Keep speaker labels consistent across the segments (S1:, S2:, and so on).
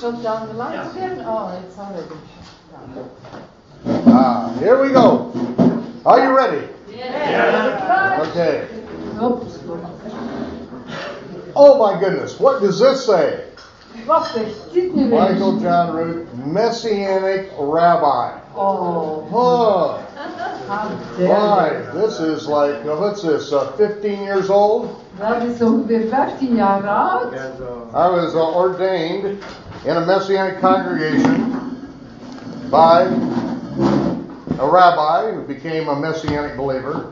S1: shut down the lights again? Oh, it's already shut down.
S2: Ah, here we go. Are you ready?
S1: Klaar?
S2: Okay. Oh my goodness, what does this say?
S1: Wat zegt dit nu weer?
S2: Michael John Root, Messianic Rabbi.
S1: Oh, how
S2: my,
S1: dare
S2: this is like, now what's this, uh, 15 years old?
S1: you. Dat 15 jaar oud.
S2: I was uh, ordained in a Messianic congregation by a rabbi who became a Messianic believer.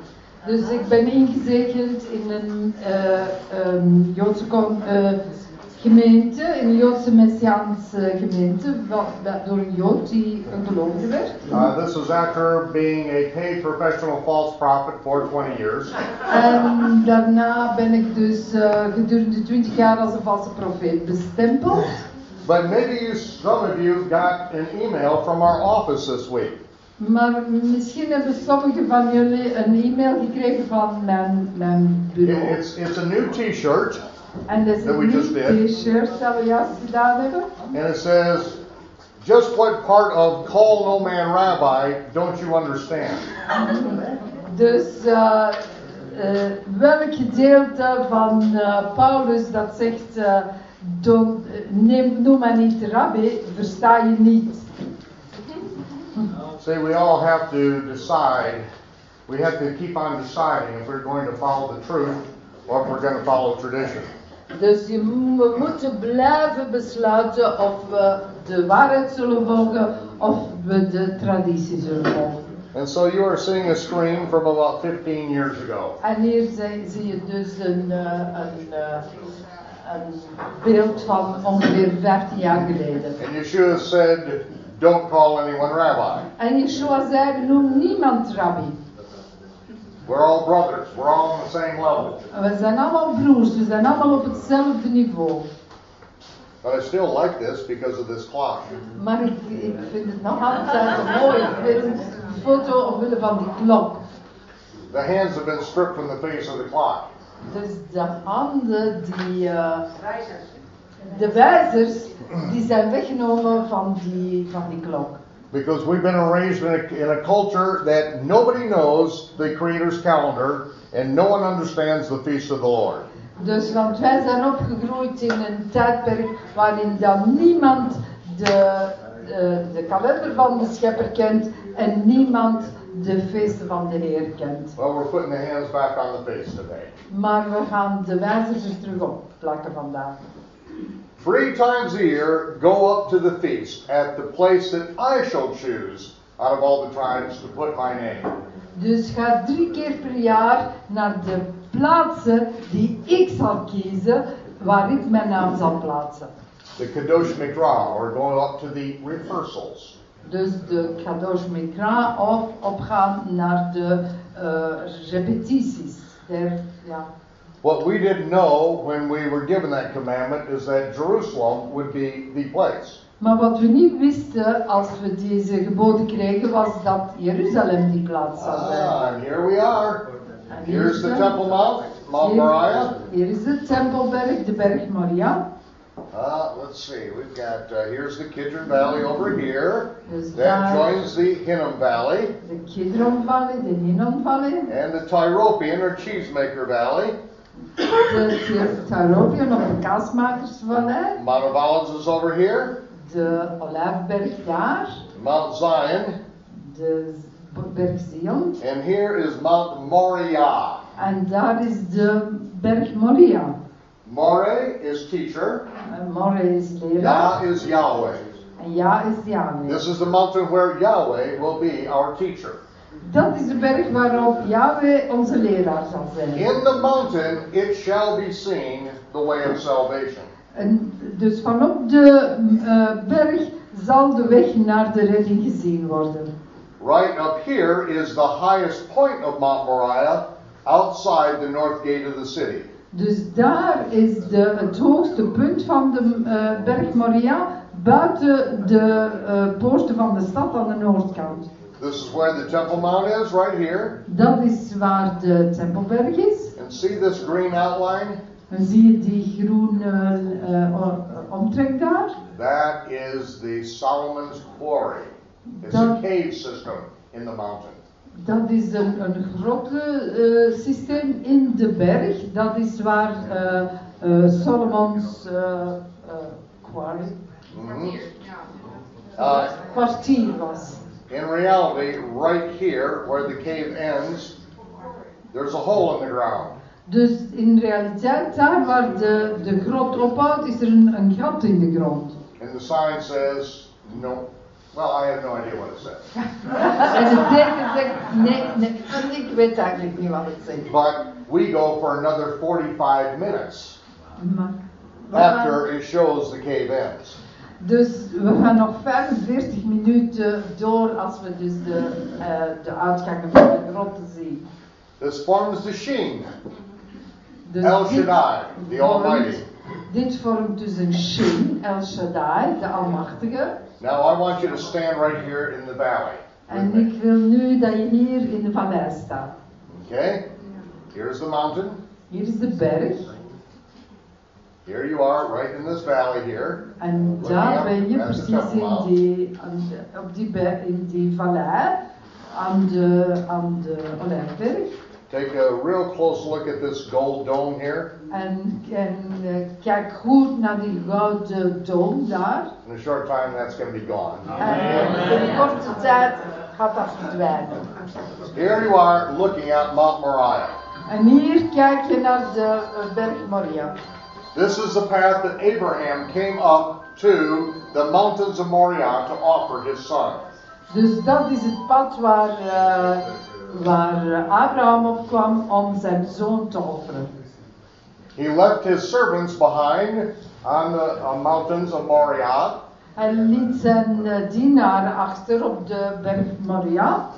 S1: Dus ik ben ingezegend in een eh, een Joodse eh, gemeente, in een Joodse Messiaanse gemeente, door een Jood die een gelovige werd.
S2: Uh, this was after being a paid professional false prophet for 20 years.
S1: En daarna ben ik dus eh, gedurende 20 jaar als een valse profeet bestempeld.
S2: But maybe you, some of you got an email from our office this week.
S1: Maar misschien hebben sommigen van jullie een e-mail gekregen van mijn, mijn bureau.
S2: It's, it's a new t-shirt
S1: En dat is
S2: that we
S1: een
S2: just
S1: nieuw
S2: did.
S1: t-shirt dat we juist gedaan hebben.
S2: and it says, just what part of call no man rabbi don't you understand?
S1: Dus eh, eh, welk gedeelte van eh, Paulus dat zegt, don't, eh, neem, noem mij niet rabbi, versta je niet.
S2: See, we all have to decide, we have to keep on deciding if we're going to follow the truth or if we're going to follow tradition.
S1: Dus je, we moeten blijven besluiten of we de waarheid zullen volgen of we de traditie zullen volgen.
S2: And so you are seeing a screen from about 15 years ago.
S1: En hier zie, zie je dus een, eh, een, eh, een beeld van ongeveer 15 jaar geleden.
S2: And Yeshua said, don't call anyone rabbi.
S1: En Yeshua zei, noem niemand rabbi.
S2: We're all brothers. We're all on the same level.
S1: We zijn allemaal broers, we zijn allemaal op hetzelfde niveau.
S2: But I still like this because of this clock.
S1: Maar ik, ik vind het nog altijd mooi. Ik vind een foto omwille van die klok.
S2: The hands have been stripped from the face of the clock.
S1: Dus de handen, die, eh, de wijzers, die zijn weggenomen van die, van die klok.
S2: Because we've been raised in a, in a culture that nobody knows the Creator's calendar and no one understands the feast of the Lord.
S1: Dus want wij zijn opgegroeid in een tijdperk waarin dan niemand de, de, de kalender van de schepper kent en niemand de feesten van de Heer kent.
S2: Well, we're putting the hands back on the face today.
S1: Maar we gaan de wijzers er terug op plakken vandaag.
S2: Three times a year, go up to the feast at the place that I shall choose out of all the tribes to put my name.
S1: Dus ga drie keer per jaar naar de plaatsen die ik zal kiezen, waar ik mijn naam zal plaatsen.
S2: The Kadosh Mikra, or going up to the rehearsals.
S1: Dus de Kadosh Mikra of opgaan naar de eh, repetities. Der, ja.
S2: What we didn't know when we were given that commandment is that Jerusalem would be the place.
S1: Maar wat we niet wisten als we deze geboden kregen, was dat Jeruzalem die plaats zou zijn.
S2: Ah, and here we are. Here's the Temple Mount, Mount Moriah.
S1: Hier is de Tempelberg, de berg Moria.
S2: Uh, let's see, we've got, uh, here's the Kidron Valley over here. That joins the Hinnom Valley.
S1: The Kidron Valley, the Hinnom Valley,
S2: And the Tyropian or Cheesemaker Valley.
S1: de Tyropian of de Kaasmakersvallei,
S2: Mount of Olives is over here.
S1: de Olijfberg daar,
S2: Mount Zion.
S1: de berg Zion.
S2: And here is Mount Moriah.
S1: And that is the berg Moria.
S2: More is teacher.
S1: En Moria is leraar.
S2: Yah is Yahweh.
S1: En Ja is Yahweh.
S2: This is the mountain where Yahweh will be our teacher.
S1: Dat is de berg waarop Yahweh onze leraar zal zijn.
S2: In the mountain it shall be seen the way of salvation.
S1: En dus vanop de eh, berg zal de weg naar de redding gezien worden.
S2: Right up here is the highest point of Mount Moriah outside the north gate of the city.
S1: Dus daar is de, het hoogste punt van de eh, berg Moria buiten de eh, poorten van de stad aan de noordkant.
S2: This is where the Temple Mount is, right here.
S1: Dat is waar de Tempelberg is.
S2: And see this green outline?
S1: Dan zie je die groene eh, omtrek daar.
S2: That is the Solomon's Quarry. It's a cave system in the mountain.
S1: Dat is een, een grottensysteem systeem in de berg. Dat is waar eh, eh, Solomons eh, eh, quarry,
S2: Mhm. Uh,
S1: kwartier was.
S2: in reality, right here, where the cave ends, there's a hole in the ground.
S1: Dus in realiteit, daar waar de, de grot ophoudt, is er een, een gat in de grond.
S2: And the sign says, no. Well, I have no idea what it says.
S1: En het teken zegt, nee, nee, ik weet eigenlijk niet wat het zegt.
S2: But we go for another 45 minutes after it shows the cave ends.
S1: Dus we gaan nog 45 minuten door als we dus de, eh, de uitgangen van de grotten zien.
S2: This forms the Sheen,
S1: Dus
S2: El Shaddai, the Almighty.
S1: Dit vormt dus een Shin, El Shaddai, de Almachtige.
S2: Now I want you to stand right here in the valley.
S1: En ik wil nu dat je hier in de vallei staat.
S2: Okay? Here's the mountain.
S1: Hier is de berg.
S2: Here you are, right in this valley here.
S1: En daar ben je precies in die, aan de- op die, in die vallei, aan de, aan de Olijfberg.
S2: Take a real close look at this gold dome here.
S1: En, en eh, kijk goed naar die gouden dom daar.
S2: In a short time, that's going to be gone.
S1: En in korte tijd gaat dat verdwijnen.
S2: Here you are looking at Mount Moriah.
S1: En hier kijk je naar de eh, berg Moria.
S2: This is the path that Abraham came up to the mountains of Moriah to offer his son.
S1: Dus dat is het pad waar, eh, waar eh, Abraham op kwam om zijn zoon te offeren.
S2: He left his servants behind on the mountains of Moriah,
S1: Hij liet zijn eh, dienaren achter op de berg Moria.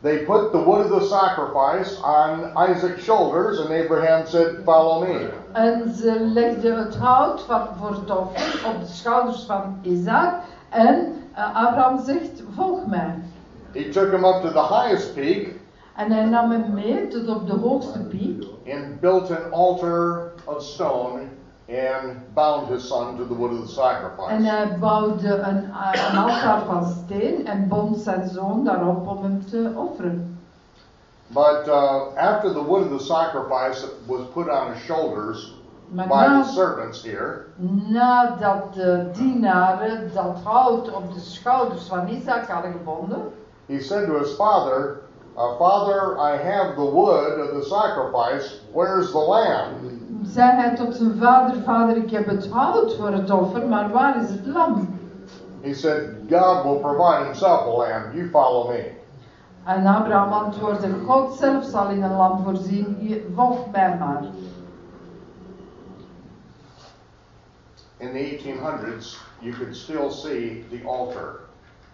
S2: They put the wood of the sacrifice on Isaac's shoulders, and Abraham said, Follow me.
S1: En ze legden het hout van, voor het offer op de schouders van Isaac. En eh, Abraham zegt, volg mij.
S2: He took him up to the highest peak
S1: En hij nam hem mee tot op de hoogste piek.
S2: and built an altar of stone and bound his son to the wood of the
S1: En
S2: sacrifice.
S1: hij bouwde een, een altaar van steen en bond zijn zoon daarop om hem te offeren.
S2: But uh, after the wood of the sacrifice was put on his shoulders
S1: Maar
S2: by
S1: na,
S2: the servants here,
S1: nadat de dienaren dat hout op de schouders van Isaac hadden gebonden,
S2: he said to his father, uh, Father, I have the wood of the sacrifice. Where's the lamb?
S1: zei hij tot zijn vader, vader ik heb het hout voor het offer, maar waar is het lam?
S2: He said, God will provide himself a lamb. You follow me.
S1: En Abraham antwoordde, God zelf zal in een lam voorzien, je volg mij maar.
S2: In the 1800s, you could still see the altar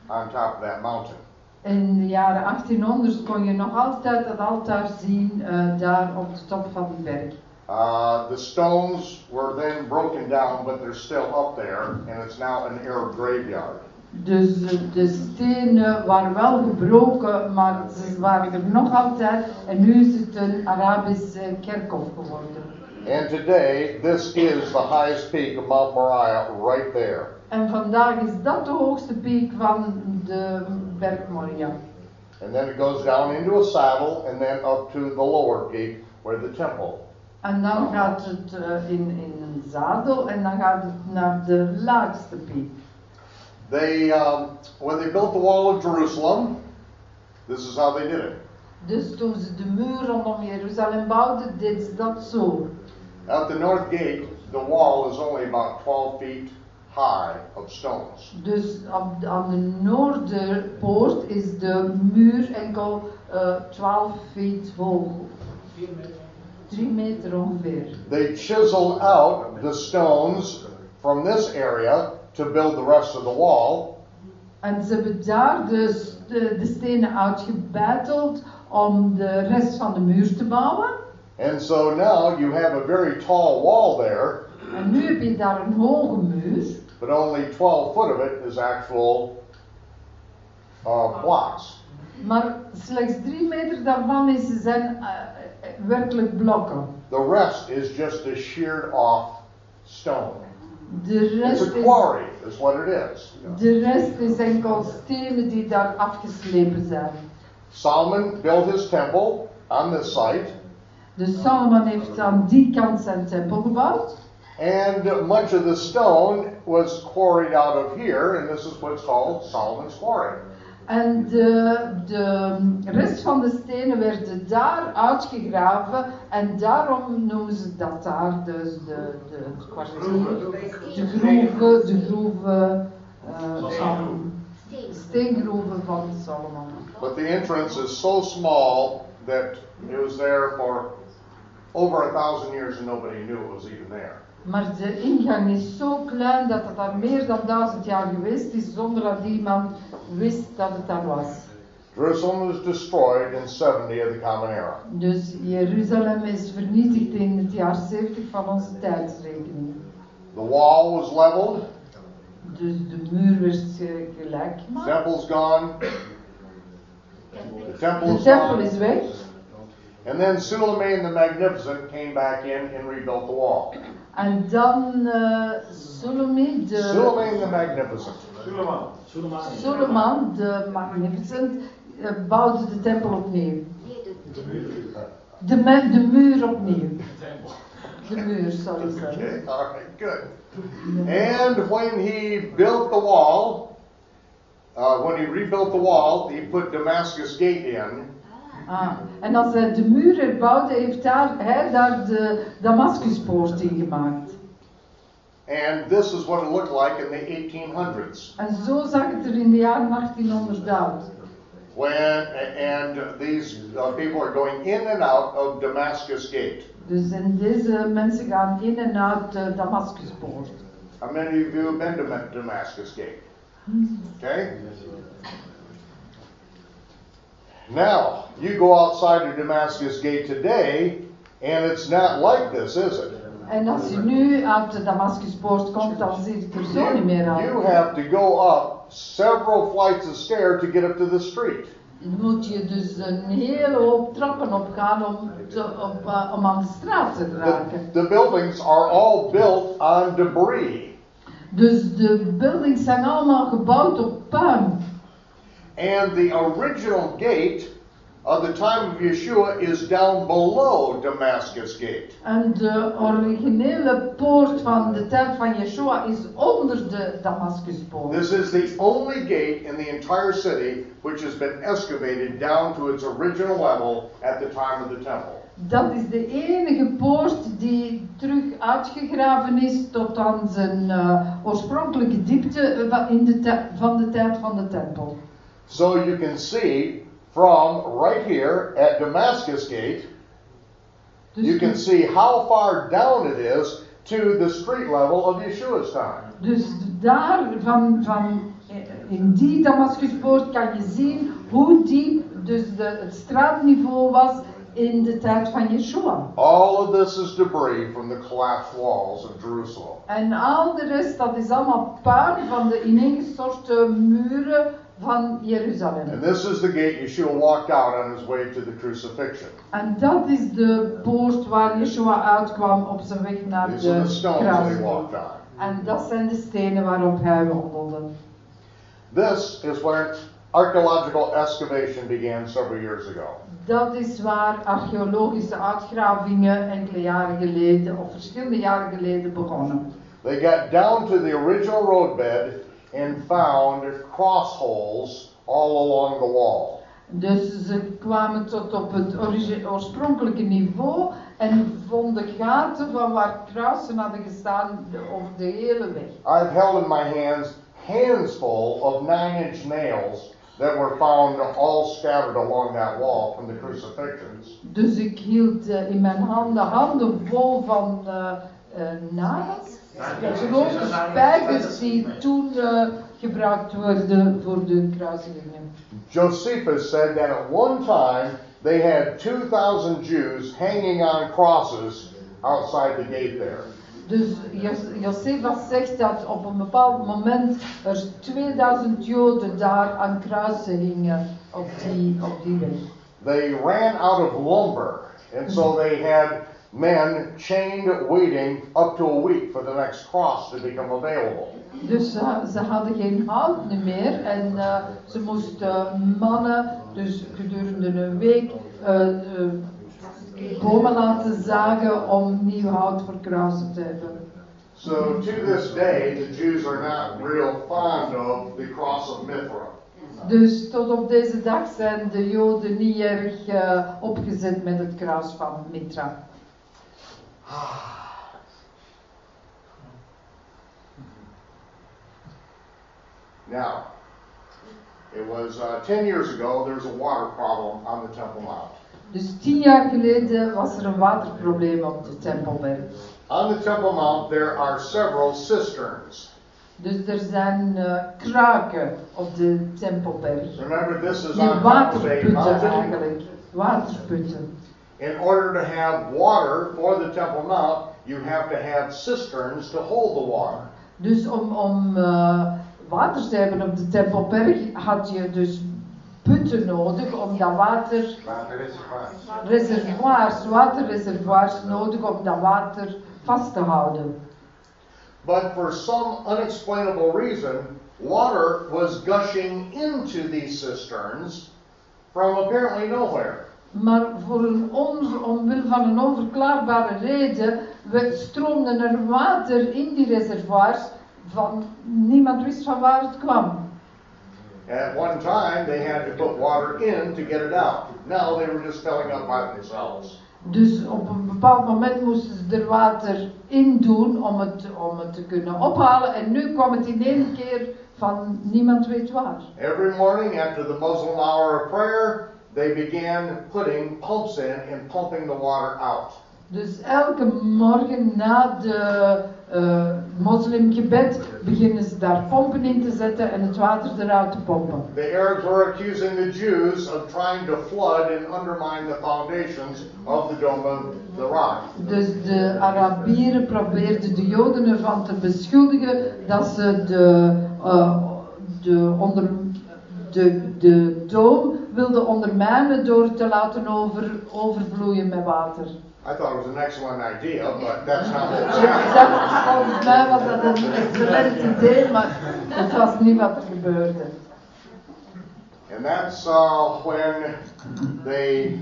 S2: on top of that mountain.
S1: In de jaren 1800 kon je nog altijd het altaar zien eh, daar op de top van die berg.
S2: Uh, the stones were then broken down, but they're still up there, and it's now an Arab graveyard.
S1: Dus eh, de stenen waren wel gebroken, maar ze waren er nog altijd. En nu is het een Arabisch kerkhof geworden.
S2: And today, this is the highest peak of Mount Moriah, right there.
S1: En vandaag is dat de hoogste piek van de berg Moria.
S2: And then it goes down into a saddle, and then up to the lower peak, where the temple.
S1: En dan gaat het eh, in, in een zadel en dan gaat het naar de laagste piek.
S2: They, um, when they built the wall of Jerusalem, this is how they did it.
S1: Dus toen ze de muur rondom Jeruzalem bouwden, deden ze dat zo.
S2: At the north gate, the wall is only about 12 feet high of stones.
S1: Dus op, de- aan de noorderpoort is de muur enkel eh 12 feet hoog. 3 meter ongeveer.
S2: They chiseled out the stones from this area to build the rest of the wall.
S1: En ze hebben daar dus de, de stenen uitgebeiteld om de rest van de muur te bouwen.
S2: And so now you have a very tall wall there,
S1: En nu heb je daar een hoge muur.
S2: But only 12 foot of it is actual uh, blocks.
S1: Maar slechts 3 meter daarvan is, zijn eh, werkelijk blokken.
S2: The rest is just a sheared off stone.
S1: De
S2: It's a quarry, is what it is.
S1: de rest is enkel stenen die daar afgeslepen zijn.
S2: Solomon built his temple on this site,
S1: Dus Salomon heeft aan die kant zijn tempel gebouwd.
S2: And much of the stone was quarried out of here, and this is what's called Solomon's Quarry.
S1: En de, de rest van de stenen werden daar uitgegraven. En daarom noemen ze dat daar dus de, de, het kwartier, de groeven, uh, uh, de um, groeven van, steengroeven van Salomon.
S2: But the entrance is so small that it was there for over a thousand years and nobody knew it was even there.
S1: Maar de ingang is zo klein dat het daar meer dan duizend jaar geweest is zonder dat iemand wist dat het daar was.
S2: Jerusalem was destroyed in 70 of the Common Era.
S1: Dus Jeruzalem is vernietigd in het jaar 70 van onze tijdsrekening.
S2: The wall was leveled,
S1: Dus de muur werd eh, gelijk
S2: the
S1: gemaakt.
S2: temple's gone, the temple gone,
S1: is weg.
S2: and then Suleiman the Magnificent came back in and rebuilt the wall.
S1: En dan uh, Solomon, de,
S2: Suleiman the Magnificent.
S3: Suleiman.
S1: Solomon, de Magnificent, eh, bouwde de tempel opnieuw. De, me- de muur opnieuw. De muur, zeggen.
S2: Okay, all right, good. And when he built the wall, uh, when he rebuilt the wall, he put Damascus Gate in.
S1: Ah, en als hij de muur herbouwde, heeft daar, hij daar de Damascuspoort in gemaakt.
S2: And this is what it looked like in the 1800s.
S1: En zo zag het er in de jaren 1800 uit.
S2: When and these uh, people are going in and out of Damascus Gate.
S1: Dus en deze mensen gaan in en uit de Damascuspoort.
S2: How many of you have been to Ma- Damascus Gate? Okay. Now you go outside of Damascus Gate today, and it's not like this, is it?
S1: En als je nu uit de Damascuspoort komt, dan ziet het er zo niet meer
S2: You, you
S1: uit.
S2: have to go up several flights of stairs to get up to the street.
S1: Moet je dus een hele hoop trappen opgaan om, te, op, eh, om aan de straat te
S2: The,
S1: geraken.
S2: the buildings are all built on debris,
S1: Dus de buildings zijn allemaal gebouwd op puin.
S2: And the original gate of the time of Yeshua is down below Damascus Gate.
S1: En de originele poort van de tijd van Yeshua is onder de Damascuspoort.
S2: This is the only gate in the entire city which has been excavated down to its original level at the time of the temple.
S1: Dat is de enige poort die terug uitgegraven is tot aan zijn eh, oorspronkelijke diepte eh, in de van de tijd van de tempel.
S2: So you can see from right here at Damascus Gate,
S1: Dus,
S2: you can see how far down it is to the street level of Yeshua's time.
S1: dus daar van, van eh, in die Damascuspoort kan je zien hoe diep dus de, het straatniveau was in de tijd van Yeshua.
S2: All of this is debris from the collapsed walls of Jerusalem.
S1: En al de rest, dat is allemaal puin van de ineengestorte muren van Jeruzalem.
S2: And this is the gate Yeshua walked out on his way to the crucifixion.
S1: En dat is de poort waar Yeshua uitkwam op zijn weg naar
S2: These are
S1: de
S2: the stones that he
S1: kruis.
S2: walked on.
S1: En dat zijn de stenen waarop hij wandelde.
S2: This is where archaeological excavation began several years ago.
S1: Dat is waar archeologische uitgravingen enkele jaren geleden, of verschillende jaren geleden begonnen.
S2: They got down to the original roadbed and found cross holes all along the wall.
S1: Dus ze kwamen tot op het oorspronkelijke niveau en vonden gaten van waar kruisen hadden gestaan over de hele weg.
S2: I've held in my hands handsful of nine-inch nails that were found all scattered along that wall from the crucifixions.
S1: Dus ik hield eh, in mijn handen handen vol van nagels, grote spijkers die toen eh, gebruikt werden voor de kruisigingen.
S2: Josephus said that at one time they had 2,000 Jews hanging on crosses outside the gate there.
S1: Dus Jos- Josephus zegt dat op een bepaald moment er 2000 Joden daar aan kruisen hingen op die, op die weg.
S2: They ran out of lumber, and so they had men chained waiting up to a week for the next cross to become available.
S1: Dus eh, ze hadden geen hout meer en eh, ze moesten mannen, dus gedurende een week, eh, bomen laten zagen om nieuw hout voor kruisen te hebben.
S2: So to this day, the Jews are not real fond of the cross of Mithra.
S1: Dus tot op deze dag zijn de Joden niet erg opgezet met het kruis van Mitra.
S2: Now, it was uh, 10 years ago, there was a water problem on the Temple Mount.
S1: Dus tien jaar geleden was er een waterprobleem op de Tempelberg.
S2: On the Temple Mount, there are several cisterns.
S1: Dus er zijn eh, kraken op de Tempelberg.
S2: Remember, this is
S1: Die
S2: on
S1: waterputten eigenlijk. Waterputten.
S2: In order to have water for the Temple Mount, you have to have cisterns to hold the water.
S1: Dus om, om eh, water te hebben op de Tempelberg had je dus putten nodig om dat water, reservoirs, waterreservoirs nodig om dat water vast te houden.
S2: But for some unexplainable reason, water was gushing into these cisterns from apparently nowhere.
S1: Maar voor een on, omwille van een onverklaarbare reden we stroomde er water in die reservoirs van niemand wist van waar het kwam.
S2: At one time, they had to put water in to get it out. Now they were just filling up by themselves.
S1: Dus op een bepaald moment moesten ze er water in doen om het, om het te kunnen ophalen. En nu kwam het in één keer van niemand weet waar.
S2: Every morning after the Muslim hour of prayer, they began putting pumps in and pumping the water out.
S1: Dus elke morgen na de eh, moslimgebed beginnen ze daar pompen in te zetten en het water eruit te pompen.
S2: The Arabs were accusing the Jews of trying to flood and undermine the foundations of the Dome of the Rock.
S1: Dus de Arabieren probeerden de Joden ervan te beschuldigen dat ze de, eh, de, onder, de, de doom wilden ondermijnen door te laten over, overvloeien met water.
S2: I thought it was an excellent idea, but that's not what happened.
S1: volgens mij was dat een excellent idee, maar het was niet wat er gebeurde.
S2: And that's uh, when they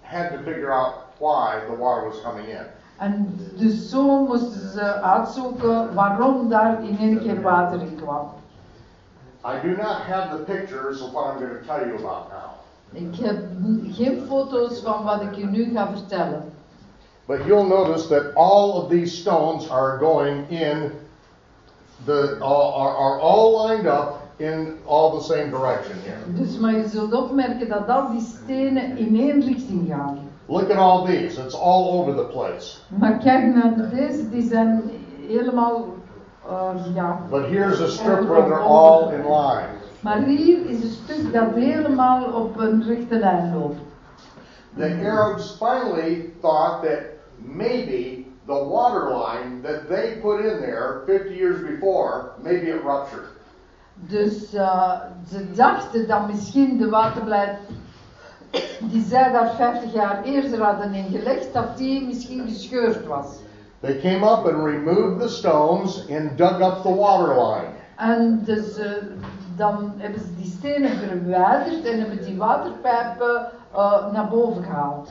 S2: had to figure out why the water was coming in.
S1: En dus zo moesten ze uitzoeken waarom daar in één keer water in kwam.
S2: I do not have the pictures of what I'm going to tell you about now.
S1: Ik heb geen foto's van wat ik je nu ga vertellen.
S2: But you'll notice that all of these stones are going in the are, are, are all lined up in all the same direction here.
S1: Dus maar je zult opmerken dat al die stenen in één richting gaan.
S2: Look at all these. It's all over the place.
S1: Maar kijk naar deze, die zijn helemaal, eh, ja.
S2: But here's a strip where they're all in line.
S1: Maar hier is een stuk dat helemaal op een rechte lijn loopt.
S2: The Arabs finally thought that maybe the water line that they put in there 50 years before, maybe it ruptured.
S1: Dus eh, ze dachten dat misschien de waterlijn die zij daar 50 jaar eerder hadden ingelegd, dat die misschien gescheurd was.
S2: They came up and removed the stones and dug up the water line.
S1: En dus eh, dan hebben ze die stenen verwijderd en hebben die waterpijpen eh, naar boven gehaald.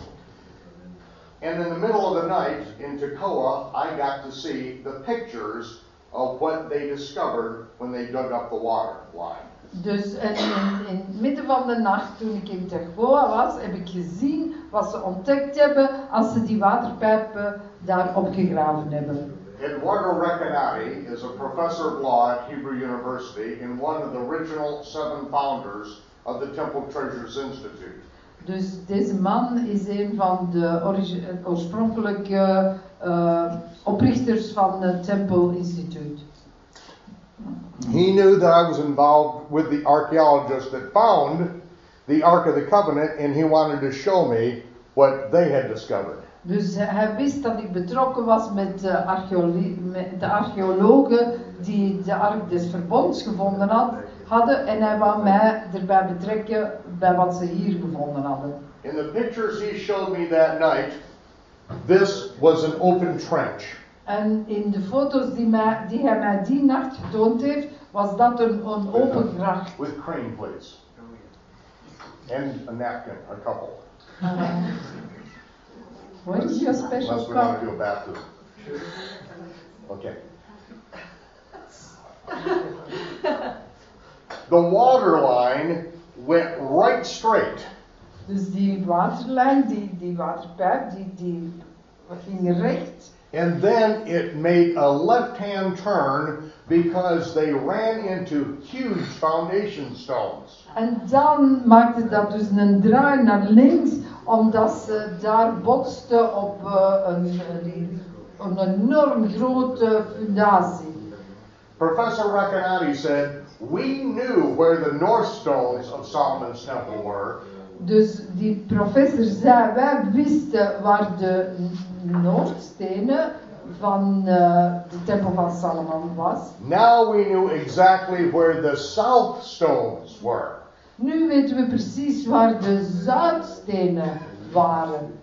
S2: And in the middle of the night in Tekoa, I got to see the pictures of what they discovered when they dug up the water line.
S1: Dus en in, in het midden van de nacht, toen ik in Tegoa was, heb ik gezien wat ze ontdekt hebben als ze die waterpijpen daar opgegraven hebben.
S2: Eduardo Recanati is a professor of law at Hebrew University and one of the original seven founders of the Temple Treasures Institute.
S1: Dus deze man is een van de origi- oorspronkelijke eh, oprichters van het Temple Instituut.
S2: He knew that I was involved with the archaeologists that found the Ark of the Covenant, and he wanted to show me what they had discovered.
S1: Dus hij wist dat ik betrokken was met de, archeolo- met de archeologen die de Ark des Verbonds gevonden had, hadden. En hij wou mij erbij betrekken bij wat ze hier gevonden hadden.
S2: In the pictures he showed me that night, This was an open trench.
S1: En in de foto's die, mij, die hij mij die nacht getoond heeft, was dat een, een open gracht.
S2: With crane plates. And a napkin, a couple.
S1: Uh, what is your special
S2: Unless we want to do a baptism. Okay. The water line went right straight.
S1: Dus die waterlijn, die, die waterpijp, die, die ging recht.
S2: And then it made a left hand turn because they ran into huge foundation stones.
S1: En dan maakte dat dus een draai naar links, omdat ze daar botste op eh, een, een, een enorm grote fundatie.
S2: Professor Recanati said, We knew where the north stones of Solomon's temple were,
S1: Dus die professor zei, wij wisten waar de noordstenen van eh, de tempel van Salomon was.
S2: now we knew exactly where the south stones were.
S1: Nu weten we precies waar de zuidstenen waren.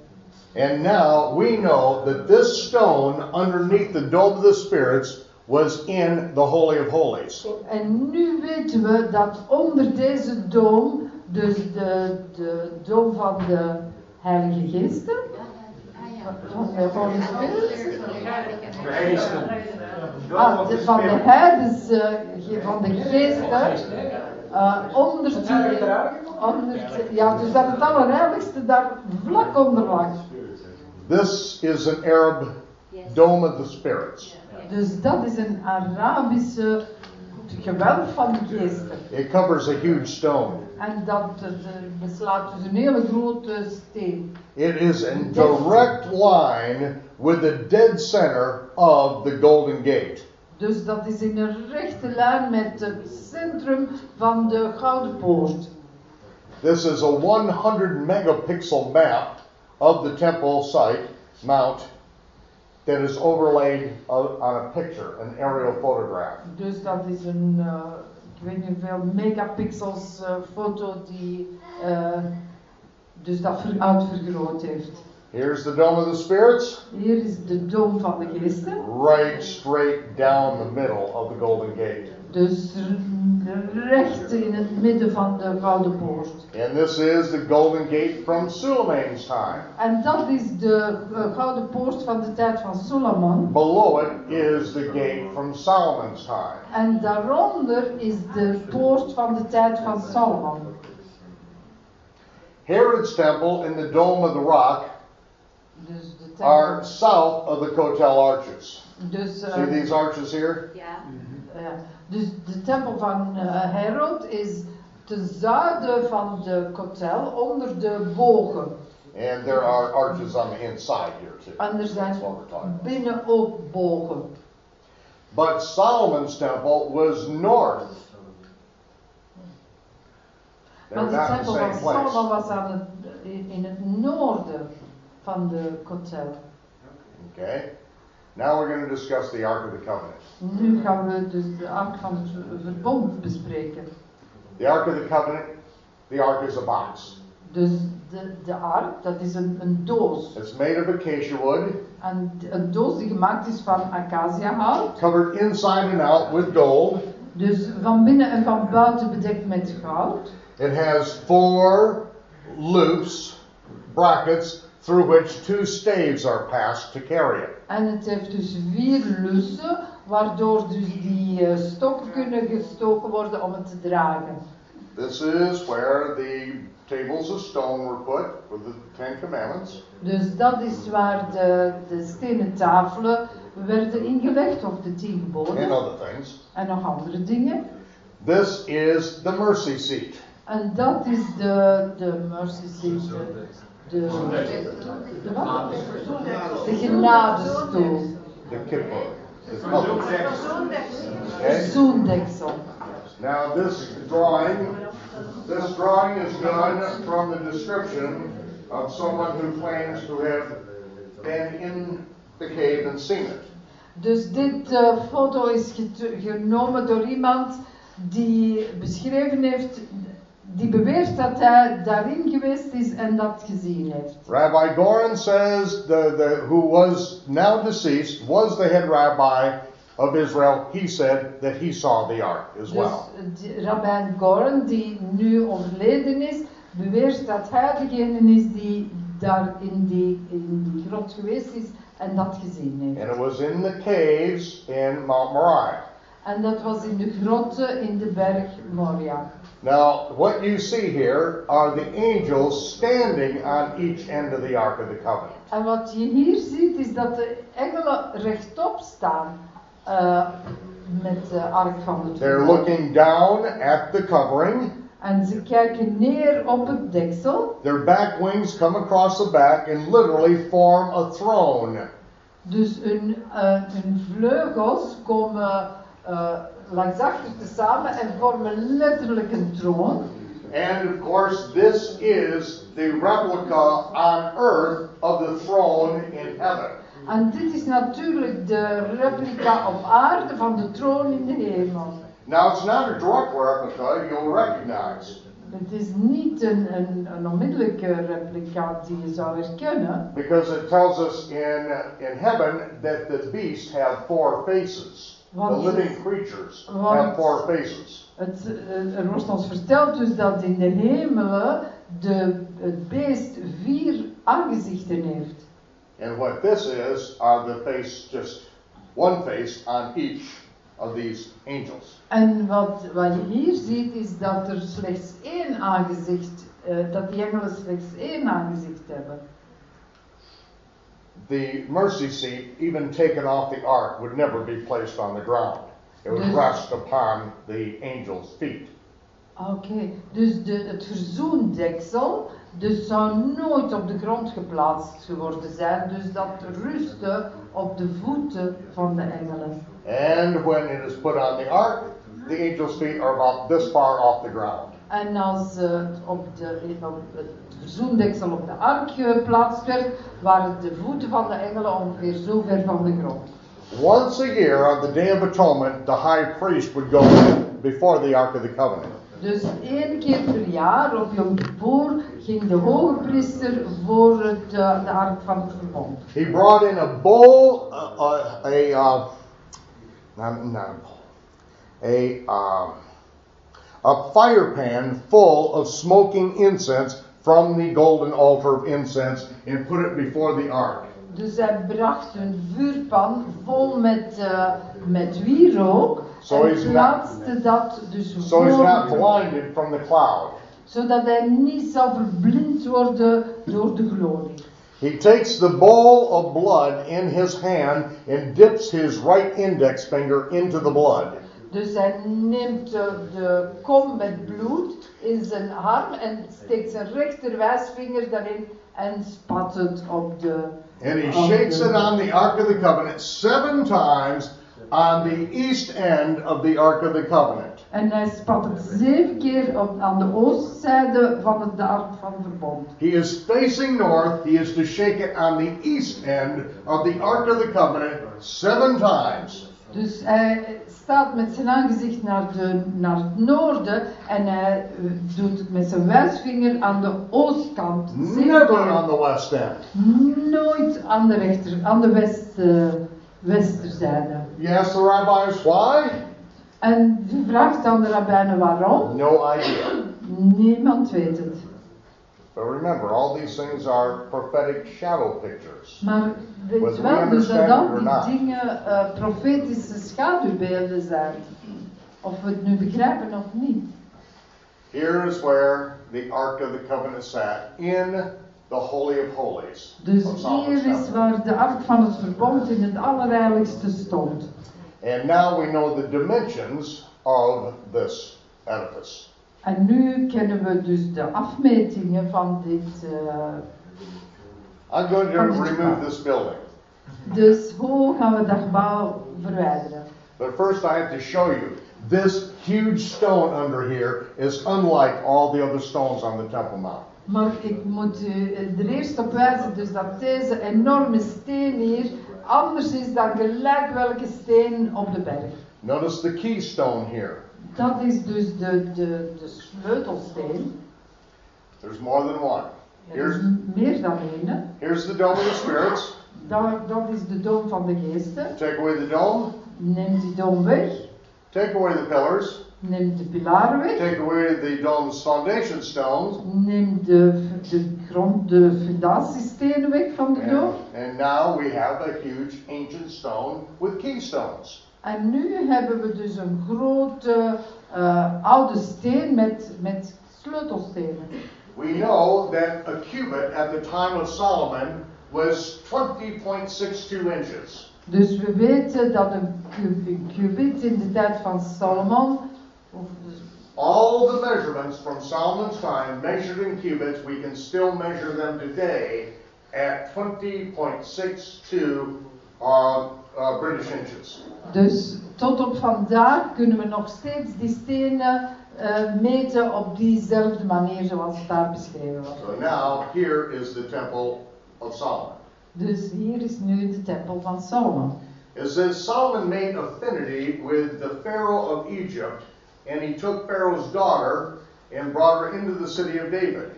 S2: And now we know that this stone underneath the dome of the spirits was in the Holy of Holies.
S1: En nu weten we dat onder deze doom, dus de, de doom van de Heilige Geesten, de de- van de heidens, van de geesten, eh, onder die- ja, dus dat het allerheiligste daar vlak onder lag.
S2: This is an Arab dome of the spirits.
S1: Dus dat is een Arabische gewelf van de geesten.
S2: It covers a huge stone.
S1: En dat eh, beslaat dus een hele grote steen.
S2: It is in direct line with the dead center of the Golden Gate.
S1: Dus dat is in een rechte lijn met het centrum van de Gouden Poort.
S2: This is a 100 megapixel map of the temple site, Mount, that is overlaid o- on a picture, an aerial photograph.
S1: Dus dat is een, eh, ik weet niet hoeveel megapixels eh, foto die eh, dus dat ver- uitvergroot heeft.
S2: Here's the Dome of the Spirits,
S1: Hier is de Dom van de Geesten.
S2: right straight down the middle of the Golden Gate.
S1: Dus recht in het midden van de Gouden Poort.
S2: And this is the Golden Gate from Suleiman's time.
S1: En dat is de eh, Gouden Poort van de tijd van Solomon.
S2: Below it is the gate from Solomon's time.
S1: En daaronder is de poort van de tijd van Salomon.
S2: Herod's temple and the Dome of the Rock
S1: Dus de
S2: are south of the Kotel arches.
S1: Dus, eh,
S2: See these arches here?
S3: Ja.
S1: ja. Dus de tempel van eh, Herod is ten zuiden van de kotel, onder de bogen.
S2: And there are arches on the inside here too.
S1: En er zijn binnen ook bogen.
S2: But Solomon's temple was north.
S1: Want de tempel van
S2: place.
S1: Salomon was aan het, in, in het noorden van de kotel.
S2: Okay? Now we're going to discuss the Ark of the Covenant.
S1: Nu gaan we dus de ark van het verbond bespreken.
S2: The Ark of the Covenant, the Ark is a box.
S1: Dus de, de ark, dat is een, een doos.
S2: It's made of acacia wood,
S1: En een doos die gemaakt is van acaciahout.
S2: covered inside and out with gold.
S1: Dus van binnen en van buiten bedekt met goud.
S2: It has four loops, brackets, through which two staves are passed to carry it.
S1: En het heeft dus vier lussen, waardoor dus die eh, stokken kunnen gestoken worden om het te dragen.
S2: This is where the tables of stone were put with the Ten Commandments.
S1: Dus dat is waar de, de stenen tafelen werden ingelegd, of de tien
S2: and
S1: geboden.
S2: other things.
S1: En nog andere dingen.
S2: This is the mercy seat.
S1: En dat is de, de mercy seat, de, de, de, wat? de genadestoel, de
S2: Okay?
S1: zoendeksel.
S2: Now this drawing, this drawing is done from the description of someone who claims to have been in the cave and seen it.
S1: Dus dit eh, foto is genomen door iemand die beschreven heeft die beweert dat hij daarin geweest is en dat gezien heeft.
S2: Rabbi Goren says the, the who was now deceased was the head rabbi of Israel. He said that he saw the ark as well.
S1: Dus die- Rabbijn Goren, die nu overleden is, beweert dat hij degene is die daar in die, in die grot geweest is en dat gezien heeft.
S2: And it was in the caves in Mount Moriah.
S1: En dat was in de grotten in de berg Moria.
S2: Now, what you see here are the angels standing on each end of the Ark of the Covenant.
S1: En wat je hier ziet is dat de engelen rechtop staan eh, met de ark van het
S2: They're looking down at the covering.
S1: En ze kijken neer op het deksel.
S2: Their back wings come across the back and literally form a throne.
S1: Dus hun, eh, hun vleugels komen eh, achter te samen en vormen letterlijk een troon.
S2: And of course, this is the replica on earth of the throne in heaven.
S1: En dit is natuurlijk de replica op aarde van de troon in de hemel.
S2: Now, it's not a direct replica you'll recognize
S1: Het is niet een, een, een onmiddellijke replica die je zou herkennen.
S2: because it tells us in, in heaven that the beasts have four faces. The
S1: Want-
S2: living creatures have four faces.
S1: Het, eh, er wordt ons verteld dus dat in de hemelen de, het beest vier aangezichten heeft.
S2: And what this is are the face, just one face on each of these angels.
S1: En wat, wat je hier ziet is dat er slechts één aangezicht, eh, dat die engelen slechts één aangezicht hebben.
S2: The mercy seat, even taken off the ark, would never be placed on the ground. It would
S1: Dus-
S2: rest upon the angel's feet.
S1: Oké, dus de, het verzoendeksel dus zou nooit op de grond geplaatst geworden zijn, dus dat rustte op de voeten van de engelen.
S2: And when it is put on the ark, the angel's feet are about this far off the ground.
S1: En als eh, het op, de, op het verzoendeksel op de ark geplaatst werd, waren de voeten van de engelen ongeveer zo ver van de grond.
S2: Once a year, on the Day of Atonement, the high priest would go before the Ark of the Covenant.
S1: Dus één keer per jaar op Yom Kippur ging de hoge priester voor het, eh, de ark van het verbond.
S2: He brought in a bowl, uh, uh, a, uh, not, not a bowl, a, um, a fire pan full of smoking incense from the golden altar of incense and put it before the ark.
S1: Dus hij bracht een vuurpan vol met, eh, met wierook
S2: So he's
S1: en
S2: not-
S1: dat dus
S2: So he's
S1: voor,
S2: not blinded from the cloud.
S1: zodat hij niet zou verblind worden door de glorie.
S2: He takes the bowl of blood in his hand and dips his right index finger into the blood.
S1: Dus hij neemt de, de kom met bloed in zijn arm en steekt zijn rechterwijsvinger daarin en spat het op de.
S2: And he shakes
S1: de-
S2: it on the Ark of the Covenant seven times on the east end of the Ark of the Covenant.
S1: En hij spat het zeven keer op, aan de oostzijde van het ark van verbond.
S2: He is facing north. He is to shake it on the east end of the Ark of the Covenant seven times.
S1: Dus hij staat met zijn aangezicht naar, de, naar het noorden en hij eh, doet het met zijn wijsvinger aan de oostkant.
S2: Never on the west end.
S1: Nooit aan de rechter, aan de west, eh, westerzijde.
S2: Ask the rabbis why?
S1: En je vraagt aan de rabbijnen waarom?
S2: No idea.
S1: Niemand weet het.
S2: But remember, all these things are prophetic shadow pictures.
S1: Maar weet
S2: Whether we
S1: wel dus dat al die
S2: not.
S1: dingen eh, profetische schaduwbeelden zijn. Of we het nu begrijpen of niet.
S2: Here is where the Ark of the Covenant sat in the Holy of Holies.
S1: Dus
S2: of
S1: hier is waar de ark van het verbond in het allerheiligste stond.
S2: And now we know the dimensions of this edifice.
S1: En nu kennen we dus de afmetingen van dit. eh,
S2: I'm going to remove this building.
S1: dus hoe gaan we dat gebouw verwijderen?
S2: But first I have to show you. This huge stone under here is unlike all the other stones on the Temple Mount.
S1: Maar ik moet u er eerst op wijzen dus dat deze enorme steen hier anders is dan gelijk welke steen op de berg.
S2: Notice the keystone here.
S1: Dat is dus de, de, de sleutelsteen.
S2: There's more than one.
S1: Er is
S2: Here's,
S1: meer dan één.
S2: here's the dome of the spirits.
S1: Dat, dat is de dom van de geesten.
S2: Take away the dome.
S1: Neem die dom weg.
S2: Take away the pillars.
S1: Neem de pilaren weg.
S2: Take away the dome's foundation stones.
S1: Neem de, de grond, de fundatiestenen weg van de dom.
S2: And, and now we have a huge ancient stone with keystones.
S1: En nu hebben we dus een grote eh, oude steen met, met sleutelstenen.
S2: We know that a cubit at the time of Solomon was 20.62 inches.
S1: Dus we weten dat een cu- een cubit in de tijd van Salomon, of
S2: All the measurements from Solomon's time, measured in cubits, we can still measure them today at 20.62 uh, uh, British inches.
S1: Dus tot op vandaag kunnen we nog steeds die stenen eh, meten op diezelfde manier zoals het daar beschreven was.
S2: So now, here is the temple of Solomon.
S1: Dus hier is nu de tempel van Salomon.
S2: It says Solomon made affinity with the Pharaoh of Egypt, and he took Pharaoh's daughter and brought her into the city of David,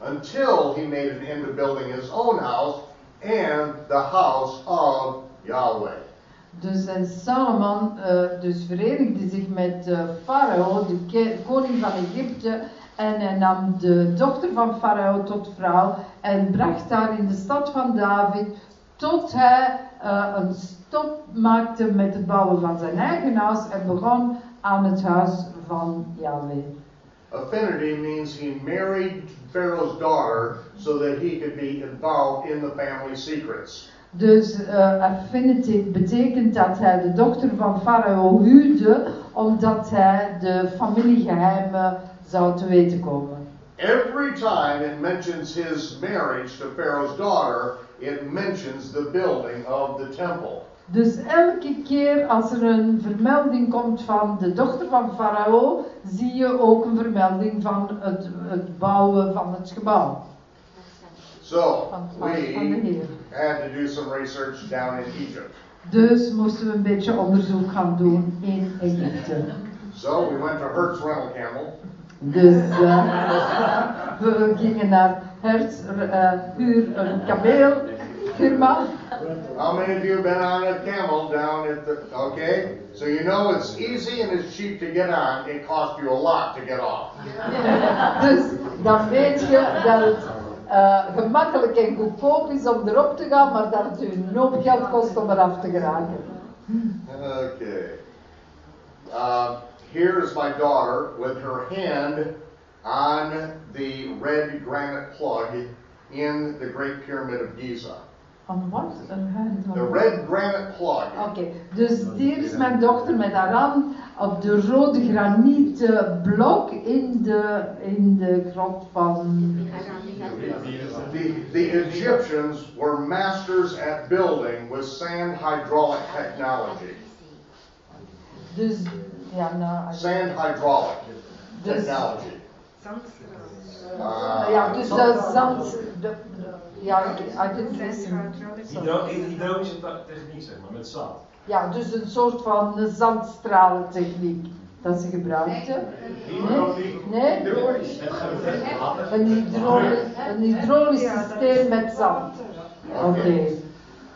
S2: until he made an end of building his own house and the house of Yahweh.
S1: Dus en Salomon dus verenigde zich met eh, Farao, de koning van Egypte. En hij nam de dochter van Farao tot vrouw en bracht haar in de stad van David. Tot hij eh, een stop maakte met het bouwen van zijn eigen huis en begon aan het huis van Yahweh.
S2: Affinity means he married Pharaoh's daughter so that he could be involved in the family secrets.
S1: Dus eh, affinity betekent dat hij de dochter van Farao huwde, omdat hij de familiegeheimen zou te weten komen.
S2: Every time it mentions his marriage to Pharaoh's daughter, it mentions the building of the temple.
S1: Dus elke keer als er een vermelding komt van de dochter van Farao, zie je ook een vermelding van het, het bouwen van het gebouw.
S2: So
S1: Van, de
S2: we Had to do some research down in Egypt.
S1: Dus moesten we een beetje onderzoek gaan doen in Egypte.
S2: So we went to Hertz Rental Camel.
S1: Dus eh, we gingen naar Hertz, eh, huur een kameelfirma.
S2: How many of you have been on a camel down at the, okay? So you know it's easy and it's cheap to get on. It costs you a lot to get off.
S1: Dus dan weet je dat het eh, gemakkelijk en goedkoop is om erop te gaan, maar dat het u een geld kost om eraf te geraken.
S2: Okay. Uh, here is my daughter with her hand on the red granite plug in the Great Pyramid of Giza.
S1: Van wat? Een hand?
S2: The red granite plug.
S1: Oké, dus hier is mijn dochter met haar hand op de rode granieten blok in de, in de grot van.
S2: The, the Egyptians were masters at building with sand hydraulic technology.
S1: Dus, ja, nou.
S2: Sand hydraulic
S1: Dus-
S2: technology. Uh,
S1: Ja, dus de zand. De, ja, didn't listen.
S3: Hydro hydraulische techniek, zeg maar, met zand.
S1: Ja, dus een soort van zandstralentechniek dat ze gebruikten. Nee? Nee?
S3: Het.
S1: Een, hydroli een hydraulisch systeem met zand. Oké.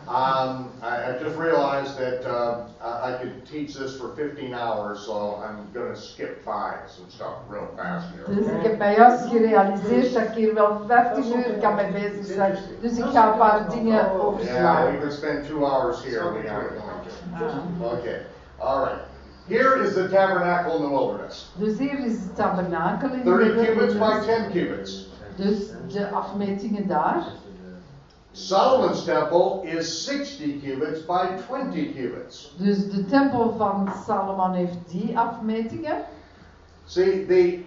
S2: Um, I, I just realized that uh, I, I could teach this for 15 hours, so I'm going to skip by some stuff real fast here.
S1: Dus ik heb juist gerealiseerd dat ik hier wel 15 uur kan mee bezig zijn. Dus ik ga een paar dingen overslaan.
S2: Yeah, we can spend two hours here. We aren't going to. Okay, all right. Here is the tabernacle in the wilderness.
S1: Dus hier is het tabernakel in de wildernis.
S2: 30 cubits by
S1: wilderness.
S2: 10 cubits.
S1: Dus de afmetingen daar.
S2: Solomon's temple is 60 cubits by 20 cubits.
S1: Dus de tempel van Salomon heeft die afmetingen.
S2: See, the,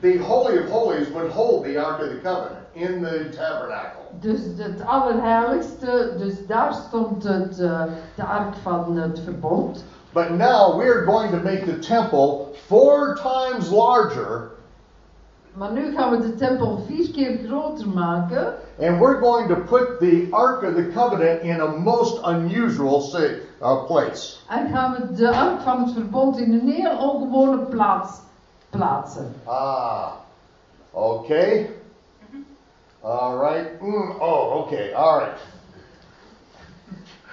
S2: the Holy of Holies would hold the Ark of the Covenant in the tabernacle.
S1: Dus het allerheiligste, dus daar stond het, eh, de ark van het verbond.
S2: But now we're going to make the temple four times larger
S1: Maar nu gaan we de tempel vier keer groter maken.
S2: And we're going to put the Ark of the Covenant in a most unusual uh, place.
S1: En gaan we de ark van het verbond in een heel ongewone plaats plaatsen.
S2: Ah, okay. All right. Mm, oh, okay. All right.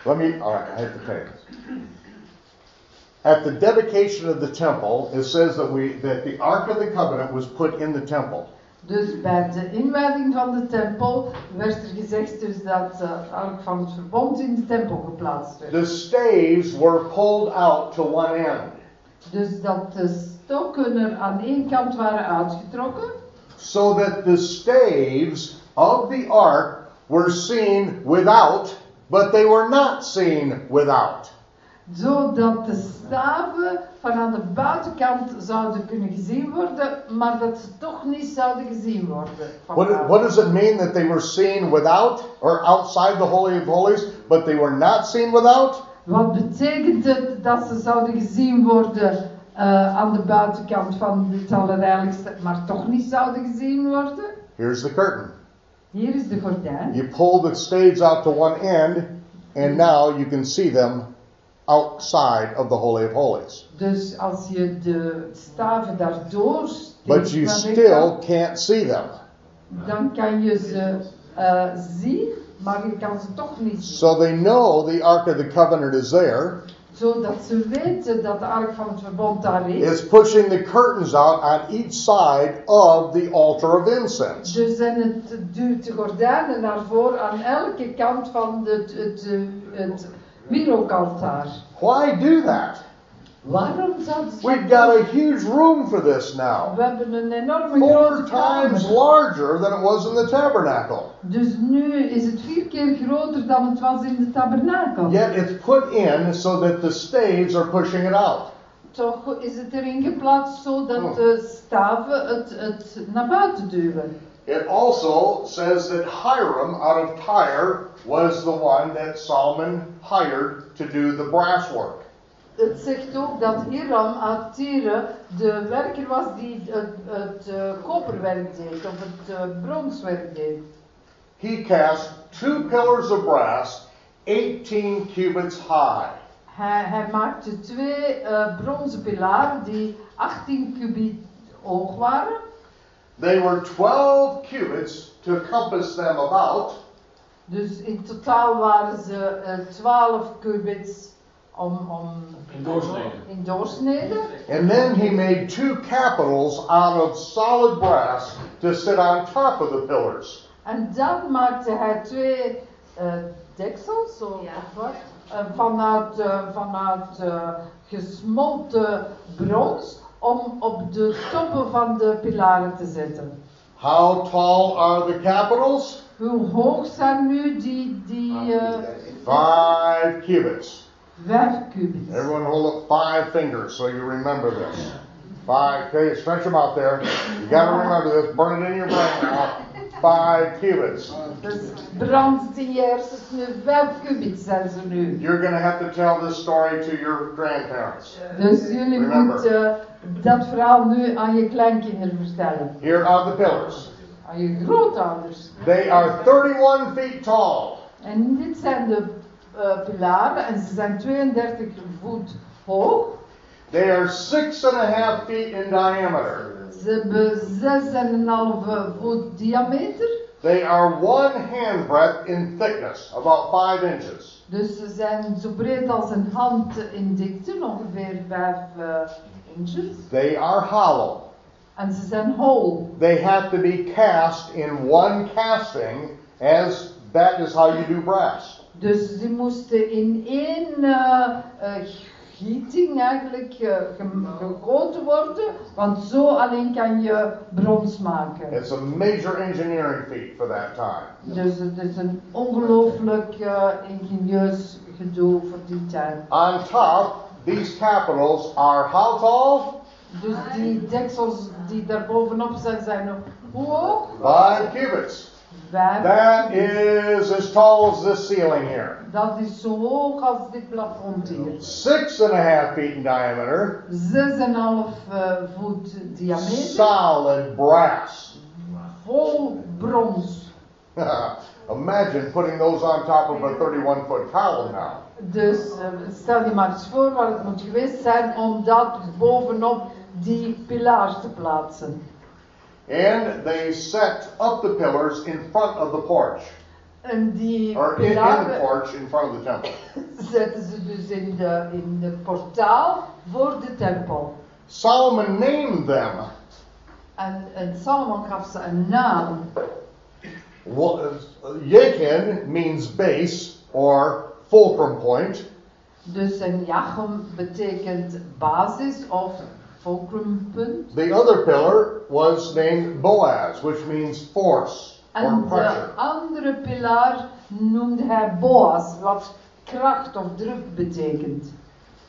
S2: Let me. All right. I have to this. At the dedication of the temple, it says that we that the Ark of the Covenant was put in the temple.
S1: Dus bij de inwijding van de tempel werd er gezegd dus dat de ark van het verbond in de tempel geplaatst werd.
S2: The staves were pulled out to one end,
S1: Dus dat de stokken er aan één kant waren uitgetrokken.
S2: so that the staves of the ark were seen without, but they were not seen without.
S1: Zodat de staven van aan de buitenkant zouden kunnen gezien worden, maar dat ze toch niet zouden gezien worden.
S2: What, does it mean that they were seen without or outside the Holy of Holies, but they were not seen without?
S1: Wat betekent het dat ze zouden gezien worden eh, aan de buitenkant van het Allerheiligste, maar toch niet zouden gezien worden?
S2: Here's the curtain.
S1: Hier is de gordijn.
S2: You pull the staves out to one end, and now you can see them outside of the Holy of Holies.
S1: Dus als je de staven daardoor
S2: But you still can't see them.
S1: dan kan je ze eh, zien, maar je kan ze toch niet zien.
S2: So they know the Ark of the Covenant is there.
S1: Zodat ze weten dat de ark van het verbond daar is.
S2: It's pushing the curtains out on each side of the altar of incense.
S1: Dus en het duwt de gordijnen naar voren aan elke kant van het, het, het, het wierookaltaar.
S2: Why do that?
S1: Waarom zouden ze
S2: We've got a huge room for this now.
S1: We hebben een enorme
S2: Four
S1: grote
S2: times larger than it was in the tabernacle.
S1: Dus nu is het vier keer groter dan het was in de tabernakel.
S2: Yet it's put in so that the staves are pushing it out.
S1: Toch is het erin geplaatst zodat
S2: Oh.
S1: de staven het, het naar buiten duwen.
S2: It also says that Hiram out of Tyre was the one that Solomon hired to do the brass work.
S1: Het zegt ook dat Hiram uit Tyre de werker was die het, het eh, koperwerk deed, of het eh, bronswerk deed.
S2: He cast two pillars of brass, 18 cubits high.
S1: Hij, hij maakte twee eh, bronzen pilaren die 18 kubiet hoog waren.
S2: They were 12 cubits to compass them about,
S1: Dus in totaal waren ze eh, 12 kubits om, om,
S3: In doorsnede.
S1: in doorsnede.
S2: and then he made two capitals out of solid brass to sit on top of the pillars.
S1: En dan maakte hij twee eh, deksels, zo,
S4: Ja.
S1: of wat, eh, vanuit, eh, vanuit eh, gesmolten brons om op de toppen van de pilaren te zetten.
S2: How tall are the capitals?
S1: Hoe hoog zijn nu die, die eh,
S2: Five cubits.
S1: vijf kubits?
S2: Everyone hold up five fingers so you remember this. Five, okay, stretch them out there. You gotta remember this, burn it in your brain now. Five cubits.
S1: Dus brand het in je kubits zijn ze nu.
S2: You're gonna have to tell this story to your grandparents.
S1: Dus jullie
S2: Remember.
S1: moeten dat verhaal nu aan je kleinkinderen vertellen.
S2: Here are the pillars.
S1: Aan je grootouders.
S2: They are 31 feet tall.
S1: En dit zijn de eh, pilaren en ze zijn 32 voet hoog.
S2: They are six and a half feet in diameter.
S1: Ze hebben 6,5 voet diameter.
S2: They are one handbreadth in thickness, about five inches.
S1: Dus ze zijn zo breed als een hand in dikte, ongeveer 5 inches.
S2: They are hollow.
S1: En ze zijn hol.
S2: They have to be cast in one casting, as that is how you do brass.
S1: Dus ze moesten in één eh, eh, gieting eigenlijk eh, gem- gegoten worden, want zo alleen kan je brons maken.
S2: It's a major engineering feat for that time.
S1: Dus het is een ongelooflijk eh, ingenieus gedoe voor die tijd.
S2: On top, these capitals are how tall?
S1: Dus die deksels die daar bovenop zijn, zijn hoe hoog?
S2: Five cubits. That is as tall as this ceiling here.
S1: Dat is zo hoog als dit plafond hier.
S2: Six and a half feet in diameter.
S1: 6,5 eh, voet diameter.
S2: Solid brass.
S1: Vol brons.
S2: Imagine putting those on top of a 31 foot column now.
S1: Dus eh, stel je maar eens voor wat het moet geweest zijn om dat bovenop die pilaar te plaatsen.
S2: And they set up the pillars in front of the porch,
S1: En die
S2: or in, in the porch in front of the temple.
S1: zetten ze dus in de, in de portaal voor de tempel.
S2: Solomon named them.
S1: En, en Salomon gaf ze een naam.
S2: Wa- Yachin means base or fulcrum point.
S1: Dus een jachum betekent basis of fulcrumpunt.
S2: The other pillar was named Boaz, which means force or
S1: En de
S2: pressure.
S1: andere pilaar noemde hij Boas, wat kracht of druk betekent.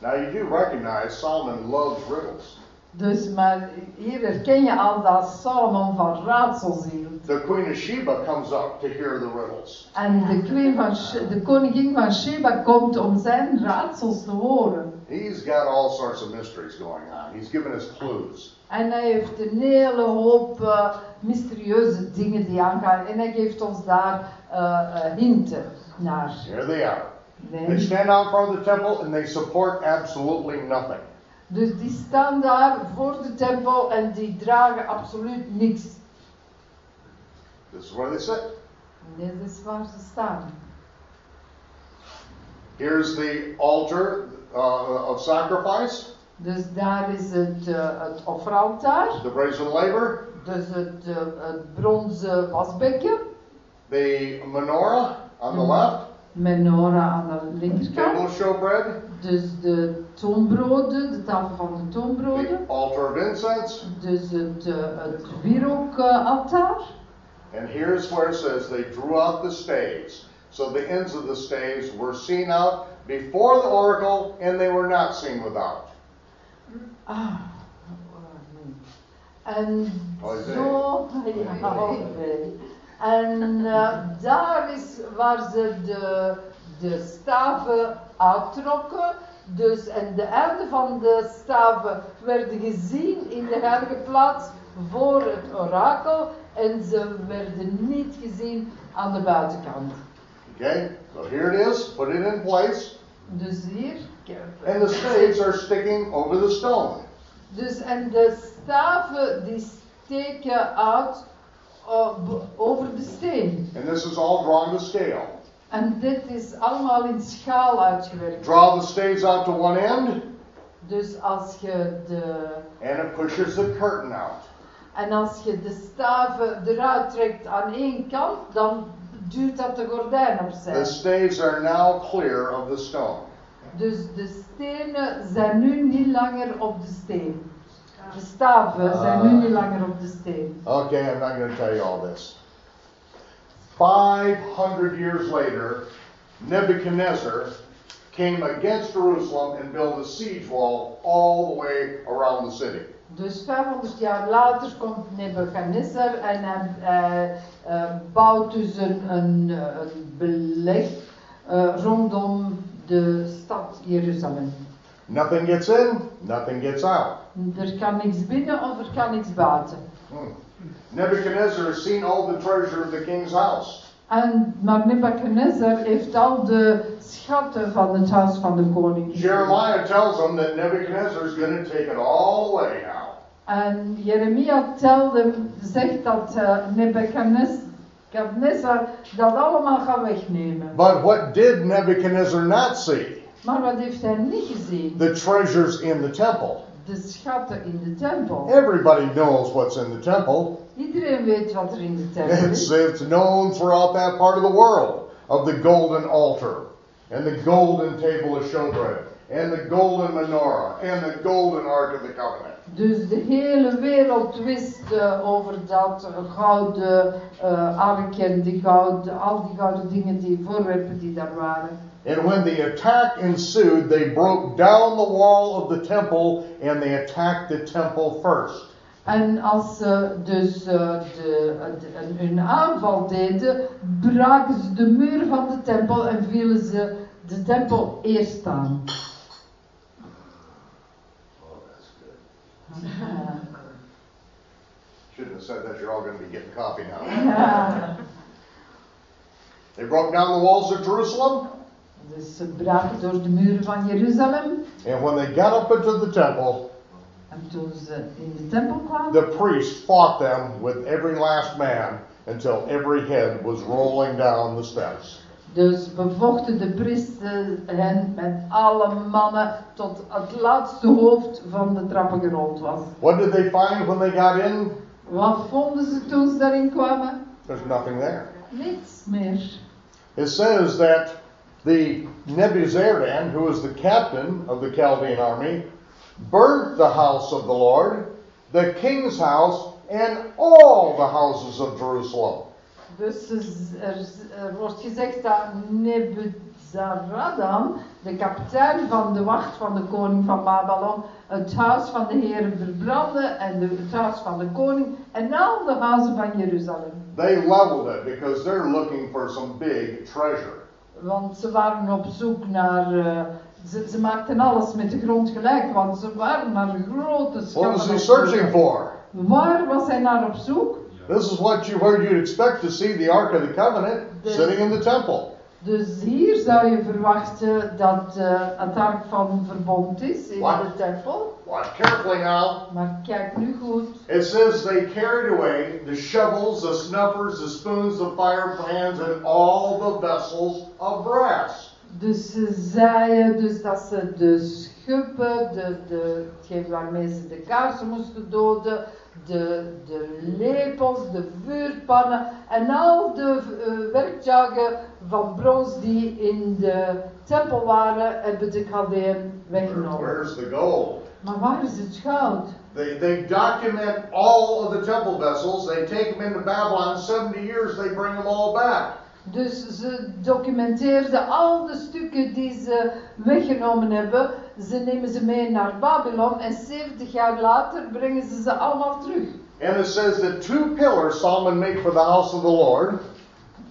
S2: Now you do recognize Solomon loves riddles.
S1: Dus, maar hier herken je al dat Salomon van raadsels hield.
S2: The Queen of Sheba comes up to hear the riddles.
S1: En de, queen van, de koningin van Sheba komt om zijn raadsels te horen.
S2: He's got all sorts of mysteries going on. He's given us clues.
S1: En hij heeft een hele hoop eh, mysterieuze dingen die aangaan. En hij geeft ons daar eh, hinten naar.
S2: Here they are. They stand out of the temple and they support absolutely nothing.
S1: Dus die staan daar voor de tempel en die dragen absoluut niks.
S2: This is where they sit.
S1: Dit is waar ze staan.
S2: Here's the altar uh, of sacrifice,
S1: Dus daar is het, eh, het offeraltaar.
S2: the brazen laver,
S1: Dus het, eh, het bronzen wasbekken.
S2: the menorah on the
S1: Mhm.
S2: left,
S1: Menorah aan de
S2: table
S1: linkerkant.
S2: of showbread,
S1: Dus de toonbroden, de tafel van de
S2: the
S1: toonbroden.
S2: altar of incense,
S1: Dus het, uh, het wierookaltaar.
S2: and here's where it says they drew out the staves. So the ends of the staves were seen out before the oracle, and they were not seen without.
S1: Ah. En zo, ja. En daar is waar ze de, de staven uittrokken. Dus, en de einden van de staven werden gezien in de heilige plaats voor het orakel. En ze werden niet gezien aan de buitenkant.
S2: Okay, so here it is. Put it in place,
S1: Dus hier.
S2: and the staves are sticking over the stone.
S1: Dus en de staven die steken uit b- over de steen.
S2: And this is all drawn to scale.
S1: En dit is allemaal in schaal uitgewerkt.
S2: Draw the staves out to one end,
S1: Dus als je de.
S2: and it pushes the curtain out.
S1: En als je de staven eruit trekt aan één kant, dan duwt dat de gordijn
S2: The staves are now clear of the stone.
S1: Dus de stenen zijn nu niet langer op de steen. De staven uh, zijn nu niet langer op de steen.
S2: Okay, I'm not going to tell you all this. 500 years later, Nebuchadnezzar came against Jerusalem and built a siege wall all the way around the city.
S1: Dus 500 jaar later komt Nebuchadnezzar en hij hij, eh, bouwt dus een, een, eh, een beleg rondom de stad Jeruzalem.
S2: Nothing gets in, nothing gets out.
S1: Er kan niks binnen of er kan niks buiten.
S2: Hmm. Nebuchadnezzar has seen all the treasure of the king's house.
S1: En, maar Nebuchadnezzar heeft al de schatten van het huis van de koning.
S2: Jeremiah tells him that Nebuchadnezzar is going to take it all away now.
S1: En Jeremia telde, zegt dat eh, Nebuchadnezzar dat allemaal gaat wegnemen.
S2: But what did Nebuchadnezzar not see?
S1: Maar wat heeft hij niet gezien?
S2: The treasures in the temple.
S1: De schatten in de tempel.
S2: Everybody knows what's in the temple.
S1: Iedereen weet wat in de tempel
S2: It's, it's known throughout that part of the world of the golden altar and the golden table of showbread and the golden menorah and the golden ark of the covenant.
S1: Dus de hele wereld wist eh, over dat gouden eh ark en die gouden, al die gouden dingen, die voorwerpen die daar waren.
S2: And when the attack ensued, they broke down the wall of the temple and they attacked the temple first.
S1: En als ze dus eh, de, de- hun aanval deden, braken ze de muur van de tempel en vielen ze de tempel eerst aan.
S2: Oh, that's good. Shouldn't have said that. You're all going to be getting coffee now. They broke down the walls of Jerusalem,
S1: Dus ze braken door de muren van Jeruzalem.
S2: and when they got up into the temple,
S1: Uh, in de tempel kwamen,
S2: the priests fought them with every last man until every head was rolling down the steps.
S1: dus bevochten de priester hen met alle mannen tot het laatste hoofd van de trappen gerold was.
S2: What did they find when they got in?
S1: Wat vonden ze toen ze daarin kwamen?
S2: There's nothing there.
S1: Niets meer.
S2: It says that the Nebuzaradan, who was the captain of the Chaldean army, burnt the house of the Lord, the king's house, and all the houses of Jerusalem.
S1: Dus er, er wordt gezegd dat Nebuzaradan, de kapitein van de wacht van de koning van Babylon, het huis van de Heer verbrandde en de, het huis van de koning en al de huizen van Jeruzalem.
S2: They leveled it because they're looking for some big treasure.
S1: Want ze waren op zoek naar. eh, ze, ze maakten alles met de grond gelijk, want ze waren naar een grote
S2: What
S1: schatten.
S2: was he searching for?
S1: Waar was hij naar op zoek?
S2: This is what you where you'd expect to see the Ark of the Covenant sitting in the temple.
S1: Dus hier zou je verwachten dat eh, het ark van verbond is in de tempel.
S2: Watch carefully now.
S1: Maar kijk nu goed.
S2: It says they carried away the shovels, the snuffers, the spoons, the fire pans, and all the vessels of brass.
S1: Dus ze zeiden dus dat ze de schuppen, de, de, hetgeen waarmee ze de kaarsen moesten doden, de, de lepels, de vuurpannen en al de eh, werktuigen van brons die in de tempel waren, hebben de Chaldeën weggenomen.
S2: Where's the gold?
S1: Maar waar is het goud?
S2: They, they document all of the temple vessels. They take them into Babylon. 70 years, they bring them all back.
S1: Dus ze documenteerden al de stukken die ze weggenomen hebben. Ze nemen ze mee naar Babylon en 70 jaar later brengen ze ze allemaal terug.
S2: And it says that two pillars Solomon made for the house of the Lord.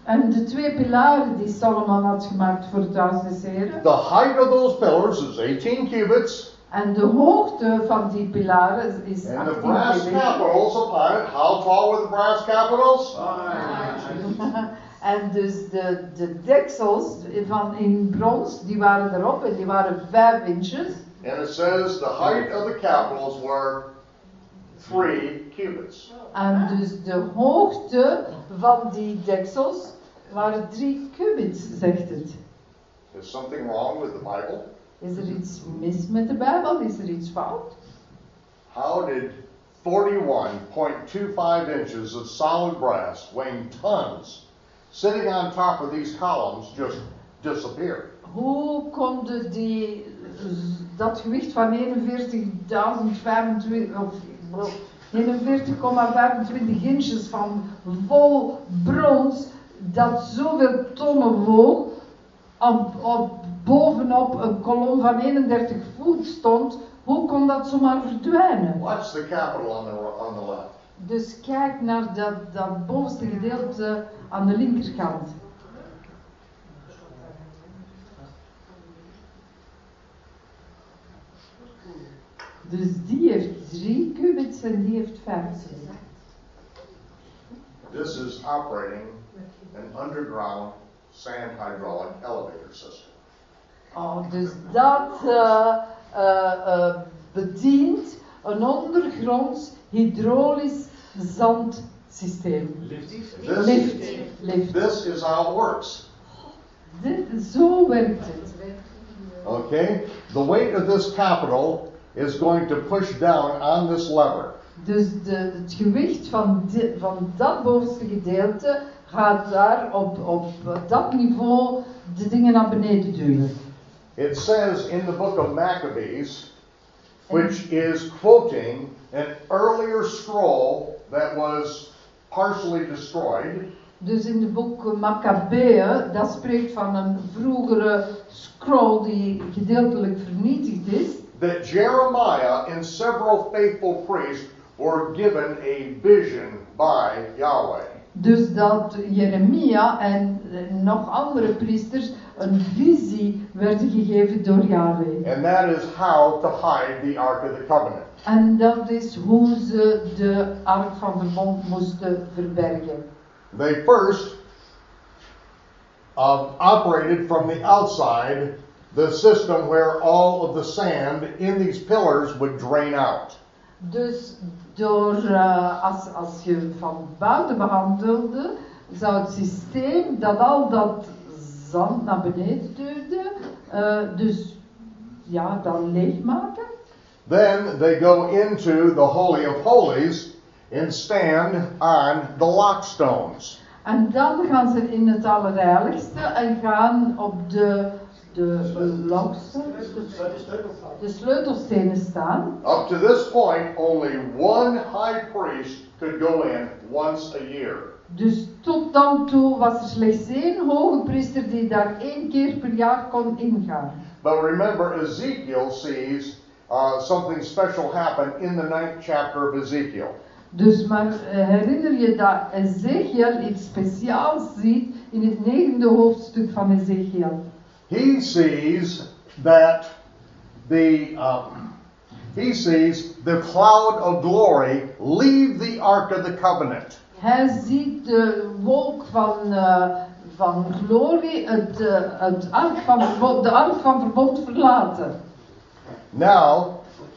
S1: En de twee pilaren die Solomon had gemaakt voor het huis des Heren.
S2: The height of those pillars is 18 cubits,
S1: En de hoogte van die pilaren is
S2: and the
S1: 18
S2: brass capitals upon it. How tall were the brass capitals?
S1: En dus de, de deksels van in brons, die waren erop en die waren 5 inches.
S2: And it says the height of the capitals were three cubits.
S1: En dus de hoogte van die deksels waren 3 cubits, zegt het.
S2: Is something wrong with the Bible?
S1: Is er iets mis met de Bijbel? Is er iets fout?
S2: How did 41.25 inches of solid brass weighing tons sitting on top of these columns just disappear?
S1: Hoe konden die, dat gewicht van 41.025 of 41,25 inches van vol brons, dat zoveel tonnen woog, op, op, bovenop een kolom van 31 voet stond, hoe kon dat zomaar verdwijnen?
S2: Watch the capital on the, on the left.
S1: Dus kijk naar dat, dat bovenste gedeelte aan de linkerkant. Dus die heeft 3 cubits en die heeft 5
S2: This is operating an underground sand hydraulic elevator system.
S1: Oh, dus dat eh, eh, bedient een ondergronds hydraulisch zandsysteem.
S2: This,
S1: Lift. Lift.
S2: this is how it works.
S1: Dit, zo werkt het.
S2: Okay? The weight of this capital is going to push down on this lever.
S1: Dus de, het gewicht van, di- van dat bovenste gedeelte gaat daar op, op dat niveau de dingen naar beneden duwen.
S2: It says in the book of Maccabees, which is quoting an earlier scroll that was partially destroyed,
S1: Dus in het boek Maccabeeën, dat spreekt van een vroegere scroll die gedeeltelijk vernietigd is.
S2: that Jeremiah and several faithful priests were given a vision by Yahweh.
S1: Dus dat Jeremia en eh, nog andere priesters een visie werden gegeven door Yahweh.
S2: And that is how to hide the Ark of the Covenant.
S1: En dat is hoe ze de ark van verbond moesten verbergen.
S2: They first uh, operated from the outside the system where all of the sand in these pillars would drain out.
S1: Dus door, eh, als, als je van buiten behandelde, zou het systeem dat al dat zand naar beneden duwde, eh, dus ja, dan leegmaken.
S2: Then they go into the Holy of Holies and stand on the lockstones.
S1: En dan gaan ze in het allerheiligste en gaan op de, de locks, de, de sleutelstenen staan.
S2: Up to this point, only one high priest could go in once a year.
S1: Dus tot dan toe was er slechts één hoge priester die daar één keer per jaar kon ingaan.
S2: But remember, Ezekiel sees uh, something special happen in the ninth chapter of Ezekiel.
S1: Dus maar eh, herinner je dat Ezekiel iets speciaals ziet in het negende hoofdstuk van Ezekiel.
S2: He sees that the um, he sees the cloud of glory leave the ark of the covenant.
S1: Hij ziet de wolk van, eh, van glorie het, eh, het ark van verbond, de ark van verbond verlaten.
S2: Now,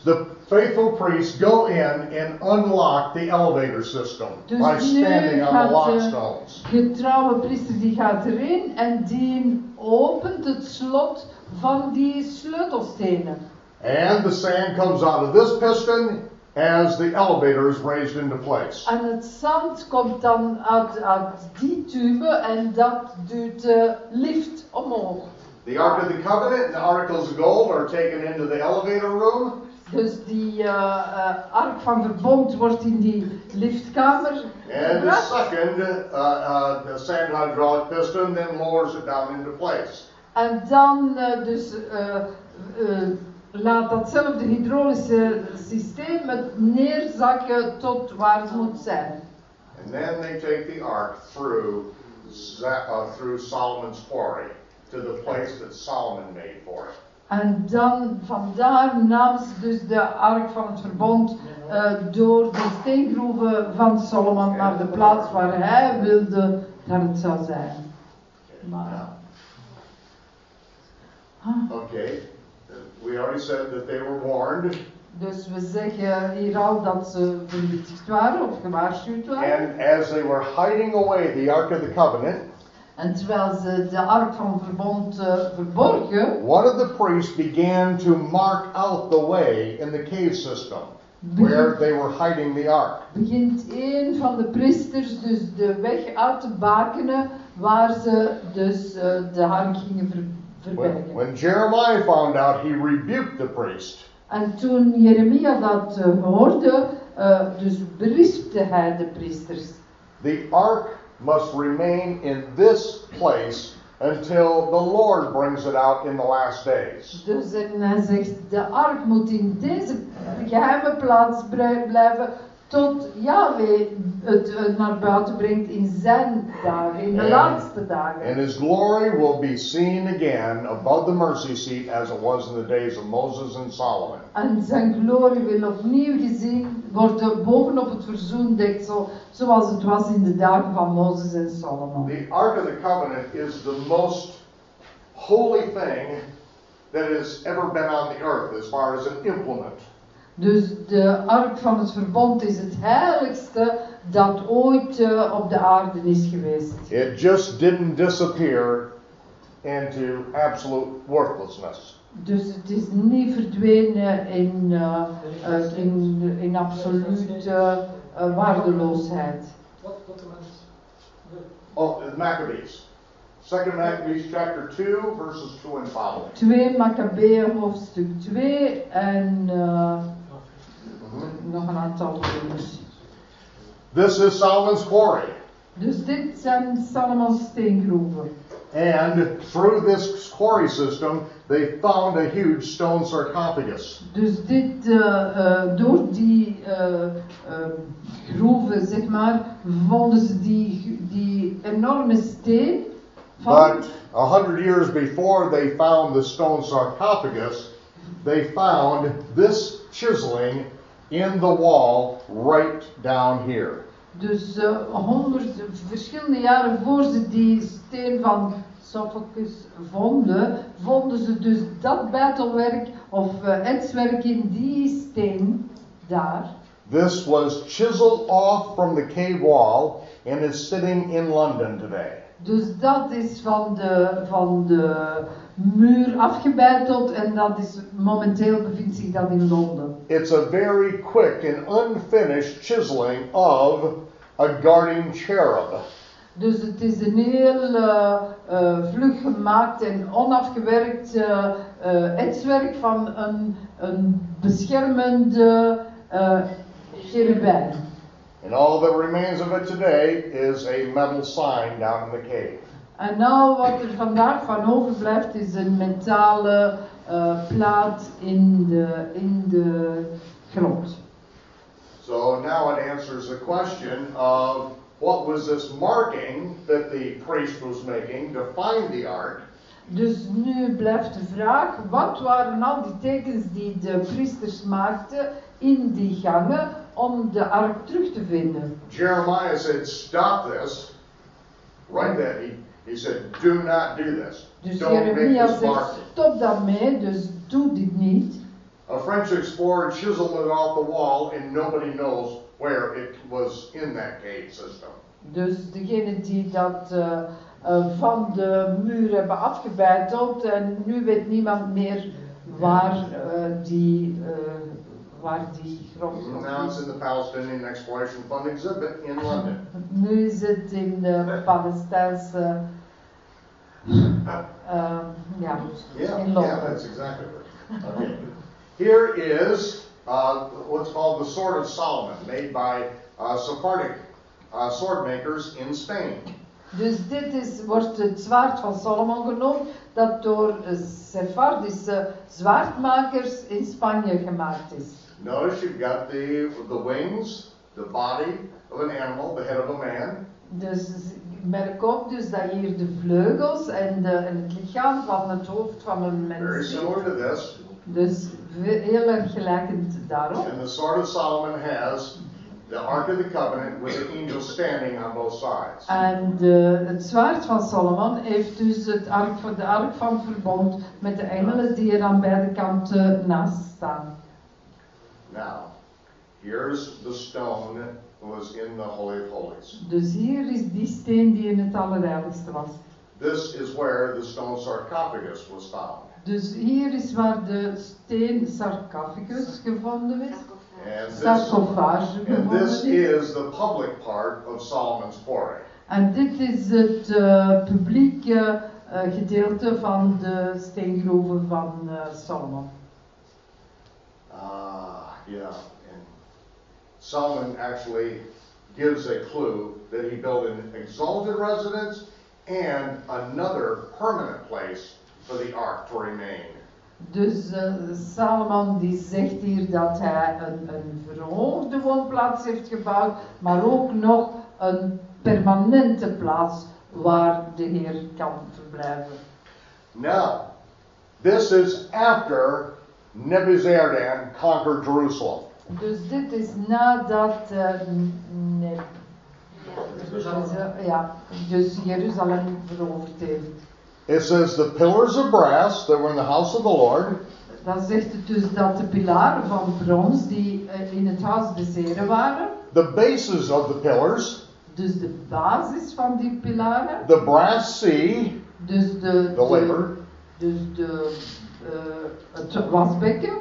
S2: the faithful priests go in and unlock the elevator system
S1: Dus
S2: by standing on the lockstones.
S1: getrouwe priester die gaat erin en die opent het slot van die sleutelstenen.
S2: And the sand comes out of this piston as the elevator is raised into place.
S1: En het zand komt dan uit, uit die tube en dat duwt de lift omhoog.
S2: The Ark of the Covenant and the articles of gold are taken into the elevator room.
S1: Dus die eh, eh, ark van verbond wordt in die liftkamer
S2: And the second, uh, uh, the sand hydraulic piston then lowers it down into place.
S1: En dan dus laat datzelfde hydraulische systeem het neerzakken tot waar het moet zijn.
S2: And then they take the ark through, uh, through Solomon's quarry to the place that Solomon made for it.
S1: En dan vandaar namen ze dus de ark van het verbond eh, door de steengroeven van Solomon naar de plaats waar hij wilde dat het zou zijn. Maar, Ah,
S2: Okay, we already said that they were warned,
S1: dus we zeggen hier al dat ze vernietigd waren of gewaarschuwd waren.
S2: and as they were hiding away the Ark of the Covenant,
S1: En terwijl ze de ark van verbond eh, verborgen,
S2: one of the priests began to mark out the way in the cave system where they were hiding the ark.
S1: begint een van de priesters dus de weg uit te bakenen waar ze dus eh, de ark gingen ver-
S2: When,
S1: verbergen.
S2: when Jeremiah found out, he rebuked the priest.
S1: En toen Jeremia dat eh, hoorde, eh, dus berispte hij de priesters.
S2: The ark must remain in this place until the Lord brings it out in the last days.
S1: Dus en hij zegt, de ark moet in deze geheime plaats blijven tot Yahweh het eh, naar buiten brengt in zijn dagen, in de
S2: En-
S1: laatste dagen.
S2: And his glory will be seen again above the mercy seat as it was in the days of Moses and Solomon.
S1: En zijn glorie wil opnieuw gezien worden bovenop het verzoendeksel, zoals het was in de dagen van Mozes en Solomon.
S2: The Ark of the Covenant is the most holy thing that has ever been on the earth as far as an implement.
S1: Dus de ark van het verbond is het heiligste dat ooit eh, op de aarde is geweest.
S2: It just didn't disappear into absolute worthlessness.
S1: Dus het is niet verdwenen in, eh, eh, in, in absolute eh, waardeloosheid.
S4: Wat, wat er met
S2: Oh, Maccabees. Second Maccabees chapter 2, verses 2 and following.
S1: 2 Maccabeeën hoofdstuk 2 en nog een aantal nummers.
S2: This is Solomon's quarry.
S1: Dus dit zijn Salomons steengroeven.
S2: And through this quarry system, they found a huge stone sarcophagus.
S1: Dus dit, eh, eh, door die eh, groeven, zeg maar, vonden ze die, die enorme steen van.
S2: But a hundred years before they found the stone sarcophagus, they found this chiseling in the wall right down here.
S1: Dus eh, honderd verschillende jaren voor ze die steen van Sophocles vonden, vonden ze dus dat beitelwerk of eh etswerk in die steen daar.
S2: This was chiseled off from the cave wall and is sitting in London today.
S1: Dus dat is van de, van de muur afgebeiteld en dat is momenteel bevindt zich dat in Londen.
S2: It's a very quick and unfinished chiseling of a guarding cherub.
S1: Dus het is een heel eh, vlug gemaakt en onafgewerkt eh, etswerk van een, een beschermende cherubijn.
S2: And all that remains of it today is a metal sign down in the cave.
S1: En nou wat er vandaag van overblijft is een metalen eh, plaat in de, in de grond.
S2: So now it answers the question of what was this marking that the priest was making to find the ark?
S1: Dus nu blijft de vraag, wat waren al die tekens die de priesters maakten in die gangen om de ark terug te vinden?
S2: Jeremiah said, Stop this. Right then, he, he said, Do not do this.
S1: Dus
S2: Don't make
S1: Jeremia
S2: this
S1: zegt, stop daarmee, dus doe dit niet.
S2: A French explorer chiseled it off the wall, and nobody knows where it was in that cave system.
S1: Dus degene die dat eh, eh, van de muur hebben afgebeiteld en nu weet niemand meer waar eh, die, was.
S2: in the Palestinian Exploration Fund exhibit in London.
S1: Nu is het in de Palestijnse, ja,
S2: Yeah,
S1: in
S2: yeah,
S1: Londen.
S2: that's exactly right. Okay. Here is uh, what's called the Sword of Solomon, made by uh, Sephardic uh, sword makers in Spain.
S1: Dus dit is, wordt het zwaard van Solomon genoemd, dat door Sephardische zwaardmakers in Spanje gemaakt is.
S2: Notice you've got the, the wings, the body of an animal, the head of a man,
S1: Dus merk op dus dat hier de vleugels en, de, en het lichaam van het hoofd van een
S2: very
S1: mens zit.
S2: similar to this.
S1: Dus heel erg gelijkend daarop.
S2: And the Sword of Solomon has the Ark of the Covenant with the angel standing on both sides.
S1: En de, het zwaard van Solomon heeft dus het ark, de ark van verbond met de engelen die er aan beide kanten naast staan.
S2: Now, here's the stone that was in the Holy of Holies.
S1: Dus hier is die steen die in het allerheiligste was.
S2: This is where the stone sarcophagus was found.
S1: Dus hier is waar de steen sarcophagus gevonden
S2: this,
S1: Sarcophage
S2: and this
S1: is.
S2: is the public part of Solomon's quarry.
S1: En dit is het eh, publieke eh, gedeelte van de steengroeven van eh, Solomon.
S2: Ah, yeah. And Solomon actually gives a clue that he built an exalted residence and another permanent place for the ark to remain.
S1: Dus eh, Salomon die zegt hier dat hij een, een verhoogde woonplaats heeft gebouwd, maar ook nog een permanente plaats waar de Heer kan verblijven.
S2: Now, this is after Nebuzaradan conquered Jerusalem.
S1: Dus dit is nadat eh, ja, dus Jeruzalem veroverd heeft.
S2: It says the pillars of brass that were in the house of the Lord.
S1: Dan zegt het dus dat de pilaren van brons die eh, in het huis des Heren waren,
S2: the bases of the pillars,
S1: dus de basis van die pilaren,
S2: the brass sea,
S1: dus de,
S2: the laver,
S1: dus de, het wasbekken,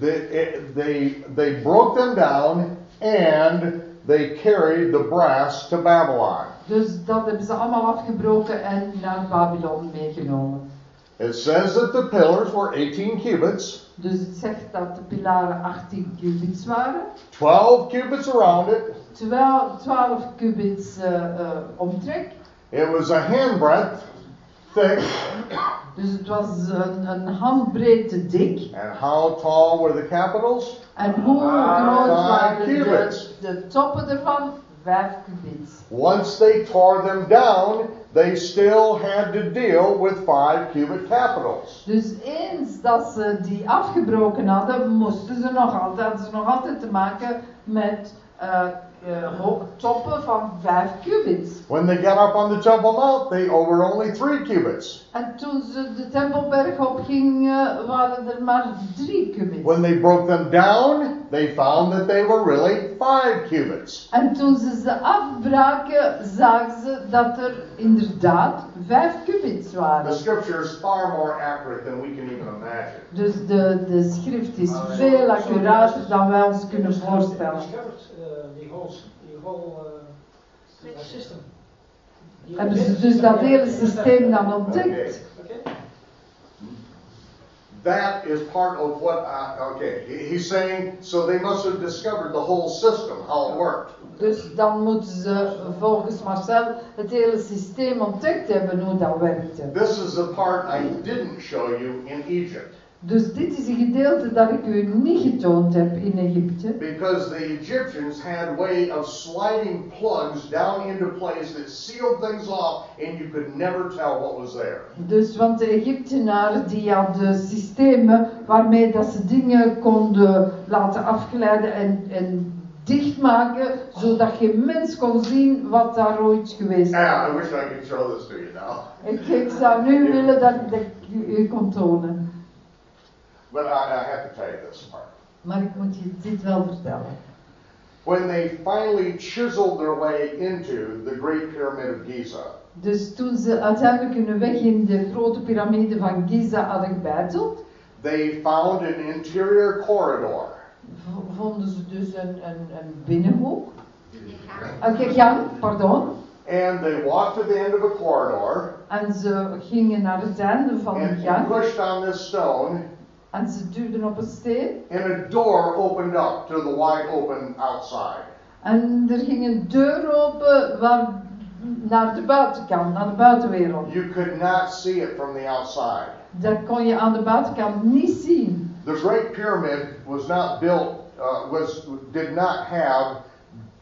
S2: they, they, they broke them down and they carried the brass to Babylon.
S1: dus dat hebben ze allemaal afgebroken en naar Babylon meegenomen.
S2: It says that the pillars were 18 cubits,
S1: Dus het zegt dat de pilaren 18 cubits waren,
S2: 12 cubits around it.
S1: terwijl 12 cubits eh, eh, omtrek.
S2: It was a handbreadth
S1: Dus het was een, een handbreedte dik.
S2: and how tall were the capitals?
S1: En hoe
S2: Ah,
S1: groot waren de,
S2: cubits.
S1: de toppen ervan? Vijf kubits.
S2: Once they tore them down, they still had to deal with five cubit capitals.
S1: Dus eens dat ze die afgebroken hadden, moesten ze nog altijd, hadden ze nog altijd te maken met eh, eh, ho- toppen van 5 cubits.
S2: When they got up on the Temple Mount, they were only three cubits.
S1: En toen ze de Tempelberg opgingen, waren er maar 3 cubits.
S2: When they broke them down, they found that they were really five cubits.
S1: En toen ze ze afbraken, zagen ze dat er inderdaad 5 cubits
S2: The
S1: waren.
S2: scripture is far more accurate than we can even imagine.
S1: Dus de, de schrift is veel accurater dan wij ons kunnen voorstellen.
S4: Whole, uh, system.
S1: Hebben ze dus dat hele systeem dan ontdekt.
S4: Okay.
S2: That is part of what I, okay, he- he's saying, so they must have discovered the whole system, how it worked.
S1: Dus dan moeten ze volgens Marcel het hele systeem ontdekt hebben hoe dat werkte.
S2: This is the part I didn't show you in Egypt.
S1: Dus dit is een gedeelte dat ik u niet getoond heb in Egypte.
S2: Because the Egyptians had way of sliding plugs down into place that sealed things off and you could never tell what was there.
S1: Dus want de Egyptenaren die hadden systemen waarmee dat ze dingen konden laten afglijden en, en dichtmaken, zodat geen mens kon zien wat daar ooit geweest was.
S2: Ah, I wish I could show this to you now.
S1: Ik, ik zou nu willen dat, ik u kon tonen.
S2: But I, I have to tell you this part.
S1: Maar ik moet je dit wel vertellen.
S2: When they finally chiseled their way into the Great Pyramid of Giza,
S1: Dus toen ze uiteindelijk hun weg in de grote piramide van Giza hadden gebeiteld,
S2: they found an interior corridor.
S1: vonden ze dus een, een, een binnenhoek. Een gang, pardon.
S2: And they walked to the end of a corridor
S1: En ze gingen naar het einde van de
S2: and, and
S1: gang.
S2: pushed on this stone,
S1: En ze duwden op een steen.
S2: and a door opened up to the wide open outside.
S1: En er ging een deur open waar, naar de buitenkant, naar de buitenwereld.
S2: You could not see it from the outside.
S1: Dat kon je aan de buitenkant niet zien.
S2: The Great Pyramid was not built, uh, was did not have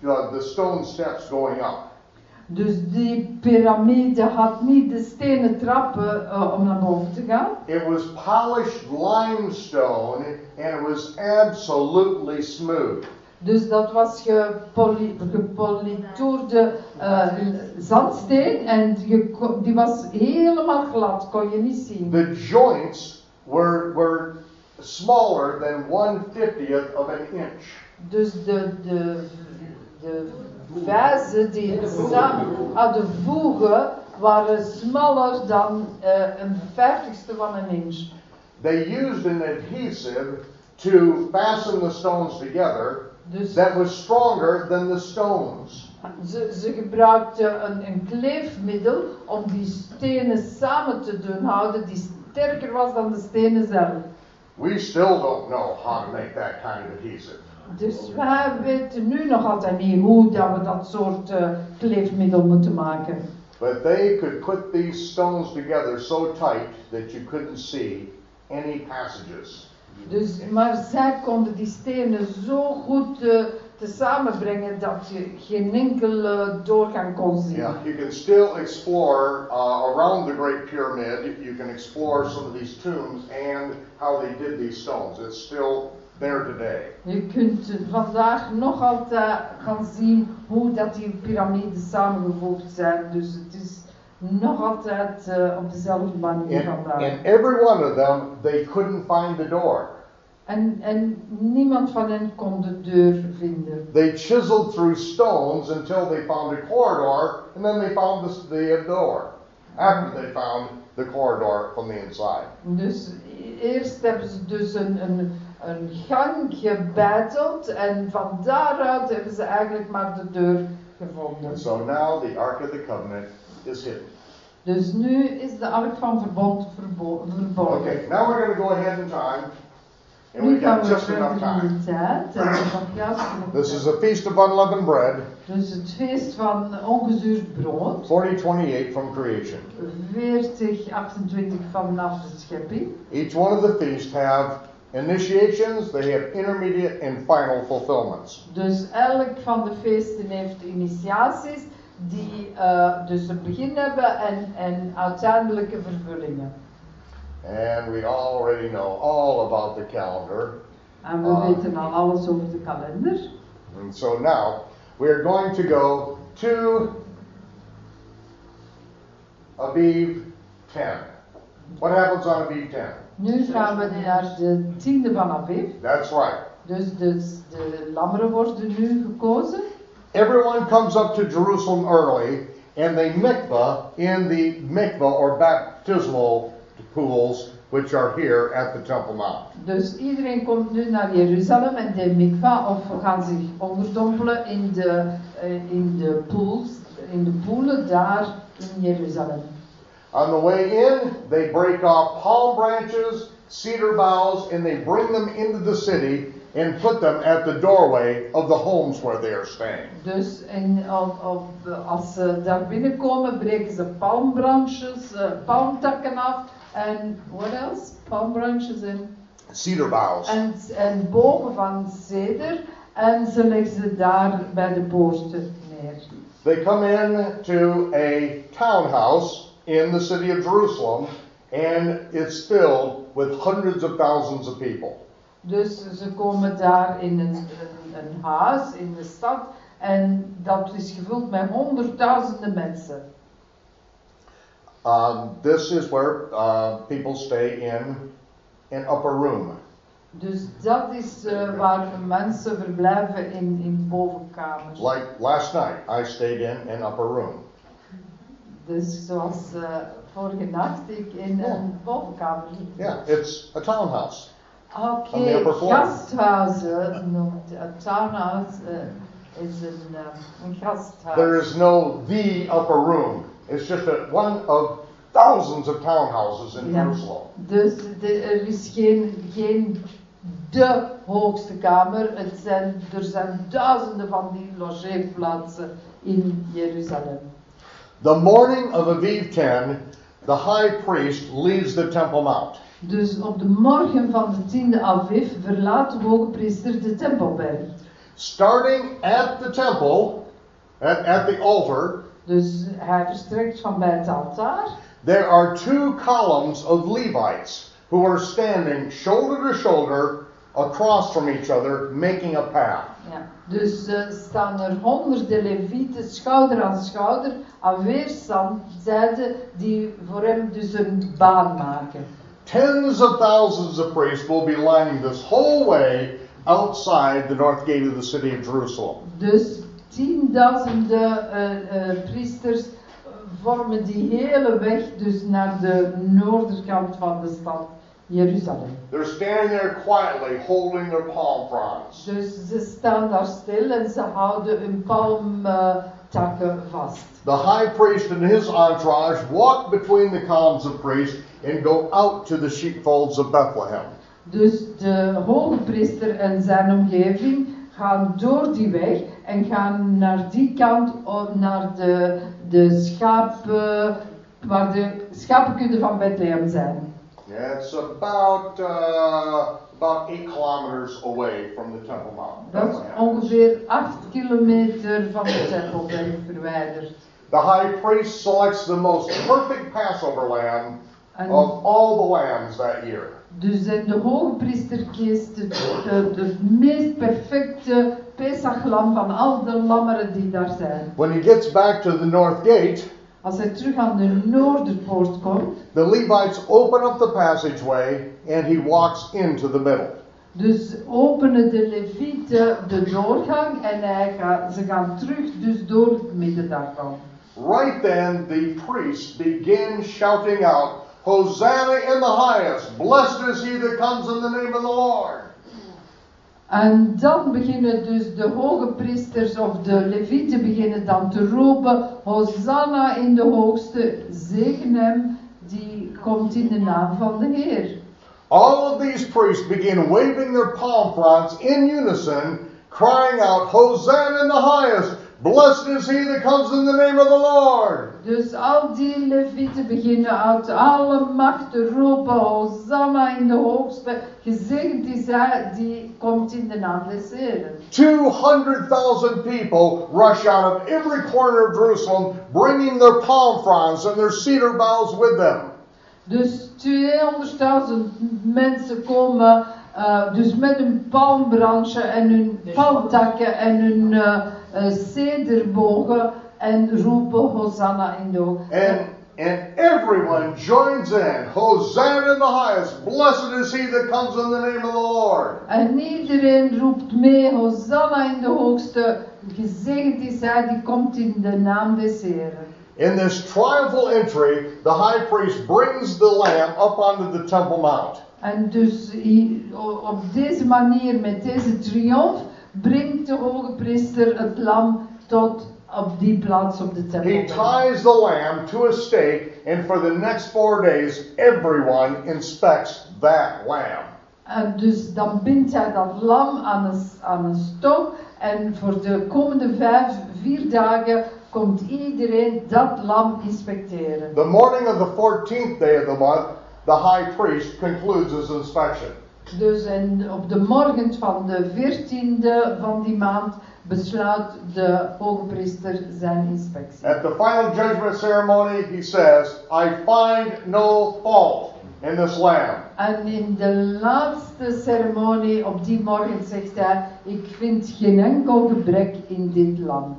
S2: uh, the stone steps going up.
S1: Dus die piramide had niet de stenen trappen eh, om naar boven te gaan.
S2: It was polished limestone and it was absolutely smooth.
S1: Dus dat was gepoli- gepolitoerde eh, zandsteen en je die was helemaal glad, kon je niet zien.
S2: The joints were, were smaller than one fiftieth of an inch.
S1: Dus de, de, de vijzen die samen hadden voegen waren smaller dan eh, een vijftigste van een inch.
S2: They used an adhesive to fasten the stones together
S1: Dus
S2: that was stronger than the stones.
S1: ze, ze gebruikten een, een kleefmiddel om die stenen samen te doen houden die sterker was dan de stenen zelf.
S2: We still don't know how to make that kind of adhesive.
S1: Dus wij weten nu nog altijd niet hoe dat we dat soort eh, kleefmiddel moeten maken.
S2: But they could put these stones together so tight that you couldn't see any passages.
S1: Dus, maar zij konden die stenen zo goed eh, te samenbrengen dat je geen enkele doorgang kon zien.
S2: Yeah, you can still explore uh, around the Great Pyramid. You can explore some of these tombs and how they did these stones. It's still there today.
S1: Je kunt eh, vandaag nog altijd gaan zien hoe dat die piramides samengevoegd zijn. Dus het is nog altijd eh, op dezelfde manier
S2: In,
S1: vandaag.
S2: in every one of them, they couldn't find the door.
S1: En, en niemand van hen kon de deur vinden.
S2: They chiseled through stones until they found a corridor, and then they found the, the door. After they found the corridor from the inside.
S1: Dus eerst hebben ze dus een, een, een gang gebeiteld en van daaruit hebben ze eigenlijk maar de deur gevonden.
S2: And so now the Ark of the Covenant is hidden.
S1: Dus nu is de ark van verbond verbo- verborgen.
S2: Okay, now we're going to go ahead in time And
S1: Nu
S2: we
S1: gaan
S2: got
S1: we
S2: just enough time.
S1: de tijd. En we hebben nog juist genoeg
S2: This is a feast of unleavened bread,
S1: Dus het feest van ongezuurd brood.
S2: 4028 from creation.
S1: 40, 28 vanaf de schepping.
S2: Each one of the feasts have initiations, they have intermediate and final fulfillments.
S1: Dus elk van de feesten heeft initiaties die eh, dus een begin hebben en, en uiteindelijke vervullingen.
S2: And we already know all about the calendar.
S1: En we
S2: Ah.
S1: weten al alles over de kalender.
S2: And so now we are going to go to Aviv 10. What happens on Aviv 10?
S1: Nu gaan we naar de tiende van Aviv.
S2: That's right.
S1: Dus de, de lammeren worden nu gekozen.
S2: Everyone comes up to Jerusalem early and they mikvah in the mikvah or baptismal pools which are here at the Temple Mount.
S1: Dus iedereen komt nu naar Jeruzalem en de mikva of gaan zich onderdompelen in de, eh, in de pools, in de poelen daar in Jeruzalem.
S2: On the way in, they break off palm branches, cedar boughs, and they bring them into the city and put them at the doorway of the homes where they are staying.
S1: Dus op, als ze daar binnenkomen, breken ze palmbranches, eh, palmtakken af en what else? Palmbranches en,
S2: Cedar boughs.
S1: en, en bogen van ceder en ze leggen ze daar bij de poorten neer.
S2: They come in to a townhouse in the city of Jerusalem, and it's filled with hundreds of thousands of people.
S1: Dus ze komen daar in een, een, een huis in de stad en dat is gevuld met honderdduizenden mensen.
S2: Um, this is where uh, people stay in an upper room.
S1: Dus dat is eh, waar mensen verblijven in, in bovenkamers.
S2: Like last night, I stayed in an upper room.
S1: Dus zoals eh, vorige nacht ik in een bovenkamer liep.
S2: Yeah, it's a townhouse.
S1: Oké,
S2: floor.
S1: gasthuizen noemt een townhouse eh, is een, eh, een gasthuis.
S2: There is no the upper room. It's just a, one of thousands of townhouses in
S1: Ja.
S2: Jerusalem.
S1: Dus de- er is geen, geen de hoogste kamer. Het zijn, er zijn duizenden van die logeerplaatsen in Jeruzalem.
S2: The morning of Aviv 10, the high priest leaves the Temple Mount.
S1: Dus op de morgen van de tiende Aviv verlaat de hoge priester de Tempelberg.
S2: Starting at the temple, at, at the altar,
S1: Dus hij verstrekt van bij het altaar.
S2: there are two columns of Levites who are standing shoulder to shoulder across from each other, making a path.
S1: Ja. Dus eh, staan er honderden levieten schouder aan schouder aan weerszijden die voor hem dus een baan maken.
S2: Tens of thousands of priests will be lining this whole way outside the north gate of the city of Jerusalem.
S1: Dus tienduizenden eh, eh, priesters vormen die hele weg dus naar de noorderkant van de stad Jeruzalem.
S2: They're standing there quietly holding their palm fronds.
S1: Dus ze staan daar stil en ze houden hun palmtakken vast.
S2: The high priest and his entourage walk between the columns of priests and go out to the sheepfolds of Bethlehem.
S1: Dus de hoge priester en zijn omgeving gaan door die weg en gaan naar die kant, naar de, de schapen, waar de schapenkudde van Bethlehem zijn.
S2: Yeah, it's about uh, about eight kilometers away from the Temple Mount.
S1: Dat is ongeveer 8 kilometer van de Tempelberg verwijderd.
S2: The high priest selects the most perfect Passover lamb
S1: En
S2: of all the lambs that year.
S1: dus de hoge priester kiest het, de, de meest perfecte Pesachlam van al de lammeren die daar zijn.
S2: When he gets back to the north gate,
S1: Als hij terug aan de noorderpoort komt,
S2: the Levites open up the passageway and he walks into the middle.
S1: dus openen de levieten de doorgang en hij gaat, ze gaan terug dus door het midden daarvan.
S2: Right then, the priests begin shouting out, Hosanna in the highest! Blessed is he that comes in the name of the Lord!
S1: En dan beginnen dus de hoge priesters of de levieten beginnen dan te roepen, Hosanna in de hoogste, zegen hem die komt in de naam van de Heer.
S2: All of these priests begin waving their palm fronds in unison, crying out, Hosanna in the highest! Blessed is he that comes in the name of the Lord!
S1: Dus al die levieten beginnen uit alle macht te roepen, Hosanna in de hoogste, gezegend is hij die komt in de naam des Heren.
S2: 200,000 people rush out of every corner of Jerusalem, bringing their palm fronds and their cedar boughs with them.
S1: Dus 200.000 mensen komen eh, dus met hun palmbranche en hun palmtakken en hun eh, cederbogen en roepen Hosanna in de hoogte.
S2: And, and everyone joins in. Hosanna in the highest. Blessed is he that comes in the name of the Lord.
S1: En iedereen roept mee, Hosanna in de hoogste. Gezegend is hij die komt in de naam des Heren.
S2: In this triumphal entry, the high priest brings the lamb up onto the Temple Mount.
S1: En dus op deze manier, met deze triomf, brengt de hoge priester het lam tot op die plaats op de
S2: He
S1: tempel.
S2: ties the lamb to a stake, and for the next four days, everyone inspects that lamb.
S1: En dus dan bindt hij dat lam aan een, aan een stok. En voor de komende vijf, vier dagen komt iedereen dat lam inspecteren.
S2: The morning of the 14th day of the month, the high priest concludes his inspection.
S1: Dus en op de morgen van de 14e van die maand besluit de hoge priester zijn inspectie.
S2: At the final judgment ceremony, he says, I find no fault in this lamb.
S1: En in de laatste ceremonie op die morgen zegt hij: Ik vind geen enkel gebrek in dit lam.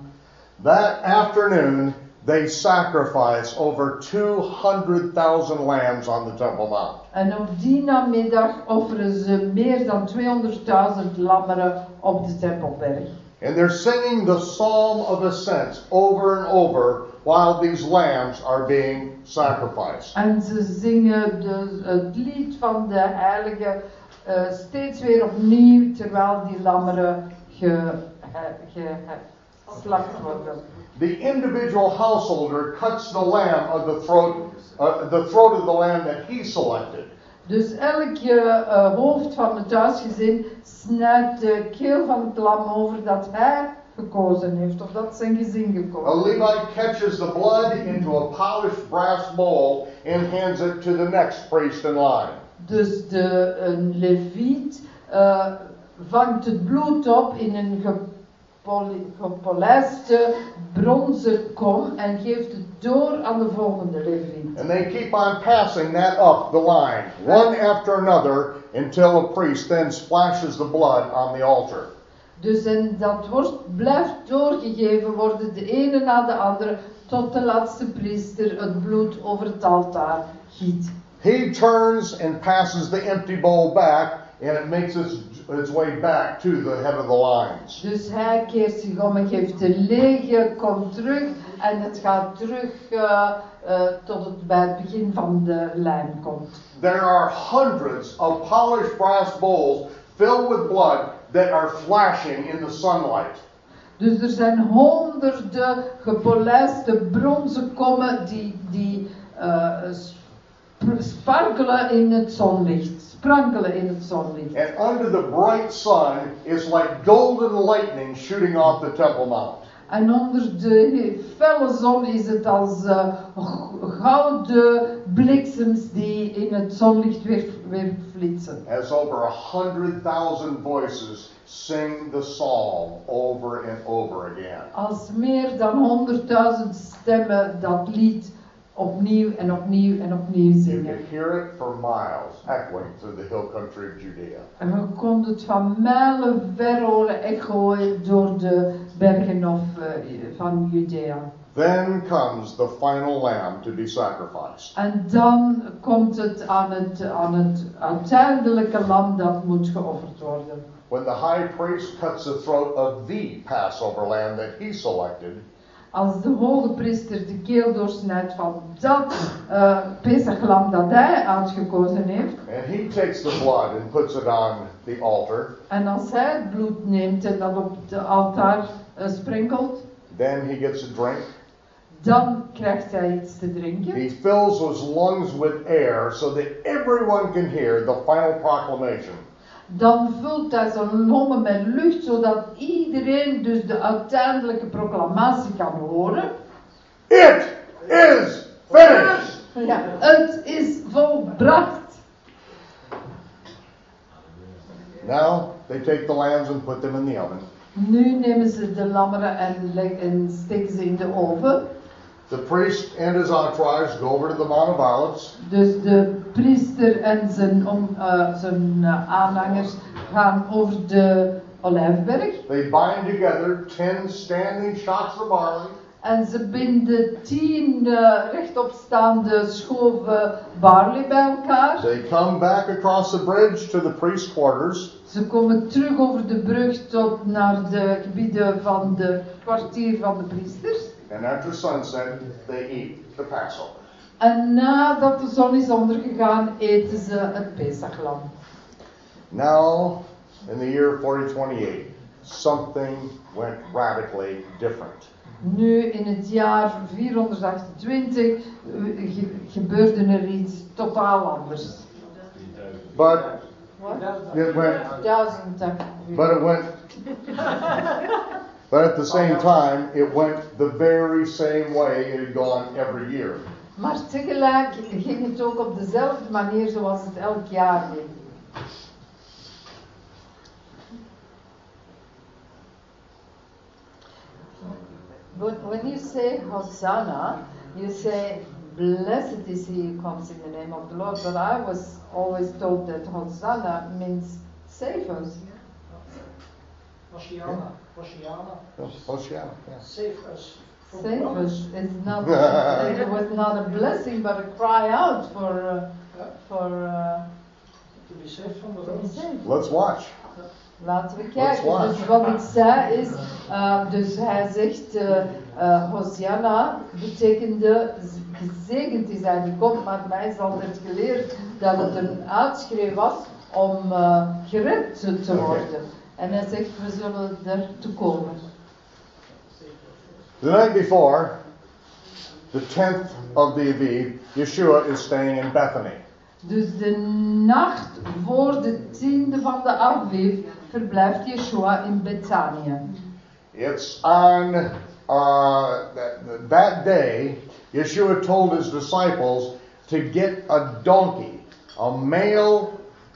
S2: That afternoon, they sacrifice over 200,000 lambs on the Temple Mount.
S1: En op die namiddag offeren ze meer dan 200.000 lammeren op de Tempelberg.
S2: And they're singing the Psalm of Ascent over and over while these lambs are being sacrificed.
S1: En ze zingen de, het lied van de heilige eh, steeds weer opnieuw terwijl die lammeren ge, ge, geslacht worden.
S2: The individual householder cuts the lamb of the throat, uh, the throat of the lamb that he selected.
S1: Dus elk eh, hoofd van het huisgezin snijdt de keel van het lam over dat hij gekozen heeft, of dat zijn gezin gekozen. A.
S2: Levite catches the blood into a polished brass bowl and hands it to the next priest in line.
S1: Dus de, een leviet eh, vangt het bloed op in een gepolijste bronzen kom en geeft het door aan de volgende leviet.
S2: And they keep on passing that up the line, one after another, until a priest then splashes the blood on the altar.
S1: Dus en dat wordt, blijft doorgegeven worden, de ene na de andere, tot de laatste priester het bloed over het altaar giet.
S2: He turns and passes the empty bowl back, and it makes its, its way back to the head of the lines.
S1: Dus hij keert zich om en geeft de lege, komt terug en het gaat terug eh, eh, tot het bij het begin van de lijn komt.
S2: There are hundreds of polished brass bowls filled with blood that are flashing in the sunlight.
S1: Dus er zijn honderden gepolijste bronzen kommen die, die sp- sparkelen in het zonlicht, sprankelen in het zonlicht.
S2: And under the bright sun is like golden lightning shooting off the Temple Mount.
S1: En onder de felle zon is het als eh, gouden bliksems die in het zonlicht weer, weer flitsen.
S2: As over a hundred thousand voices sing the psalm over and over again.
S1: Als meer dan honderdduizend stemmen dat lied opnieuw en opnieuw en opnieuw
S2: You
S1: zingen.
S2: hear it for miles echoing through the hill country of Judea.
S1: En we konden het van mijlen ver horen echoen door de bergen of, eh, van Judea.
S2: Then comes the final lamb to be sacrificed.
S1: En dan komt het aan het, aan het uiteindelijke lam dat moet geofferd worden.
S2: When the high priest cuts the throat of the Passover lamb that he selected,
S1: Als de hoge priester de keel doorsnijdt van dat eh Pesachlam dat hij uitgekozen heeft.
S2: and he takes the blood and puts it on the altar,
S1: En als hij het bloed neemt en dat op het altaar sprenkelt.
S2: then he gets a drink,
S1: Dan krijgt hij iets te drinken.
S2: He fills his lungs with air so that everyone can hear the final proclamation.
S1: Dan vult hij zijn longen met lucht, zodat iedereen dus de uiteindelijke proclamatie kan horen.
S2: It is finished!
S1: Ja, het is volbracht.
S2: Now they take the lambs and put them in the oven.
S1: Nu nemen ze de lammeren en, en steken ze in de oven.
S2: The priest and his entourage go over to the Mount of Olives.
S1: Dus de priester en zijn, om, eh, zijn eh, aanhangers gaan over de olijfberg.
S2: They bind together ten standing shocks of barley.
S1: En ze binden tien eh, rechtopstaande schoven barley bij elkaar.
S2: They come back across the bridge to the priest's quarters.
S1: Ze komen terug over de brug tot naar de gebieden van de kwartier van de priesters.
S2: And after sunset, they eat the Passover.
S1: En nadat de zon is ondergegaan, eten ze het Pesachlam.
S2: Now, in the year 4028, something went radically different.
S1: Nu in het jaar 428 eh, ge- gebeurde er iets totaal anders.
S2: But
S1: Wat?
S2: it went, but it went, but at the same time, it went the very same way it had gone every year.
S1: Maar tegelijk ging het ook op dezelfde manier zoals het elk jaar ging. When, when you say Hosanna, you say, Blessed is he who comes in the name of the Lord. But I was always told that Hosanna means save us.
S4: Hoshiana, Hoshiana,
S2: Hosanna, yeah.
S4: save us.
S1: Save us. It's not, it was not a blessing, but a cry out for, uh, for uh,
S4: To be saved from the Romans.
S2: Let's watch.
S1: Laten we
S2: Let's
S1: kijken.
S2: watch.
S1: Dus wat ik zei is, uh, dus hij zegt, uh, uh, Hosianna betekende z- gezegend is hij gekomen, maar mij is altijd geleerd dat het een uitschreeuw was om uh, gered te,
S2: Oké.
S1: En hij zegt, we zullen er toe komen.
S2: The night before, the 10th of the Aviv, Yeshua is staying in Bethany.
S1: Dus de nacht voor de tiende van de Aviv verblijft Yeshua in Bethanië.
S2: It's on uh, that, that day, Yeshua told his disciples to get a donkey, a male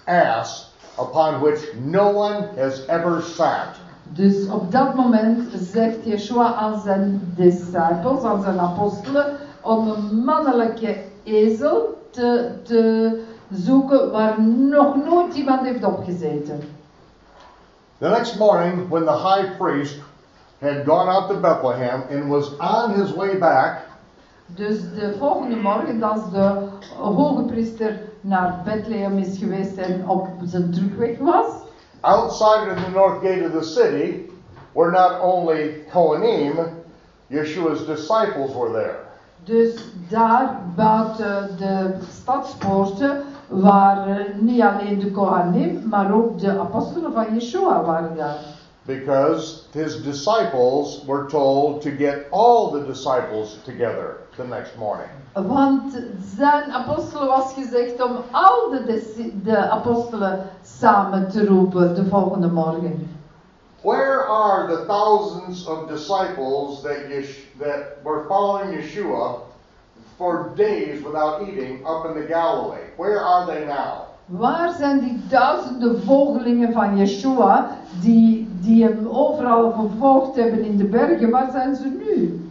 S2: ass, upon which no one has ever sat.
S1: Dus op dat moment zegt Yeshua aan zijn disciples, aan zijn apostelen, om een mannelijke ezel te, te zoeken waar nog nooit iemand heeft opgezeten.
S2: The next morning, when the high priest had gone out to Bethlehem and was on his way back,
S1: Dus de volgende morgen, als de hoge priester naar Bethlehem is geweest en op zijn terugweg was,
S2: outside of the north gate of the city were not only Kohanim, Yeshua's disciples were there.
S1: Dus daar buiten de stadspoorten waren niet alleen de Kohanim, maar ook de apostelen van Yeshua waren daar.
S2: Because his disciples were told to get all the disciples together the next morning.
S1: Want zijn apostelen was gezegd om al de, de apostelen samen te roepen de volgende morgen.
S2: Where are the thousands of disciples that, Yesh- that were following Yeshua for days without eating up in the Galilee? Where are they now?
S1: Waar zijn die duizenden volgelingen van Yeshua die, die hem overal gevolgd hebben in de bergen? Waar zijn ze nu?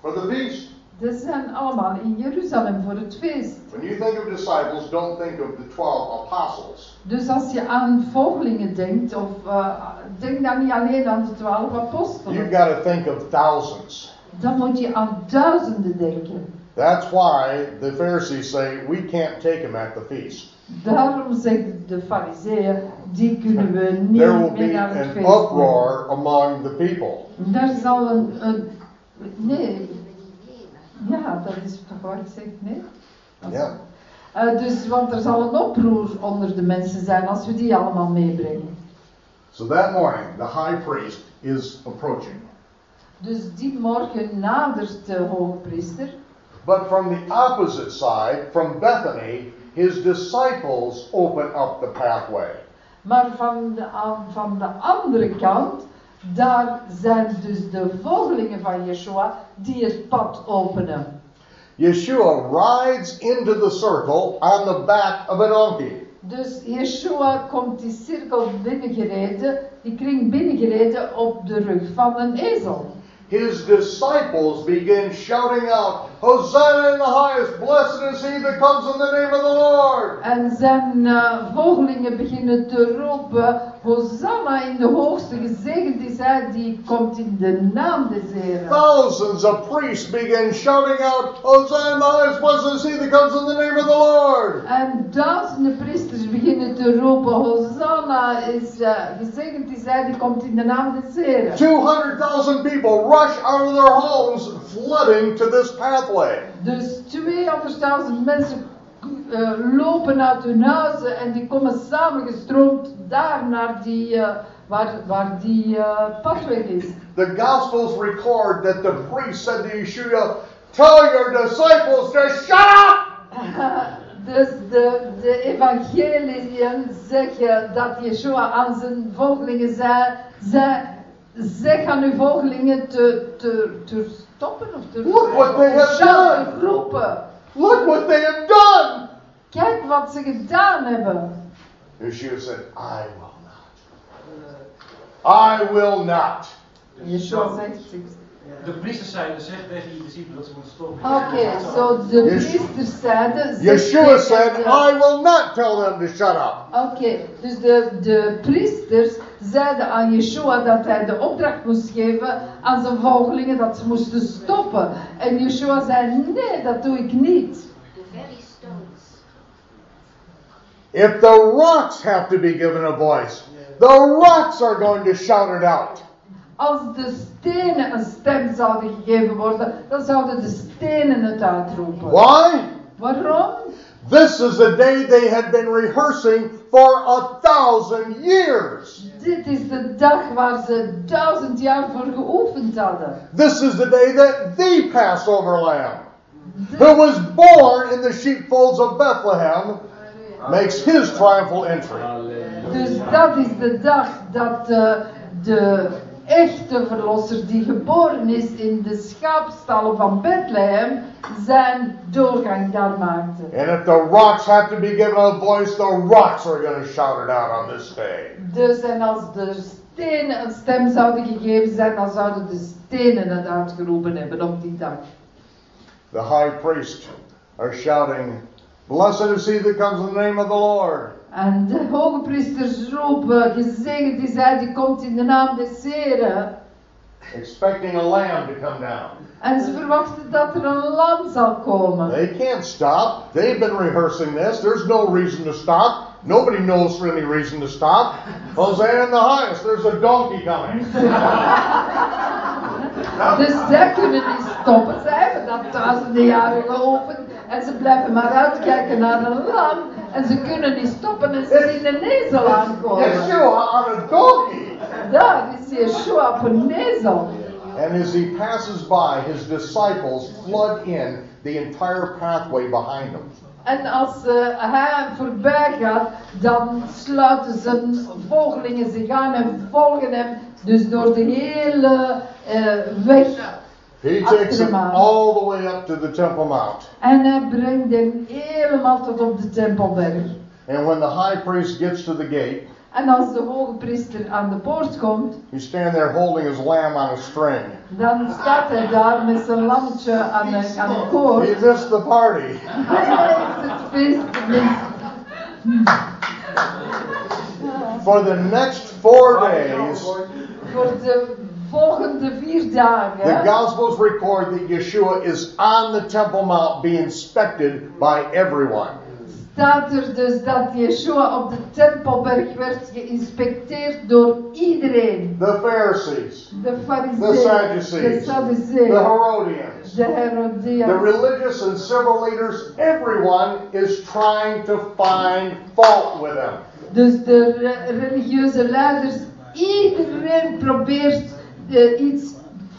S2: For the feast.
S1: Ze zijn allemaal in Jeruzalem voor het feest.
S2: When you think of disciples, don't think of the 12 apostles.
S1: Dus als je aan volgelingen denkt, of eh, denk dan niet alleen aan de twaalf
S2: You've
S1: apostelen.
S2: got to think of thousands.
S1: Dan moet je aan duizenden denken.
S2: That's why the Pharisees say we can't take him at the feast.
S1: Daarom zeggen de fariseeën, die kunnen we niet
S2: There will
S1: mee
S2: be
S1: naar het
S2: an
S1: feest nemen.
S2: uproar among the people.
S1: Daar zal een, een nee, ja, dat is wat ik zeg, nee?
S2: Ja.
S1: Eh, dus, want er zal een oproer onder de mensen zijn als we die allemaal meebrengen.
S2: So that morning, the high priest is approaching.
S1: Dus die morgen nadert de hoge priester.
S2: But from the opposite side, from Bethany, his disciples open up the pathway.
S1: Maar van de, van de andere kant, daar zijn dus de volgelingen van Yeshua die het pad openen.
S2: Yeshua rides into the circle on the back of a donkey.
S1: Dus Yeshua komt die cirkel binnengereden, die kring binnengereden op de rug van een ezel.
S2: His disciples begin shouting out, Hosanna in the highest, blessed is he that comes in the name of the Lord.
S1: En zijn eh, volgelingen beginnen te roepen, Hosanna in de hoogste, gezegend is hij die komt in de naam des Heren.
S2: Thousands of priests begin shouting out, Hosanna in the highest, blessed is he that comes in the name of the Lord.
S1: En duizenden priesters beginnen te roepen, Hosanna is uh, gezegend is hij die komt in de naam des Heren.
S2: 200,000 people rush out of their homes, flooding to this pathway.
S1: Dus 200.000 mensen eh, lopen uit hun huizen en die komen samengestroomd daar naar die, eh, waar, waar die eh, padweg is.
S2: The Gospels record that the priest said to Yeshua, Tell your disciples to shut up!
S1: Dus de, de evangeliën zeggen dat Yeshua aan zijn volgelingen zei, zei zeg aan uw volgelingen te, te, te stoppen of te
S2: Look what they have done.
S1: roepen.
S2: Look what they have done!
S1: Kijk wat ze gedaan hebben.
S2: Yeshua said, I will not. I will not.
S1: Yeshua zegt,
S3: De priesters zeiden, zeg tegen je discipelen dat ze moeten stoppen.
S1: Oké, zo de
S2: Yes-
S1: priesters zeiden. zeg
S2: Yeshua said, I will not tell them to shut up.
S1: Oké, dus de, de priesters zeiden aan Yeshua dat hij de opdracht moest geven aan zijn volgelingen dat ze moesten stoppen. En Yeshua zei, nee, dat doe ik niet.
S2: If the rocks have to be given a voice, the rocks are going to shout it out.
S1: Als de stenen een stem zouden gegeven worden, dan zouden de stenen het uitroepen.
S2: Why?
S1: Waarom?
S2: This is the day they had been rehearsing for a thousand years.
S1: Dit is de dag waar ze duizend jaar voor geoefend hadden.
S2: This is the day that the Passover lamb, who was born in the sheepfolds of Bethlehem, makes his triumphal entry.
S1: Dus dat is de dag dat eh, de echte verlosser die geboren is in de schaapstallen van Bethlehem zijn doorgang daar maakte.
S2: And if the rocks have to be given a voice, the rocks are going to shout it out on this day.
S1: Dus en als de stenen een stem zouden gegeven zijn, dan zouden de stenen het uitgeroepen hebben op die dag.
S2: The high priest are shouting, Blessed is he that comes in the name of the Lord.
S1: En de hoge priesters roepen, gezegend is hij die komt in de naam des Heren.
S2: Expecting a lamb to come down.
S1: En ze verwachten dat er een lam zal komen.
S2: They can't stop. They've been rehearsing this. There's no reason to stop. Nobody knows for any reason to stop. Hosanna in the highest. There's a donkey coming.
S1: Dus zij kunnen niet stoppen. Zij hebben dat duizenden jaren geoefend. En ze blijven maar uitkijken naar een lam. En ze kunnen niet stoppen en ze zien een ezel aankomen.
S2: Yeshua on a donkey.
S1: Daar is Yeshua op een ezel.
S2: And as he passes by, his disciples flood in the entire pathway behind him.
S1: En als eh, hij voorbij gaat, dan sluiten zijn volgelingen zich aan en volgen hem. Dus door de hele eh, weg.
S2: He
S1: Achter
S2: takes
S1: hem
S2: them
S1: aan.
S2: all the way up to the Temple Mount.
S1: En hij brengt hem helemaal tot op de Tempelberg.
S2: And when the high priest gets to the gate,
S1: En als de hoge priester aan de poort komt,
S2: he's standing there holding his lamb on a string.
S1: dan staat hij daar met zijn lammetje aan een, aan een koord.
S2: He missed the party.
S1: Hij heeft het feest gemist.
S2: For the next four days,
S1: Voor de volgende vier
S2: the Gospels record that Yeshua is on the Temple Mount being inspected by everyone.
S1: staat er dus dat Yeshua op de Tempelberg werd geïnspecteerd door iedereen.
S2: The Pharisees,
S1: De
S2: the
S1: fariseeën, de
S2: Sadducees, the
S1: Sadduceeën,
S2: Herodians,
S1: de
S2: the religious and civil leaders. Everyone is trying to find fault with him.
S1: Dus de re- religieuze leiders, iedereen probeert eh, iets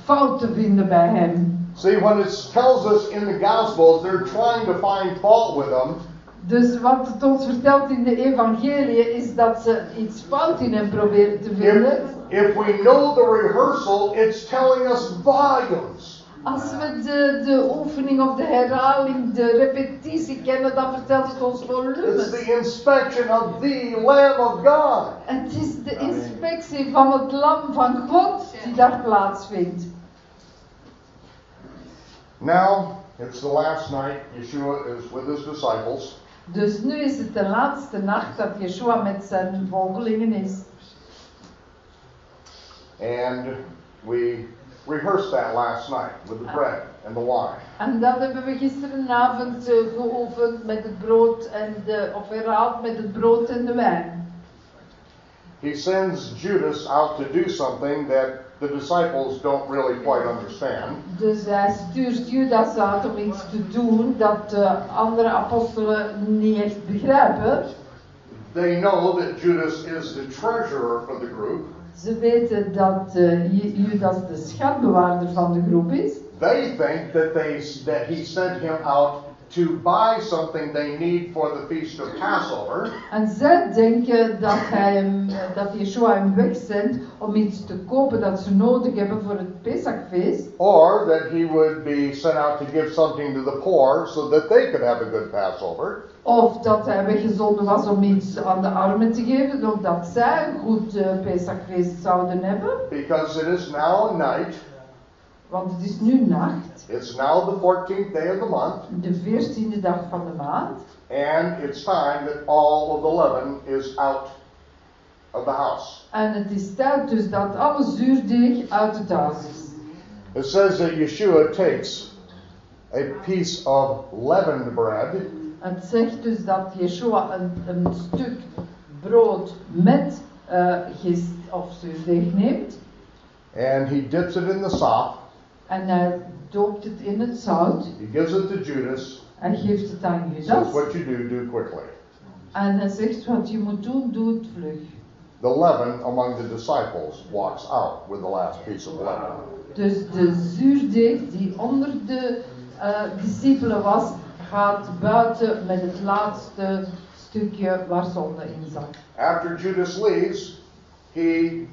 S1: fout te vinden bij hem.
S2: See, when it tells us in the Gospels they're trying to find fault with him,
S1: Dus wat het ons vertelt in de evangelie is dat ze iets fout in hem proberen te
S2: if,
S1: vinden.
S2: if we know the rehearsal, it's telling us volumes.
S1: Als we de, de oefening of de herhaling, de repetitie kennen, dan vertelt het ons
S2: It's
S1: volumes.
S2: the inspection of the Lamb of God.
S1: Het is de inspectie van het lam van God die daar plaatsvindt.
S2: Now, it's the last night Yeshua is with his disciples,
S1: Dus nu is het de laatste nacht dat Yeshua met zijn volgelingen is.
S2: and we rehearsed that last night with the bread and the wine.
S1: En dat hebben we gisterenavond eh, geoefend met het brood en de, of herhaald met het brood en de wijn.
S2: He sends Judas out to do something that the disciples don't really quite understand.
S1: Dus hij stuurt Judas uit om iets te doen dat de andere apostelen niet echt begrijpen.
S2: They know that Judas is the treasurer for the group.
S1: Ze weten dat Ju- Judas de schatbewaarder van de groep is.
S2: They think that they that he sent him out to buy something they need for the feast of Passover,
S1: En zij denken dat, hij hem, dat Yeshua hem wegzendt om iets te kopen dat ze nodig hebben voor het Pesachfeest.
S2: or that he would be sent out to give something to the poor so that they could have a good Passover.
S1: Of dat hij weggezonden was om iets aan de armen te geven, opdat zij een goed eh, Pesachfeest zouden hebben.
S2: Because it is now night.
S1: Want het is nu nacht,
S2: It's now the 14th day of the month,
S1: de veertiende dag van de maand.
S2: and it's time that all of the leaven is out of the house.
S1: En het is tijd dus dat alle zuurdeeg uit het huis is.
S2: It says that Yeshua takes a piece of leavened bread
S1: Het zegt dus dat Yeshua een, een stuk brood met eh, gist of zuurdeeg neemt.
S2: and he dips it in the sop.
S1: En hij doopt het in het zout.
S2: He gives it to Judas.
S1: Hij geeft het aan
S2: Says,
S1: Judas.
S2: What you do, do quickly.
S1: En hij zegt wat je moet doen, doe het vlug.
S2: The leaven among the disciples walks out with the last piece of leaven.
S1: Dus de zuurdeeg die onder de eh, discipelen was, gaat buiten met het laatste stukje waar zonde in zat.
S2: After Judas leaves, he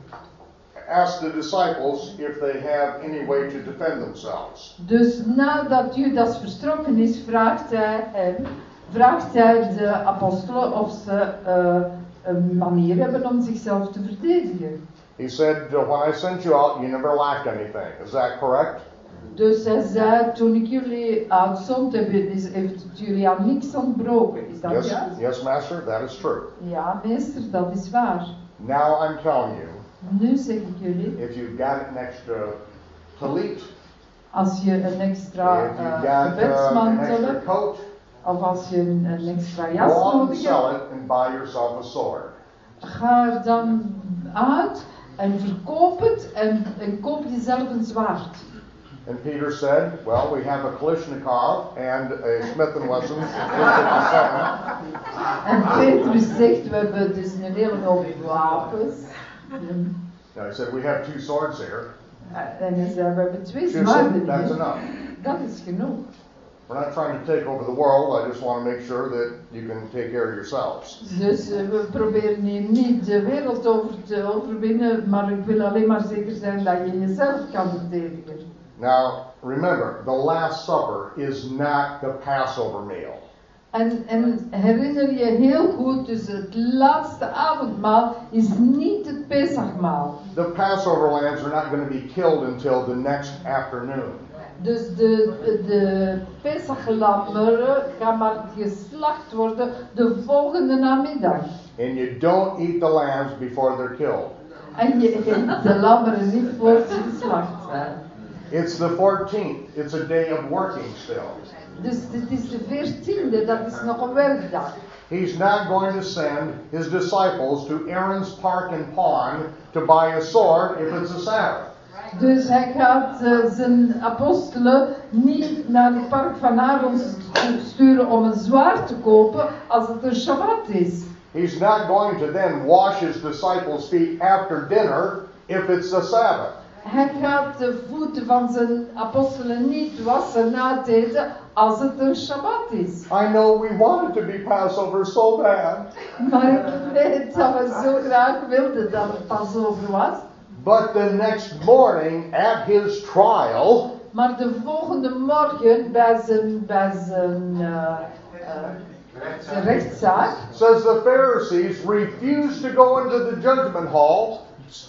S2: asks the disciples if they have any way to defend themselves.
S1: Dus nadat Judas vertrokken is, vraagt hij hem, vraagt hij de apostelen of ze eh, een manier hebben om zichzelf te verdedigen.
S2: He said, uh, When I sent you out, you never lacked anything. Is that correct?
S1: Dus hij zei, toen ik jullie uitzond, heeft het jullie aan niks ontbroken. Is dat
S2: Yes,
S1: juist?
S2: yes, Master, that is true.
S1: Ja, meester, dat is waar.
S2: Now I'm telling you,
S1: Nu zeg ik jullie,
S2: if you've got an extra talit,
S1: als je een extra
S2: uh,
S1: gebedsmantel hebt, of als je een, een extra jas
S2: and
S1: nodig hebt,
S2: and buy yourself a sword.
S1: ga er dan uit en verkoop het en, en koop jezelf een zwaard.
S2: And Peter said, Well, we have a Kalashnikov and a Smith & Wesson 357.
S1: En Petrus zegt, we hebben dus een hele hoop wapens.
S2: Now he said, We have two swords here.
S1: hij zei, we hebben twee
S2: Shoot
S1: zwaarden
S2: some, that's enough.
S1: Dat is genoeg.
S2: We're not trying to take over the world. I just want to make sure that you can take care of yourselves.
S1: Dus eh, we proberen hier niet de wereld over te overwinnen, maar ik wil alleen maar zeker zijn dat je jezelf kan verdedigen.
S2: Now, remember, the Last Supper is not the Passover meal.
S1: En, en herinner je heel goed, dus het laatste avondmaal is niet het Pesachmaal.
S2: The Passover lambs are not going to be killed until the next afternoon.
S1: Dus de, de Pesachlammeren gaan maar geslacht worden de volgende namiddag.
S2: And you don't eat the lambs before they're killed.
S1: En je eet de lammeren niet voor ze geslacht zijn.
S2: It's the 14th. It's a day of working still.
S1: Dus dit is de veertiende, dat is nog een werkdag.
S2: He's not going to send his disciples to Aaron's Park and Pond to buy a sword if it's a Sabbath.
S1: Dus hij gaat eh, zijn apostelen niet naar het park van Aaron sturen om een zwaard te kopen als het een Shabbat is.
S2: He's not going to then wash his disciples' feet after dinner if it's a Sabbath.
S1: Hij gaat de voeten van zijn apostelen niet wassen na het eten als het een Shabbat is.
S2: I know we want it to be Passover so bad.
S1: Maar ik weet dat we zo graag wilden dat het Passover was.
S2: But the next morning at his trial,
S1: Maar de volgende morgen bij zijn, bij zijn, zijn rechtszaak
S2: says the Pharisees refused to go into the judgment hall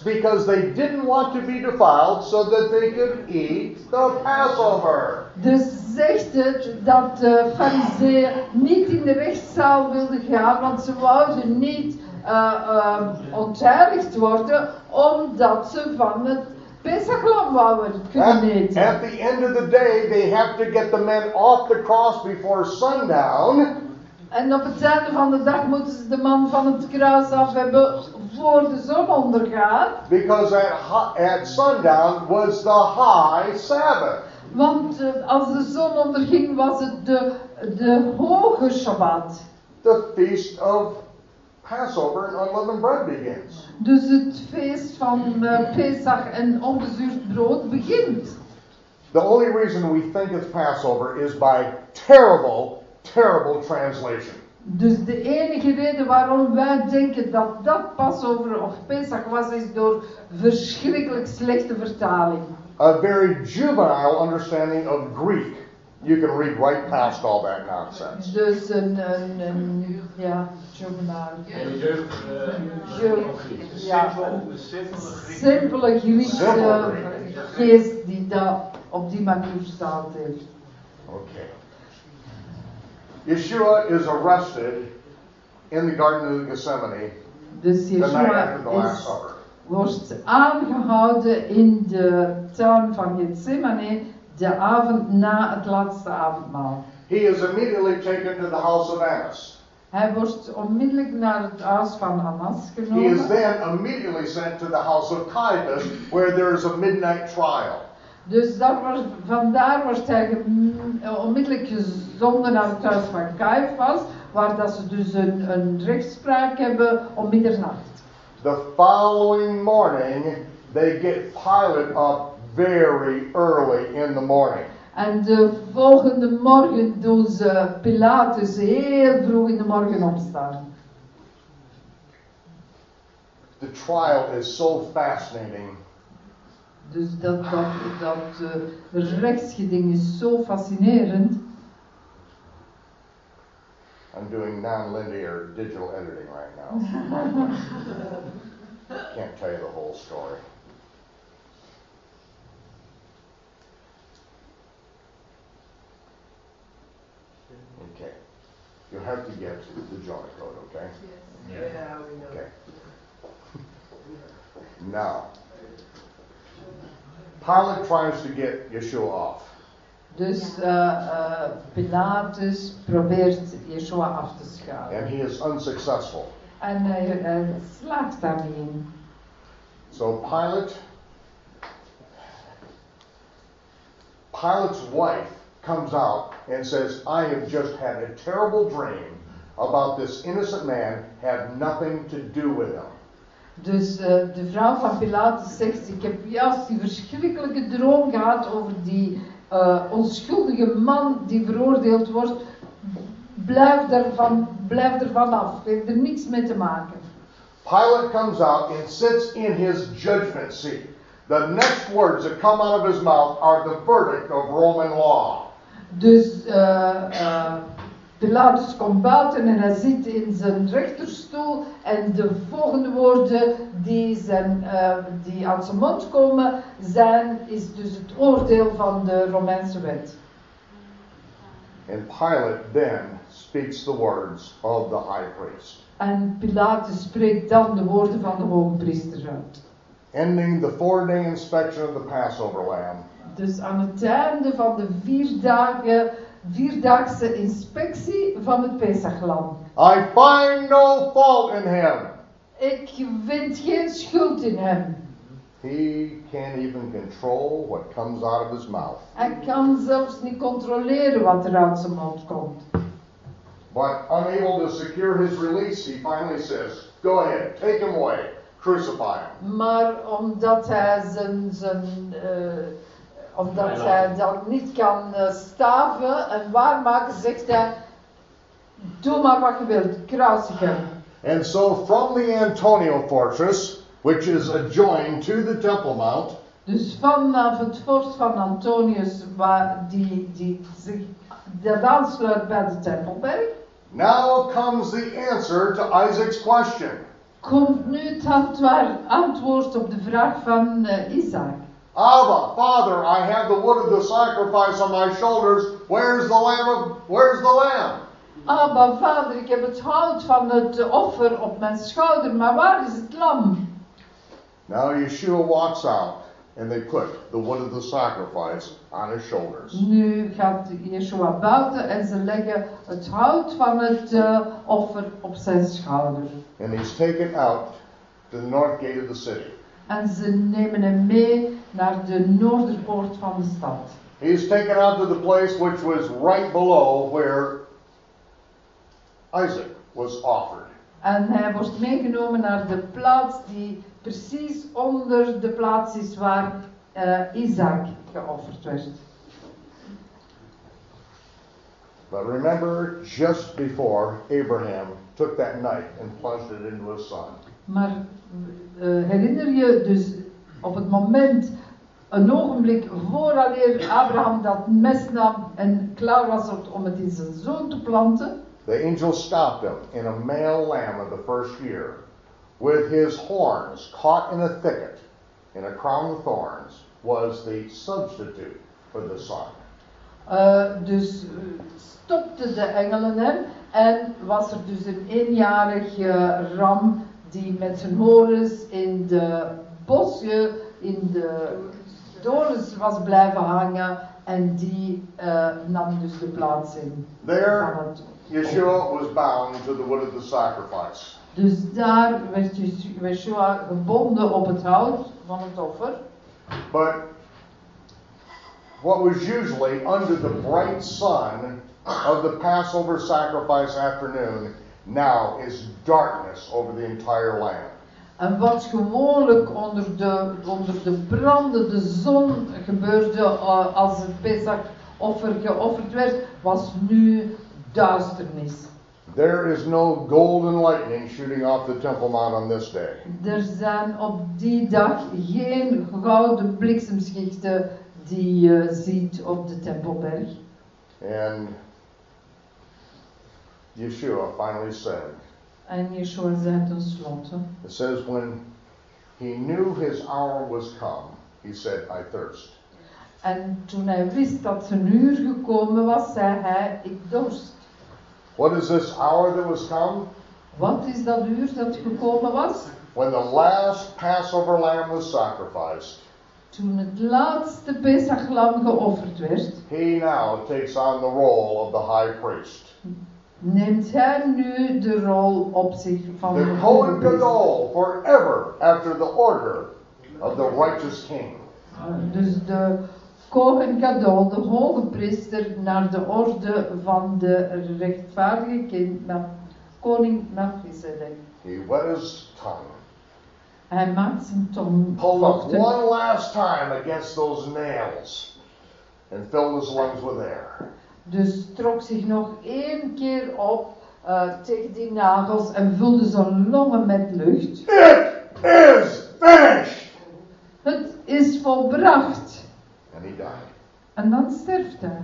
S2: because they didn't want to be defiled so that they could eat the Passover.
S1: Dus zegt dat de fariseeën niet in de rechtszaal wilden gaan, want ze wouden niet eh eh, ontheiligd worden, omdat ze van het Pesachlam wouden
S2: At,
S1: kunnen eten.
S2: at the end of the day, they have to get the men off the cross before sundown
S1: En op het einde van de dag moeten ze de man van het kruis af hebben voor de zon ondergaat.
S2: because at, at sundown was the high Sabbath.
S1: Want eh, als de zon onderging was het de, de hoge Shabbat.
S2: The feast of Passover and unleavened bread begins.
S1: Dus het feest van eh, Pesach en ongezuurd brood begint.
S2: The only reason we think it's Passover is by terrible, terrible translation.
S1: Dus de enige reden waarom wij denken dat dat Passover of Pesach was, is door verschrikkelijk slechte vertaling.
S2: A very juvenile understanding of Greek. You can read right past all that nonsense.
S1: Dus een, een, een ja, juvenile.
S3: Een jeugd,
S1: Jeugd, ja.
S3: simpele Griek.
S1: Simpele Griekse geest die dat op die manier vertaald heeft.
S2: Okay. Yeshua is arrested in the Garden of Gethsemane
S1: Dus
S2: the night after the Last Supper.
S1: wordt aangehouden in de tuin van Gethsemane de avond na het laatste avondmaal.
S2: He is immediately taken to the house of Annas.
S1: Hij wordt onmiddellijk naar het huis van Annas
S2: He is then immediately sent to the house of Caiaphas, where there is a midnight trial.
S1: Dus daar wordt, vandaar wordt hij eh, onmiddellijk gezonden naar het huis van Caiaphas, waar dat ze dus een, een rechtspraak hebben om middernacht.
S2: The following morning, they get Pilate up very early in the morning.
S1: En de volgende morgen doen ze Pilatus heel vroeg in de morgen opstaan.
S2: The trial is so fascinating.
S1: Dus dat, dat, dat eh, rechtsgeding is zo fascinerend.
S2: I'm doing non-linear digital editing right now. Can't tell you the whole story. Okay. You'll have to get the Jonah code, okay?
S4: Yeah, we know.
S2: Okay. Now, Pilate tries to get Yeshua off.
S1: Dus eh, eh, Pilatus probeert Yeshua af te schalen.
S2: and he is unsuccessful.
S1: En hij hij slaagt in.
S2: So Pilate, Pilate's wife comes out and says, I have just had a terrible dream about this innocent man, had nothing to do with him.
S1: Dus eh, de vrouw van Pilatus zegt, ik heb juist die verschrikkelijke droom gehad over die eh, onschuldige man die veroordeeld wordt. Blijf ervan, blijf ervan af, heeft er niks mee te maken.
S2: Pilate comes out and sits in his judgment seat. The next words that come out of his mouth are the verdict of Roman law.
S1: Dus eh, Pilatus komt buiten en hij zit in zijn rechterstoel en de volgende woorden die, zijn, eh, die uit zijn mond komen zijn, is dus het oordeel van de Romeinse wet.
S2: And Pilate then speaks the words of the high priest,
S1: En Pilatus spreekt dan de woorden van de hoge priester uit.
S2: ending the four day inspection of the Passover lamb.
S1: Dus aan het einde van de vier dagen, vierdaagse inspectie van het Pesachlam.
S2: I find no fault in him.
S1: Ik vind geen schuld in hem.
S2: He can't even control what comes out of his mouth.
S1: Hij kan zelfs niet controleren wat er uit zijn mond komt.
S2: But unable to secure his release, he finally says, Go ahead, take him away, crucify him.
S1: Maar omdat hij zijn, zijn eh, omdat hij dat niet kan eh, staven en waarmaken, zegt hij, doe maar wat je wilt, kruisig hem.
S2: And so from the Antonio fortress, which is adjoined to the Temple Mount,
S1: Dus vanaf het fort van Antonius, waar die, die zich dat aansluit bij de Tempelberg,
S2: now comes the answer to Isaac's question.
S1: komt nu het antwoord, antwoord op de vraag van eh, Isaac.
S2: Abba, Father, I have the wood of the sacrifice on my shoulders. Where's the lamb of, where's the lamb?
S1: Abba, vader, ik heb het hout van het offer op mijn schouder, maar waar is het lam?
S2: Now Yeshua walks out and they put the wood of the sacrifice on his shoulders.
S1: Nu gaat Yeshua buiten en ze leggen het hout van het eh, offer op zijn schouder.
S2: And he's taken out to the north gate of the city.
S1: En ze nemen hem mee naar de noorderpoort van de stad.
S2: He is taken out to the place which was right below where Isaac was offered.
S1: En hij wordt meegenomen naar de plaats die precies onder de plaats is waar eh, Isaac geofferd werd.
S2: But remember, just before Abraham took that knife and plunged it into his son,
S1: Maar herinner je dus op het moment, een ogenblik vooraleer Abraham dat mes nam en klaar was om het in zijn zoon te planten,
S2: the angel stopped him in a male lamb of the first year, with his horns caught in a thicket, in a crown of thorns, was the substitute for the son.
S1: Eh, dus eh, stopte de engelen hem en was er dus een eenjarig eh, ram die met zijn horens in de bosje, in de dorens was blijven hangen en die eh, nam dus de plaats in.
S2: There, Yeshua was bound to the wood of the sacrifice.
S1: Dus daar werd Yeshua gebonden op het hout van het offer.
S2: But what was usually under the bright sun of the Passover sacrifice afternoon now is darkness over the entire land.
S1: En wat gewoonlijk onder de, onder de brandende zon gebeurde eh, als het Pesach-offer geofferd werd, was nu duisternis.
S2: There is no golden lightning shooting off the Temple Mount on this day.
S1: Er zijn op die dag geen gouden bliksemschichten die je ziet op de Tempelberg.
S2: And Yeshua finally said,
S1: En Yeshua zei tenslotte,
S2: it says, when he knew his hour was come, he said, I thirst.
S1: en toen hij wist dat zijn uur gekomen was, zei hij, ik dorst.
S2: What is this hour that was come?
S1: Wat is dat uur dat gekomen was?
S2: When the last Passover lamb was sacrificed.
S1: Toen het laatste Pesachlam geofferd werd,
S2: He now takes on the role of the high priest. Hmm.
S1: Neemt hij nu de rol op zich van de
S2: Kohen
S1: hogepriester.
S2: Gadol forever after the order of the righteous king.
S1: Dus de Kohen Gadol, de hoge priester, naar de orde van de rechtvaardige kind, koning Melchizedek.
S2: He wet his tongue.
S1: Hij maakt zijn tong
S2: Pulled up
S1: vochtig
S2: one last time against those nails and filled his lungs with air.
S1: Dus trok zich nog één keer op eh, tegen die nagels en vulde zijn longen met lucht.
S2: It is finished!
S1: Het is volbracht.
S2: And he died.
S1: En dan sterft hij.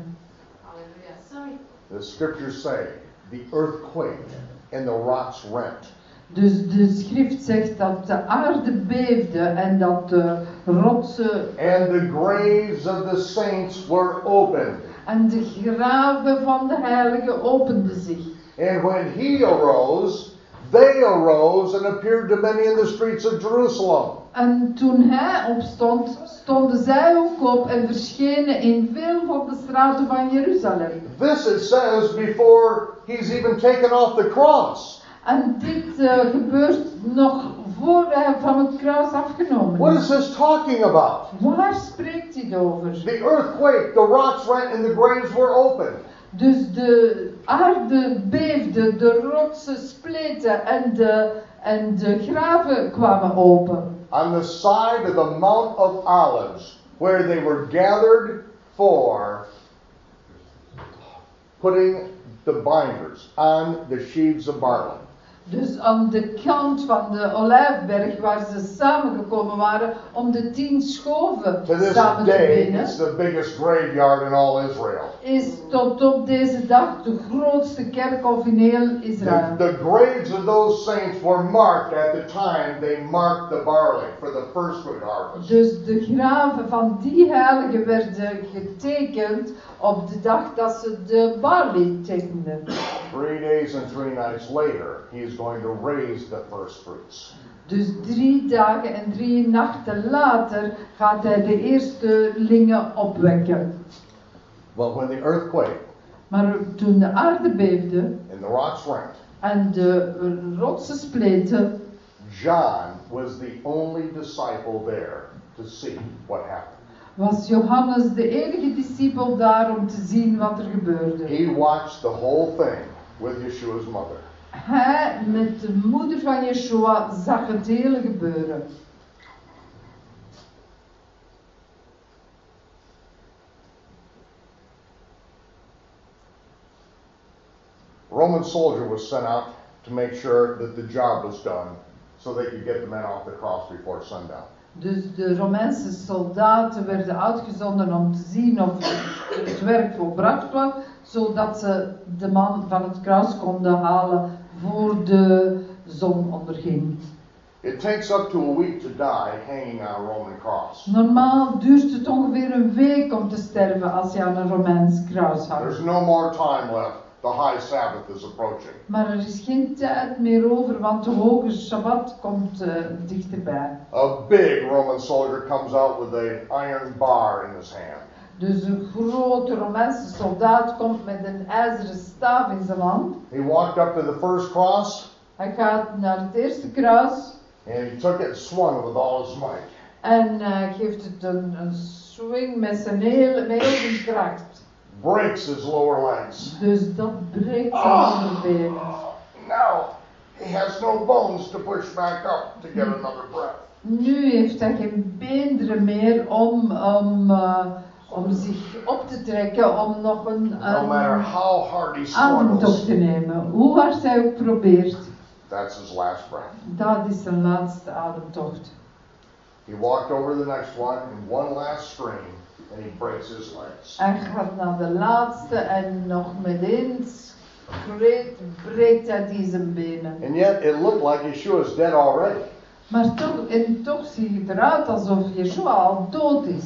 S5: Hallelujah. Sorry.
S2: The scriptures say the earth quaked and the rocks rent.
S1: Dus de schrift zegt dat de aarde beefde en dat de rotsen
S2: And the graves of the saints were opened.
S1: En de graven van de heiligen openden zich.
S2: And when he arose, they arose and appeared to many in the streets of Jerusalem.
S1: En toen hij opstond, stonden zij ook op en verschenen in veel van de straten van Jeruzalem.
S2: This it says before he's even taken off the cross.
S1: En dit eh, gebeurt nog voor hij van het kruis afgenomen
S2: What
S1: is.
S2: is this talking about?
S1: Waar spreekt hij over?
S2: The earthquake, the rocks rent, and the graves were opened.
S1: Dus de aarde beefde, de rotsen spleten en de, En de graven kwamen open.
S2: on the side of the Mount of Olives, where they were gathered for putting the binders on the sheaves of barley.
S1: Dus aan de kant van de Olijfberg waar ze samengekomen waren om de tien schoven
S2: To this
S1: samen te
S2: day,
S1: binden,
S2: it's the biggest graveyard in all Israel.
S1: is tot op deze dag de grootste kerkhof in heel
S2: The,
S1: Israël.
S2: the graves of those saints were marked at the time they marked the barley for the first fruit harvest.
S1: Dus de graven van die heiligen werden getekend op de dag dat ze de barley tekenden.
S2: Three days and three nights later, he is going to raise the first fruits.
S1: Dus drie dagen en drie nachten later gaat hij de eerstelingen opwekken.
S2: But when the earthquake
S1: Maar toen de aarde beefde
S2: and the rocks rent,
S1: en de rotsen spleten,
S2: John was the only disciple there to see what happened.
S1: was Johannes de enige discipel daar om te zien wat er gebeurde.
S2: He watched the whole thing with Yeshua's mother.
S1: Hij met de moeder van Yeshua zag het hele gebeuren.
S2: Roman soldier was sent out to make sure that the job was done so they could get the men off the cross before sundown.
S1: Dus de Romeinse soldaten werden uitgezonden om te zien of het werk volbracht was, zodat ze de man van het kruis konden halen voor de zon onderging.
S2: It takes up to a week to die hanging on a Roman cross.
S1: Normaal duurt het ongeveer een week om te sterven als je aan een Romeins kruis hangt.
S2: There's no more time left. The high Sabbath is approaching.
S1: Maar er is geen tijd meer over, want de hoge Shabbat komt eh, dichterbij.
S2: A big Roman soldier comes out with an iron bar in his hand.
S1: Dus een grote Romeinse soldaat komt met een ijzeren staaf in zijn hand.
S2: He walked up to the first cross
S1: Hij gaat naar het eerste kruis
S2: and he took it and swung it with all his might.
S1: en eh, geeft het een, een swing met zijn hele, met heel zijn kracht.
S2: Breaks his lower legs.
S1: Dus dat breekt zijn onderbenen.
S2: Now he has no bones to push back up to get another breath.
S1: Nu heeft hij geen beenderen meer om, om, eh, om zich op te trekken, om nog een,
S2: No
S1: een
S2: struggles,
S1: te nemen. Hoe hard hij ook probeert,
S2: that's his last breath.
S1: dat is zijn laatste ademtocht.
S2: He walked over the next one in one last stream and he breaks his legs.
S1: Hij gaat naar de laatste en nog met één breekt hij die zijn benen.
S2: And yet it looked like Yeshua is dead already.
S1: Maar toch, en toch ziet het eruit alsof Yeshua al dood is.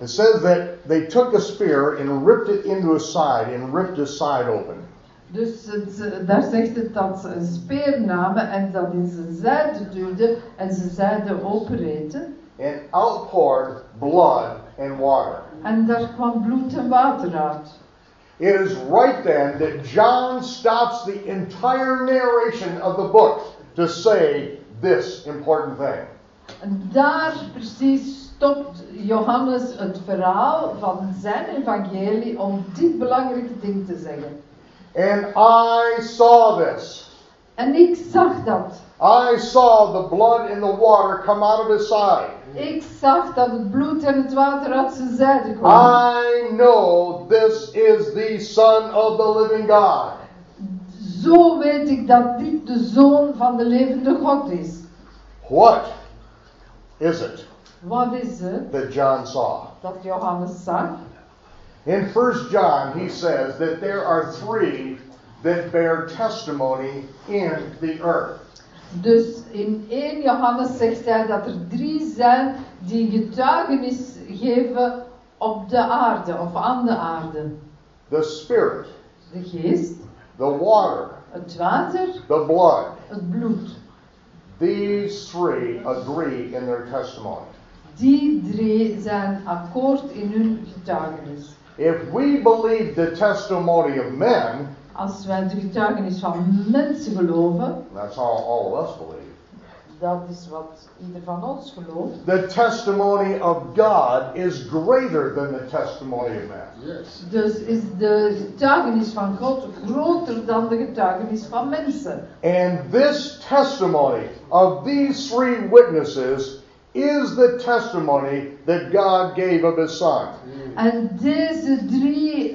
S2: It says that they took a spear and ripped it into his side and ripped his side open.
S1: Dus het, daar zegt het dat ze een speer namen en dat in zijn zijde duwden en zijn zijde openreten.
S2: and outpoured blood and water.
S1: En daar kwam bloed en water uit.
S2: It is right then that John stops the entire narration of the book to say this important thing.
S1: En daar precies stopt Johannes het verhaal van zijn evangelie om dit belangrijke ding te zeggen.
S2: And I saw this.
S1: En ik zag dat.
S2: I saw the blood and the water come out of his side.
S1: Ik zag dat het bloed en het water uit zijn zijde kwam.
S2: I know this is the Son of the living God.
S1: Zo weet ik dat dit de zoon van de levende God is.
S2: What is it
S1: Het
S2: that John saw?
S1: dat Johannes zag?
S2: In 1 John, he says that there are three that bear testimony in the earth.
S1: Dus in 1 Johannes zegt hij dat er drie zijn die getuigenis geven op de aarde of aan de aarde.
S2: The Spirit,
S1: De geest,
S2: the water,
S1: het water,
S2: the blood.
S1: het bloed.
S2: These three agree in their testimony.
S1: Die drie zijn akkoord in hun getuigenis.
S2: If we believe the testimony of men,
S1: Als wij de getuigenis van mensen geloven,
S2: that's all all of us believe,
S1: dat is wat ieder van ons gelooft.
S2: The testimony of God is greater than the testimony of man.
S6: Yes.
S1: Dus is de getuigenis van God groter dan de getuigenis van mensen.
S2: And this testimony of these three witnesses is the testimony that God gave of his son.
S1: En deze drie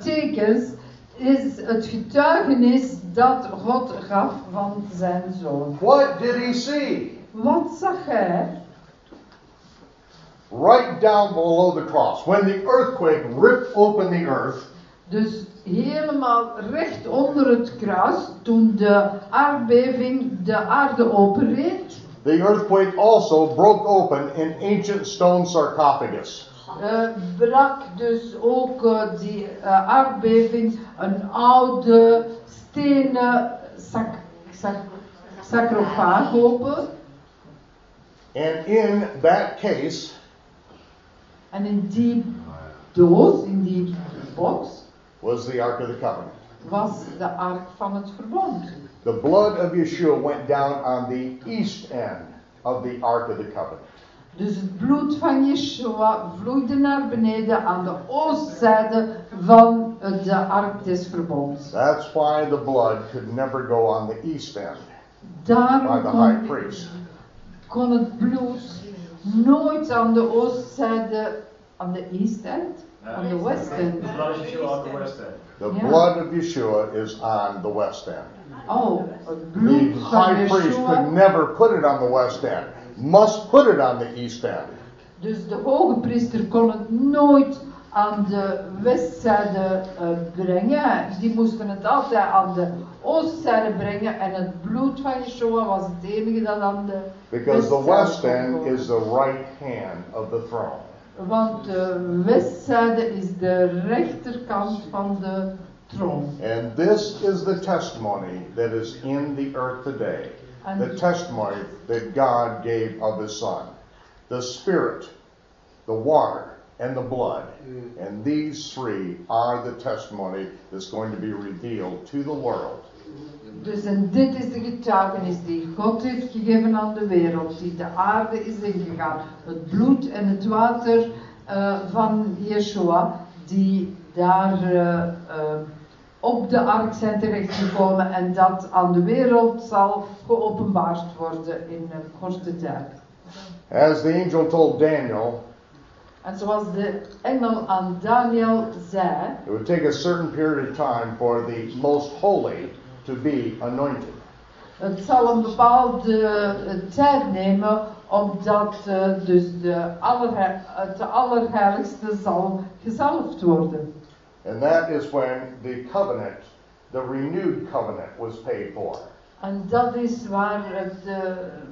S1: tekens is het getuigenis dat God gaf van zijn zoon.
S2: What did he see?
S1: Wat zag hij?
S2: Right down below the cross. When the earthquake ripped open the earth,
S1: Dus helemaal recht onder het kruis, toen de aardbeving de aarde openreed,
S2: the earthquake also broke open an ancient stone sarcophagus.
S1: eh, brak dus ook eh, die eh, aardbeving een oude stenen sac, sac, sarcofaag open.
S2: And in that case,
S1: En in die doos, in die box,
S2: was the Ark of the Covenant.
S1: was de ark van het verbond.
S2: The blood of Yeshua went down on the east end of the Ark of the Covenant.
S1: Dus het bloed van Yeshua vloeide naar beneden aan de oostzijde van de eh, ark des verbonds.
S2: That's why the blood could never go on the east end by
S1: Daarom
S2: the high priest.
S1: kon het bloed nooit aan de oostzijde, aan de east end, aan de west end.
S3: The blood is Yeshua on the west end.
S2: The
S1: Yeah.
S2: blood of Yeshua is on the west end.
S1: Oh,
S2: The high priest could never put it on the west end, must put it on the east end.
S1: Dus de hoge priester kon het nooit aan de westzijde eh, brengen. Die moesten het altijd aan de oostzijde brengen. En het bloed van Yeshua was het enige dat aan de
S2: Because the west end is the right hand of the throne.
S1: Want de westzijde is de rechterkant van de troon.
S2: And this is the testimony that is in the earth today.
S1: And-
S2: The testimony that God gave of his son. The spirit, the water, and the blood. Mm. And these three are the testimony that's going to be revealed to the world.
S1: Dus en dit is de getuigenis die God heeft gegeven aan de wereld, die de aarde is ingegaan. Het bloed en het water eh, van Yeshua, die daar eh, eh, op de ark zijn terechtgekomen en dat aan de wereld zal geopenbaard worden in een korte tijd.
S2: As the angel told Daniel,
S1: En zoals de engel aan Daniel zei,
S2: it would take a certain period of time for the most holy to be anointed.
S1: Het zal een bepaalde eh, tijd nemen, omdat eh, dus de allerhe- het allerheiligste zal gezalfd worden.
S2: And that is when the covenant, the renewed covenant, was paid for.
S1: En dat is waar, het, eh,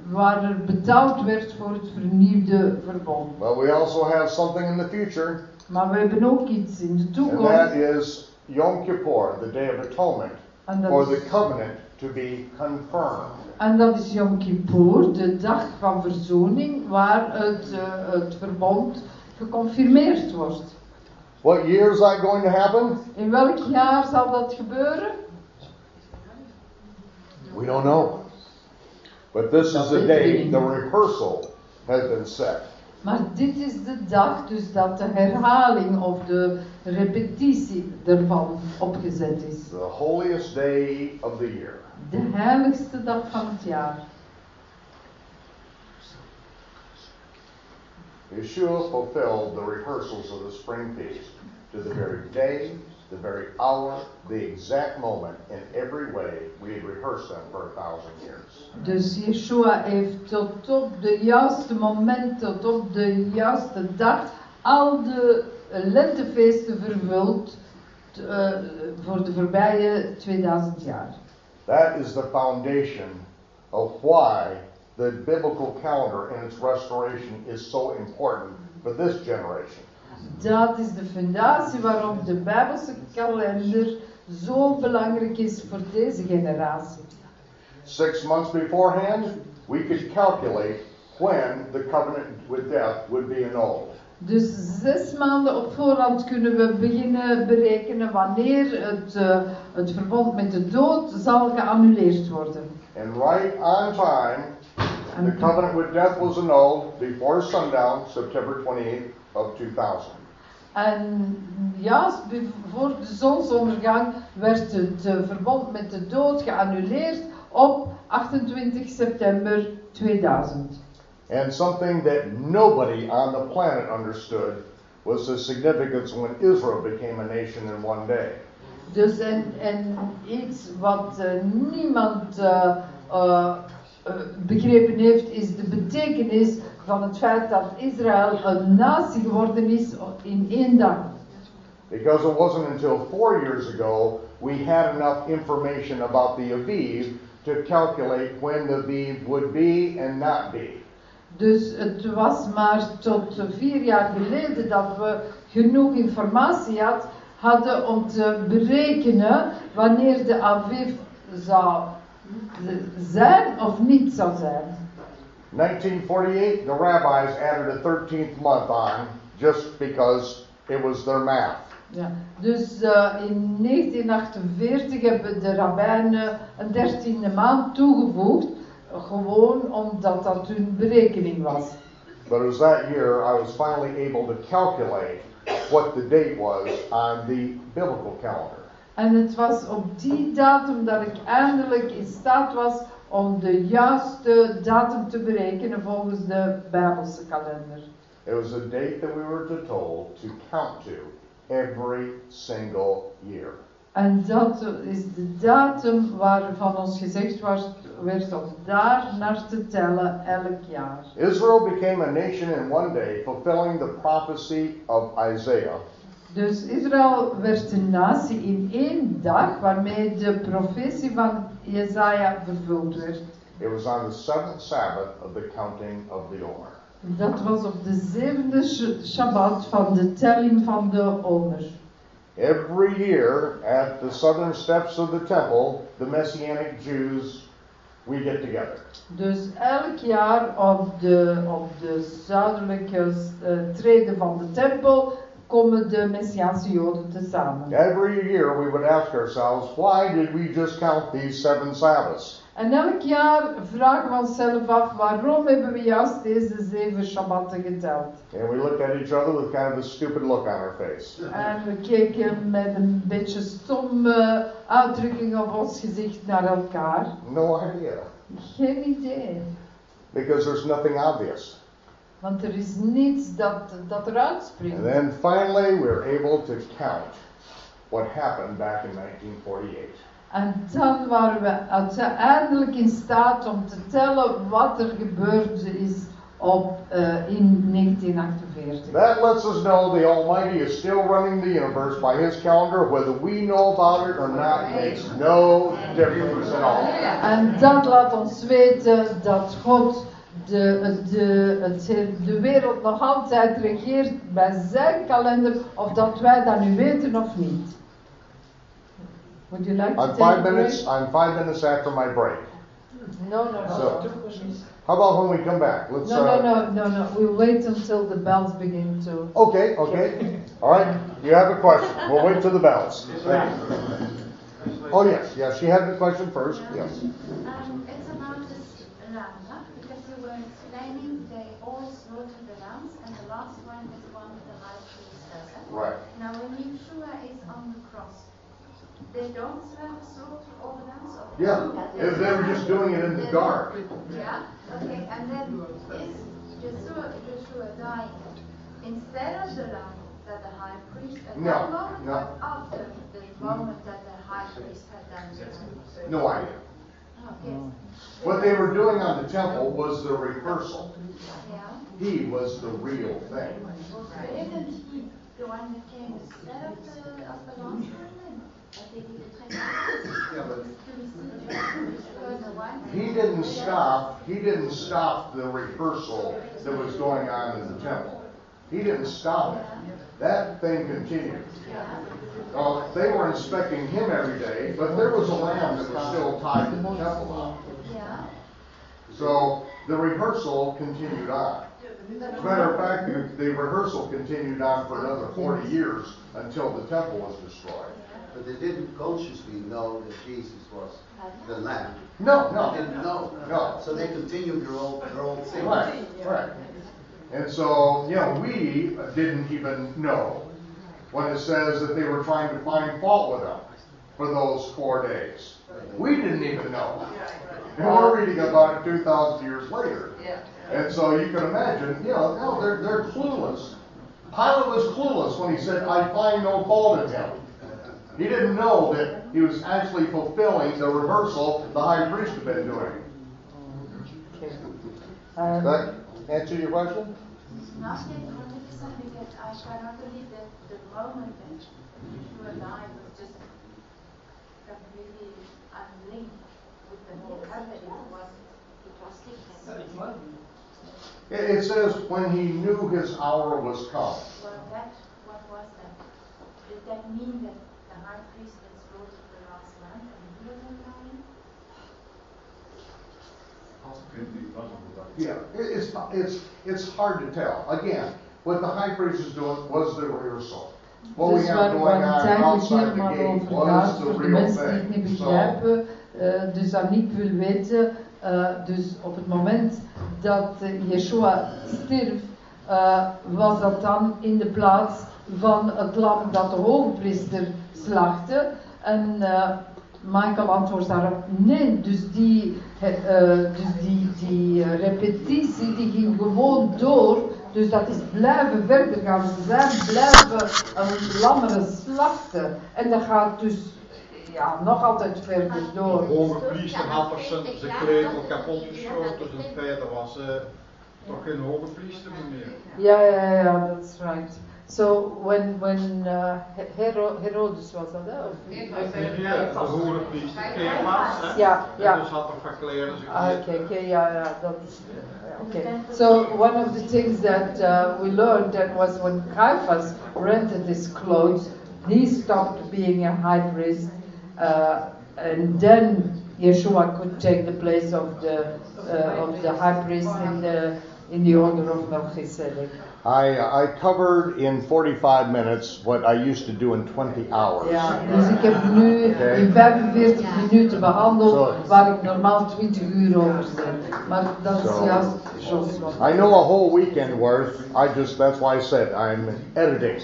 S1: waar er betaald werd voor het vernieuwde verbond.
S2: But we also have something in the future,
S1: Maar we hebben ook iets in de
S2: and
S1: toekomst.
S2: that is Yom Kippur, the Day of Atonement,
S1: En
S2: for the covenant to be confirmed.
S1: en dat is Yom Kippur, de dag van verzoening, waar het, eh, het verbond geconfirmeerd wordt.
S2: What year is that going to happen?
S1: In welk jaar zal dat gebeuren?
S2: We don't know. But this is the day the rehearsal has been set.
S1: Maar dit is de dag dus dat de herhaling of de repetitie ervan opgezet is.
S2: The holiest day of the year.
S1: De heiligste dag van het jaar.
S2: Yeshua fulfilled the rehearsals of the spring feast to the very day, the very hour, the exact moment, in every way we had rehearsed them for a thousand years.
S1: Dus Yeshua heeft tot op de juiste moment, tot op de juiste dag, al de lentefeesten vervuld eh, voor de voorbije 2000 jaar.
S2: That is the foundation of why the biblical calendar and its restoration is so important for this generation.
S1: Dat is de fundatie waarop de Bijbelse kalender zo belangrijk is voor deze generatie.
S2: Six months beforehand, we could calculate when the covenant with death would be annulled.
S1: Dus zes maanden op voorhand kunnen we beginnen berekenen wanneer het, eh, het verbond met de dood zal geannuleerd worden.
S2: And right on time, The covenant with death was annulled before sundown, September 28th of 2000.
S1: En be- voor de zonsondergang werd het eh, verbond met de dood geannuleerd op 28 september 2000.
S2: And something that nobody on the planet understood was the significance when Israel became a nation in one day.
S1: Dus en, en iets wat eh, niemand eh, eh, begrepen heeft, is de betekenis van het feit dat Israël een natie geworden is in één dag.
S2: Because it wasn't until four years ago we had enough information about the Aviv to calculate when the Aviv would be and not be.
S1: Dus het was maar tot vier jaar geleden dat we genoeg informatie had, hadden om te berekenen wanneer de Aviv zou zijn of niet zou zijn.
S2: 1948, the rabbis added a 13th month on just because it was their math.
S1: Ja, dus eh, in 1948 hebben de rabbijnen een dertiende maand toegevoegd, gewoon omdat dat hun berekening was.
S2: But it was that year I was finally able to calculate what the date was on the biblical calendar.
S1: En het was op die datum dat ik eindelijk in staat was om de juiste datum te berekenen volgens de Bijbelse kalender.
S2: It was a date that we were to told to count to every single year.
S1: En dat is de datum waarvan ons gezegd was, werd om daar naar te tellen elk jaar.
S2: Israel became a nation in one day, fulfilling the prophecy of Isaiah.
S1: Dus Israël werd een natie in één dag waarmee de profetie van Jesaja vervuld werd.
S2: It was on the seventh Sabbath of the counting of the Omer.
S1: Dat was op de zevende sh- Shabbat van de telling van de Omer.
S2: Every year at the southern steps of the temple, the Messianic Jews, we get together.
S1: Dus elk jaar op de, op de zuidelijke eh, treden van de tempel komen de Messiaanse Joden tezamen.
S2: Every year we would ask ourselves, why did we just count these seven Sabbaths?
S1: En elk jaar vragen we onszelf af waarom hebben we juist deze zeven Shabbatten geteld.
S2: And we looked at each other with kind of a stupid look on our face.
S1: En we keken met een beetje stomme uitdrukking op ons gezicht naar elkaar.
S2: No idea.
S1: Geen idee.
S2: Because there's nothing obvious.
S1: Want er is niets dat, dat eruit
S2: And
S1: springt.
S2: then finally we were able to count what happened back in 1948.
S1: En dan waren we uiteindelijk in staat om te tellen wat er gebeurd is op, eh, in 1948.
S2: That lets us know the Almighty is still running the universe by His calendar. Whether we know about it or not makes no difference at all.
S1: En dat laat ons weten dat God de, de, de wereld nog altijd regeert bij zijn kalender, of dat wij dat nu weten of niet. Would you like to
S2: I'm
S1: take
S2: five
S1: a break?
S2: minutes. I'm five minutes after my break.
S1: No, no, no.
S2: So-
S4: Two questions.
S2: How about when we come back? Let's.
S1: No,
S2: uh,
S1: no, no, no, no. We'll wait until the bells begin to.
S2: Okay, okay. All right. You have a question. We'll wait till the bells. Thank you. Oh yes, yes. She had the question first. Yes.
S5: Um, it's about this lamb, because you were explaining they all slaughter the lambs, and the last one is one with the high priest
S2: Right.
S5: Now, when Yeshua is on the cross, they don't slaughter slaughter all the
S2: Yeah. If they were just doing it in the dark.
S5: Yeah, okay, and then is Yeshua, Yeshua dying instead of the lamb that the high priest at
S2: No,
S5: that moment,
S2: no.
S5: or after the moment that the high priest had done it?
S2: No idea.
S5: Okay,
S2: What they were doing on the temple was the rehearsal.
S5: yeah.
S2: He was the real thing.
S5: But isn't he the one that came instead of the, of the last one
S2: he didn't stop. He didn't stop the rehearsal that was going on in the temple. He didn't stop it. That thing continued. Uh, they were inspecting him every day, but there was a lamb that was still tied to the temple. So the rehearsal continued on. As a matter of fact, the, the rehearsal continued on for another 40 years until the temple was destroyed.
S6: But they didn't consciously know that Jesus was the Lamb.
S2: No,
S6: They
S2: no.
S6: didn't know.
S2: No.
S6: So they continued their old, their old thing.
S2: Right, right. And so, you know, we didn't even know when it says that they were trying to find fault with him for those four days. We didn't even know. And we're reading about it 2,000 years later. And so you can imagine, you know, no, they're, they're clueless. Pilate was clueless when he said, I find no fault in him. He didn't know that he was actually fulfilling the reversal the high priest had been doing.
S1: Okay.
S2: Does
S1: Um,
S2: that answer your question?
S5: Not yet 100% because I cannot believe that the moment that Yeshua died was just completely unlinked with the whole covenant. It was, it was
S4: Ja,
S5: different.
S4: ik mag niet.
S2: It, it says when he knew his hour was come.
S5: Well, that, what was that? Did that mean that high priest had slaughtered the last lamb and alive?
S2: Yeah, it, it's it's it's hard to tell. Again, what the high priest is doing was the rehearsal. What we
S1: Dus
S2: have
S1: waar,
S2: going on outside the gate
S1: over
S2: was the
S1: voor de
S2: real
S1: mensen die het niet
S2: thing. So,
S1: begrijpen, eh, dus dat niet wil weten, eh, dus op het moment dat eh, Yeshua stierf, eh, was dat dan in de plaats van het lam dat de hoogpriester slachtte. En eh, Michael antwoordt daarop, nee, dus die, eh, dus die, die eh, repetitie die ging gewoon door. Dus dat is blijven verder gaan. Ze zijn blijven een lammeren slachten. En dat gaat dus ja, nog altijd verder door.
S7: De hoge priester had er zijn, zijn kleed al kapot geschoten, dus in feite was ze toch geen hoge priester meer.
S1: Ja, ja, ja, that's right. So when, when uh, Hero, Herodes was dat, hè? Of,
S7: Ja, de hoge priester Caiaphas, hè?
S1: Ja, ja.
S7: En dus had verkleden zich
S1: Ah,
S7: niet.
S1: okay, okay, yeah, yeah, that's okay. So one of the things that uh, we learned that was when Caiaphas rented his clothes, he stopped being a high priest, uh, and then Yeshua could take the place of the uh, of the high priest in the in the order of Melchizedek.
S2: I I covered in 45 minutes what I used to do in 20 hours.
S1: Ja, dus ik heb nu in 45 minuten behandeld
S2: Zo.
S1: waar ik normaal 20 uur over zet. Maar dat is
S2: Zo.
S1: juist Jos wat.
S2: I know a whole weekend worth. I just that's why I said I'm editing.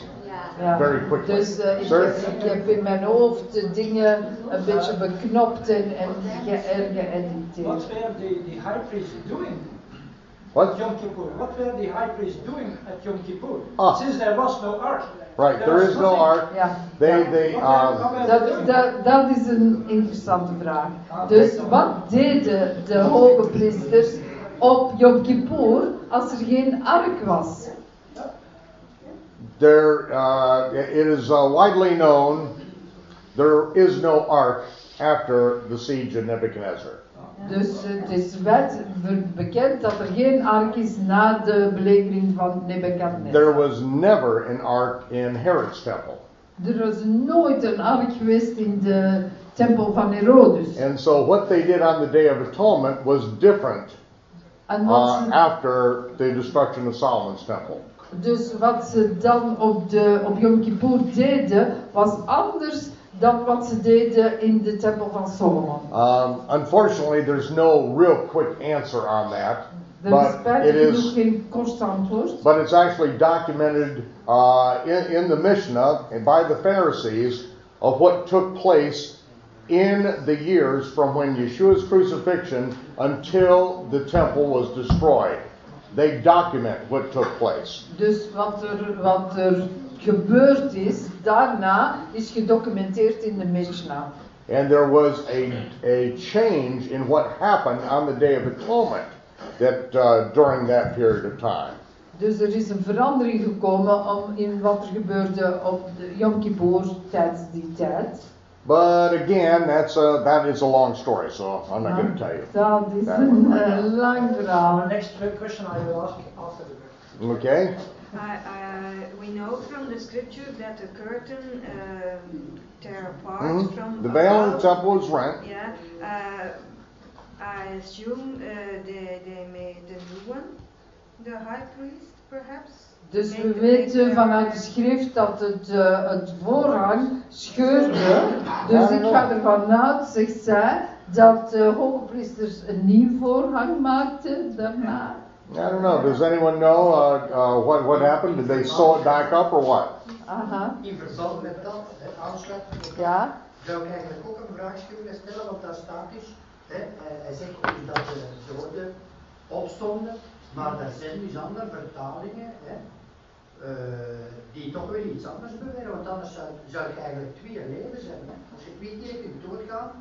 S1: Ja.
S2: Very quickly.
S1: Dus eh, ik, heb, ik heb in mijn hoofd de dingen een beetje beknopt en, en ge, en geëditeerd.
S4: What were the, the high priests doing
S2: What?
S4: at Yom Kippur? What were the high priests doing at Yom Kippur?
S2: Ah.
S4: Since there was no ark.
S2: Right, there is no ark.
S1: Ja.
S2: They they um?
S1: Dat, dat, dat is een interessante vraag. Dus wat deden de hoge priesters op Yom Kippur als er geen ark was?
S2: there uh, it is uh, widely known there is no ark after the siege of Nebuchadnezzar.
S1: Dus het is wet bekend dat er geen ark is na de belegering van
S2: There
S1: Nebuchadnezzar.
S2: was never an ark in Herod's temple.
S1: Er was nooit een ark geweest in de tempel van Herodes.
S2: And so what they did on the Day of Atonement was different uh, after the destruction of Solomon's temple.
S1: dus wat ze dan op, de, op Yom Kippur deden, was anders dan wat ze deden in de tempel van Solomon.
S2: Um, unfortunately, there's no real quick answer on that,
S1: Er
S2: but it is
S1: geen kort antwoord.
S2: but it's actually documented uh, in, in the Mishnah and by the Pharisees of what took place in the years from when Yeshua's crucifixion until the temple was destroyed. They document what took place.
S1: Dus wat er, wat er gebeurd is daarna is gedocumenteerd in de Mishnah.
S2: And there was a, a change in what happened on the Day of Atonement that uh, during that period of time.
S1: Dus er is een verandering gekomen om in wat er gebeurde op de Yom Kippur tijdens die tijd.
S2: But again, that's a, that is a long story, so I'm not going to tell you.
S1: Dat is een eh, lang verhaal.
S4: The next question I will ask after the
S2: Okay?
S8: I, I, we know from the scripture that the curtain um, tear apart
S2: Mhm.
S8: from
S2: The veil in the
S8: above.
S2: temple was rent.
S8: Yeah, uh, I assume uh, they, they made a new one. the high priest, perhaps.
S1: Dus we weten vanuit de schrift dat het, eh, het voorhang scheurde. Dus ik ga ervan uit, zegt zij, dat de hoogpriesters een nieuw voorhang maakten daarna.
S2: I don't know. Does anyone know uh, uh, what, what happened? Did they sew it back up or what?
S1: Aha,
S4: In verband met dat, op dat,
S1: ja.
S4: zou ik eigenlijk ook een vraag stellen, want daar staat dus, hè, hij, zegt dus dat de doden opstonden, maar er zijn dus andere vertalingen, hè, eh, die toch weer iets anders beweren, want anders zou, zou het eigenlijk twee levens hebben. Hè. Als je twee keer kunt doodgaan,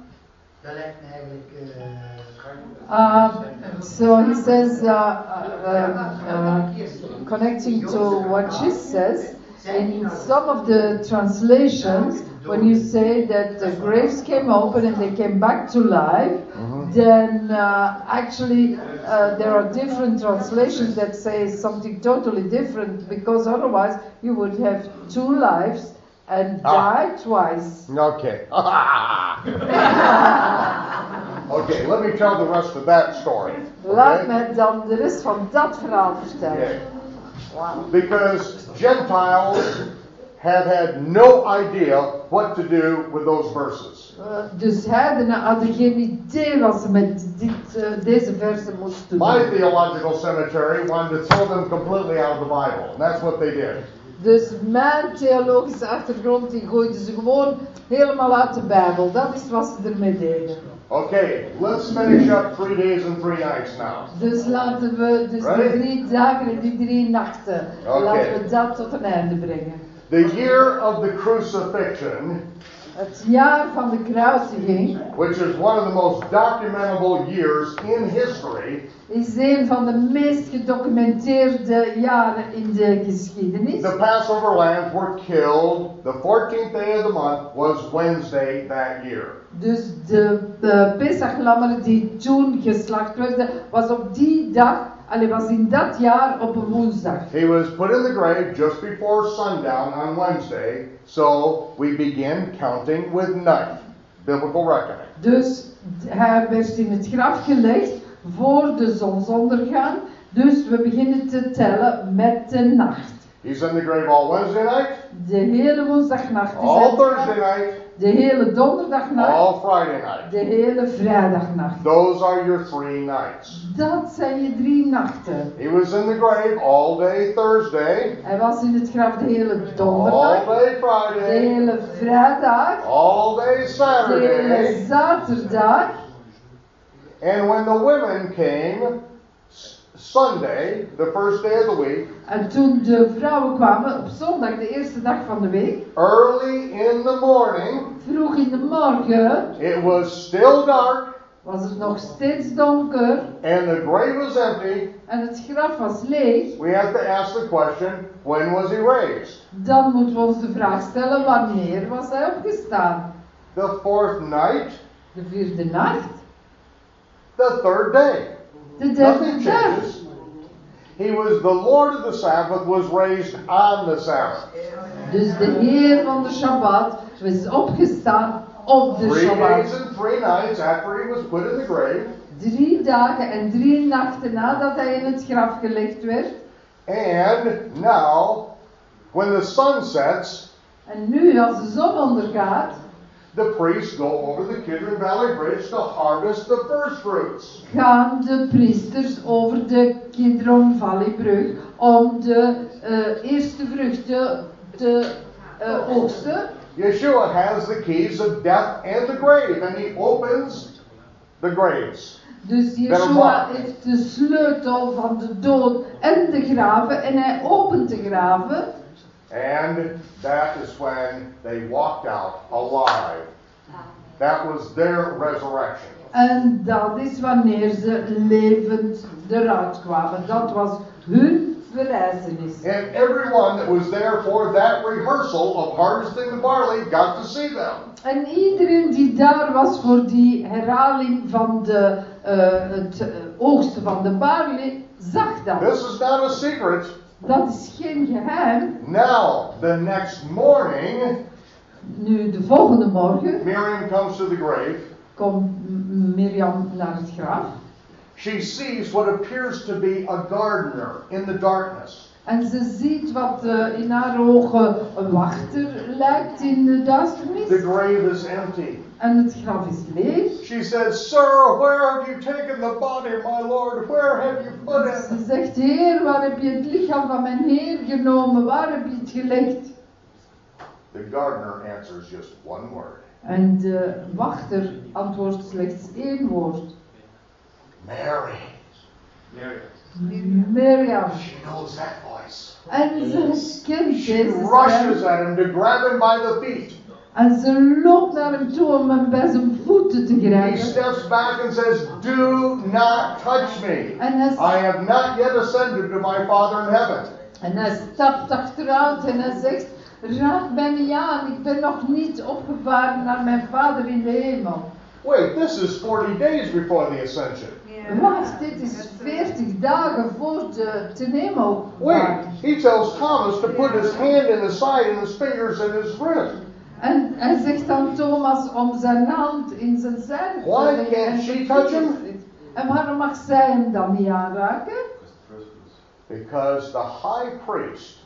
S1: Uh, so he says, uh, uh, uh, connecting to what she says, in some of the translations, when you say that the graves came open and they came back to life, then uh, actually uh, there are different translations that say something totally different because otherwise you would have two lives and
S2: Ah.
S1: die twice.
S2: Okay. okay, let me tell the rest of that story.
S1: Laat me dan de rest van dat verhaal vertellen.
S2: Okay.
S1: Wow.
S2: Because Gentiles have had no idea what to do with those verses.
S1: Uh, dus heidenen hadden geen idee wat ze met dit, uh, deze versen moesten
S2: My theological cemetery wanted to throw them completely out of the Bible, and that's what they did.
S1: Dus mijn theologische achtergrond die gooiden ze gewoon helemaal uit de Bijbel. Dat is wat ze ermee deden.
S2: Okay, let's finish up three days and three nights now.
S1: Dus laten we dus
S2: Ready?
S1: die drie dagen en die drie nachten, laten we dat tot een einde brengen.
S2: The year of the crucifixion,
S1: Het jaar van de kruisiging
S2: which is one of the most documentable years in history,
S1: is een van de meest gedocumenteerde jaren in de geschiedenis.
S2: the Passover lambs were killed. The 14th day of the month was Wednesday that year.
S1: Dus de, de Pesachlammeren die toen geslacht werden, was op die dag, allee, was in dat jaar op een woensdag.
S2: He was put in the grave just before sundown on Wednesday, so we begin counting with night, biblical reckoning.
S1: Dus hij werd in het graf gelegd voor de zonsondergang. Dus we beginnen te tellen met de nacht.
S2: He's in the grave all Wednesday night,
S1: De hele woensdagnacht
S2: all
S1: hij
S2: Thursday night,
S1: de hele donderdagnacht,
S2: all Friday night.
S1: de hele vrijdagnacht.
S2: Those are your three nights.
S1: Dat zijn je drie nachten.
S2: He was in the grave all day Thursday,
S1: Hij was in het graf de hele
S2: all
S1: donderdag,
S2: day
S1: de
S2: Friday,
S1: hele vrijdag,
S2: all day
S1: de hele
S2: Saturday,
S1: zaterdag.
S2: and when the women came Sunday, the first day of the week,
S1: En toen de vrouwen kwamen op zondag, de eerste dag van de week,
S2: early in the morning,
S1: vroeg in de morgen,
S2: it was still dark
S1: was het nog steeds donker
S2: and the grave was empty.
S1: en het graf was leeg.
S2: We have to ask the question, when was he raised?
S1: Dan moeten we ons de vraag stellen, wanneer was hij opgestaan?
S2: The fourth night,
S1: De vierde nacht?
S2: the third day.
S1: De
S2: Nothing changes. He was the Lord of the Sabbath, was raised on the Sabbath.
S1: Dus de Heer van de Shabbat is opgestaan op de
S2: Three
S1: Shabbat.
S2: days and three nights after he was put in the grave.
S1: Drie dagen en drie nachten nadat hij in het graf gelegd werd.
S2: And now, when the sun sets,
S1: En nu, als de zon ondergaat,
S2: the priests go over the Kidron Valley Bridge to harvest the first fruits.
S1: gaan de priesters over de Kidron Valleybrug om de eh, eerste vruchten te eh, oogsten.
S2: Yeshua has the keys of death and the grave, and he opens the graves.
S1: Dus Yeshua heeft de sleutel van de dood en de graven en hij opent de graven.
S2: And that is when they walked out alive. That was their resurrection.
S1: En dat is wanneer ze levend eruit kwamen. Dat was hun verrijzenis.
S2: And everyone that was there for that rehearsal of harvesting the barley got to see them.
S1: En iedereen die daar was voor die herhaling van de, eh, het eh, oogsten van de barley, zag dat.
S2: This is not a secret.
S1: Dat is geen geheim.
S2: Now, the next morning,
S1: Nu, de volgende morgen
S2: Miriam comes to the grave,
S1: komt M- Mirjam naar het graf.
S2: she sees what appears to be a gardener in the darkness.
S1: En ze ziet wat eh, in haar ogen een wachter lijkt in de duisternis.
S2: The grave is empty.
S1: En het graf is leeg.
S2: She says, Sir, where have you taken the body of my Lord? Where have you put
S1: Ze
S2: it?
S1: zegt, Heer, waar heb je het lichaam van mijn Heer genomen? Waar heb je het gelegd?
S2: The gardener answers just one word
S1: En de wachter antwoordt slechts één woord.
S2: Mary.
S1: Mirjam.
S2: She knows that voice.
S1: En ze kent
S2: She rushes at him to grab him by the feet.
S1: En ze loopt naar hem toe om hem bij zijn voeten te
S2: He steps back and says, Do not touch me.
S1: En hij,
S2: I have not yet ascended to my Father in heaven.
S1: en hij stapt achteruit en er hij zegt, raak mij niet aan, ik ben nog niet opgevaren naar mijn vader in de hemel.
S2: Wait, this is 40 days before the ascension.
S8: Yeah.
S1: Wacht, dit is 40 dagen voor de ten hemel.
S2: Wait, he tells Thomas to put his hand in his side and his fingers in his wrist.
S1: En hij zegt aan Thomas om zijn hand in zijn zij te
S2: Why can't she touch him?
S1: En waarom mag zij hem dan niet aanraken?
S2: Because the high priest,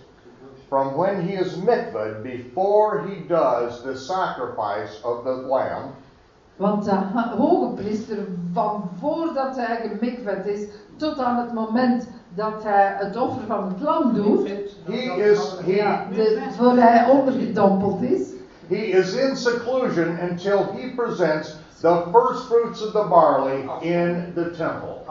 S2: from when he is mikvahed, before he does the sacrifice of the lamb,
S1: Want de hoge priester, van voordat hij gemikwet is, tot aan het moment dat hij het offer van het lam doet,
S2: he is he
S1: de, voor hij ondergedompeld is,
S2: he is in seclusion until he presents the first fruits of the barley in the temple.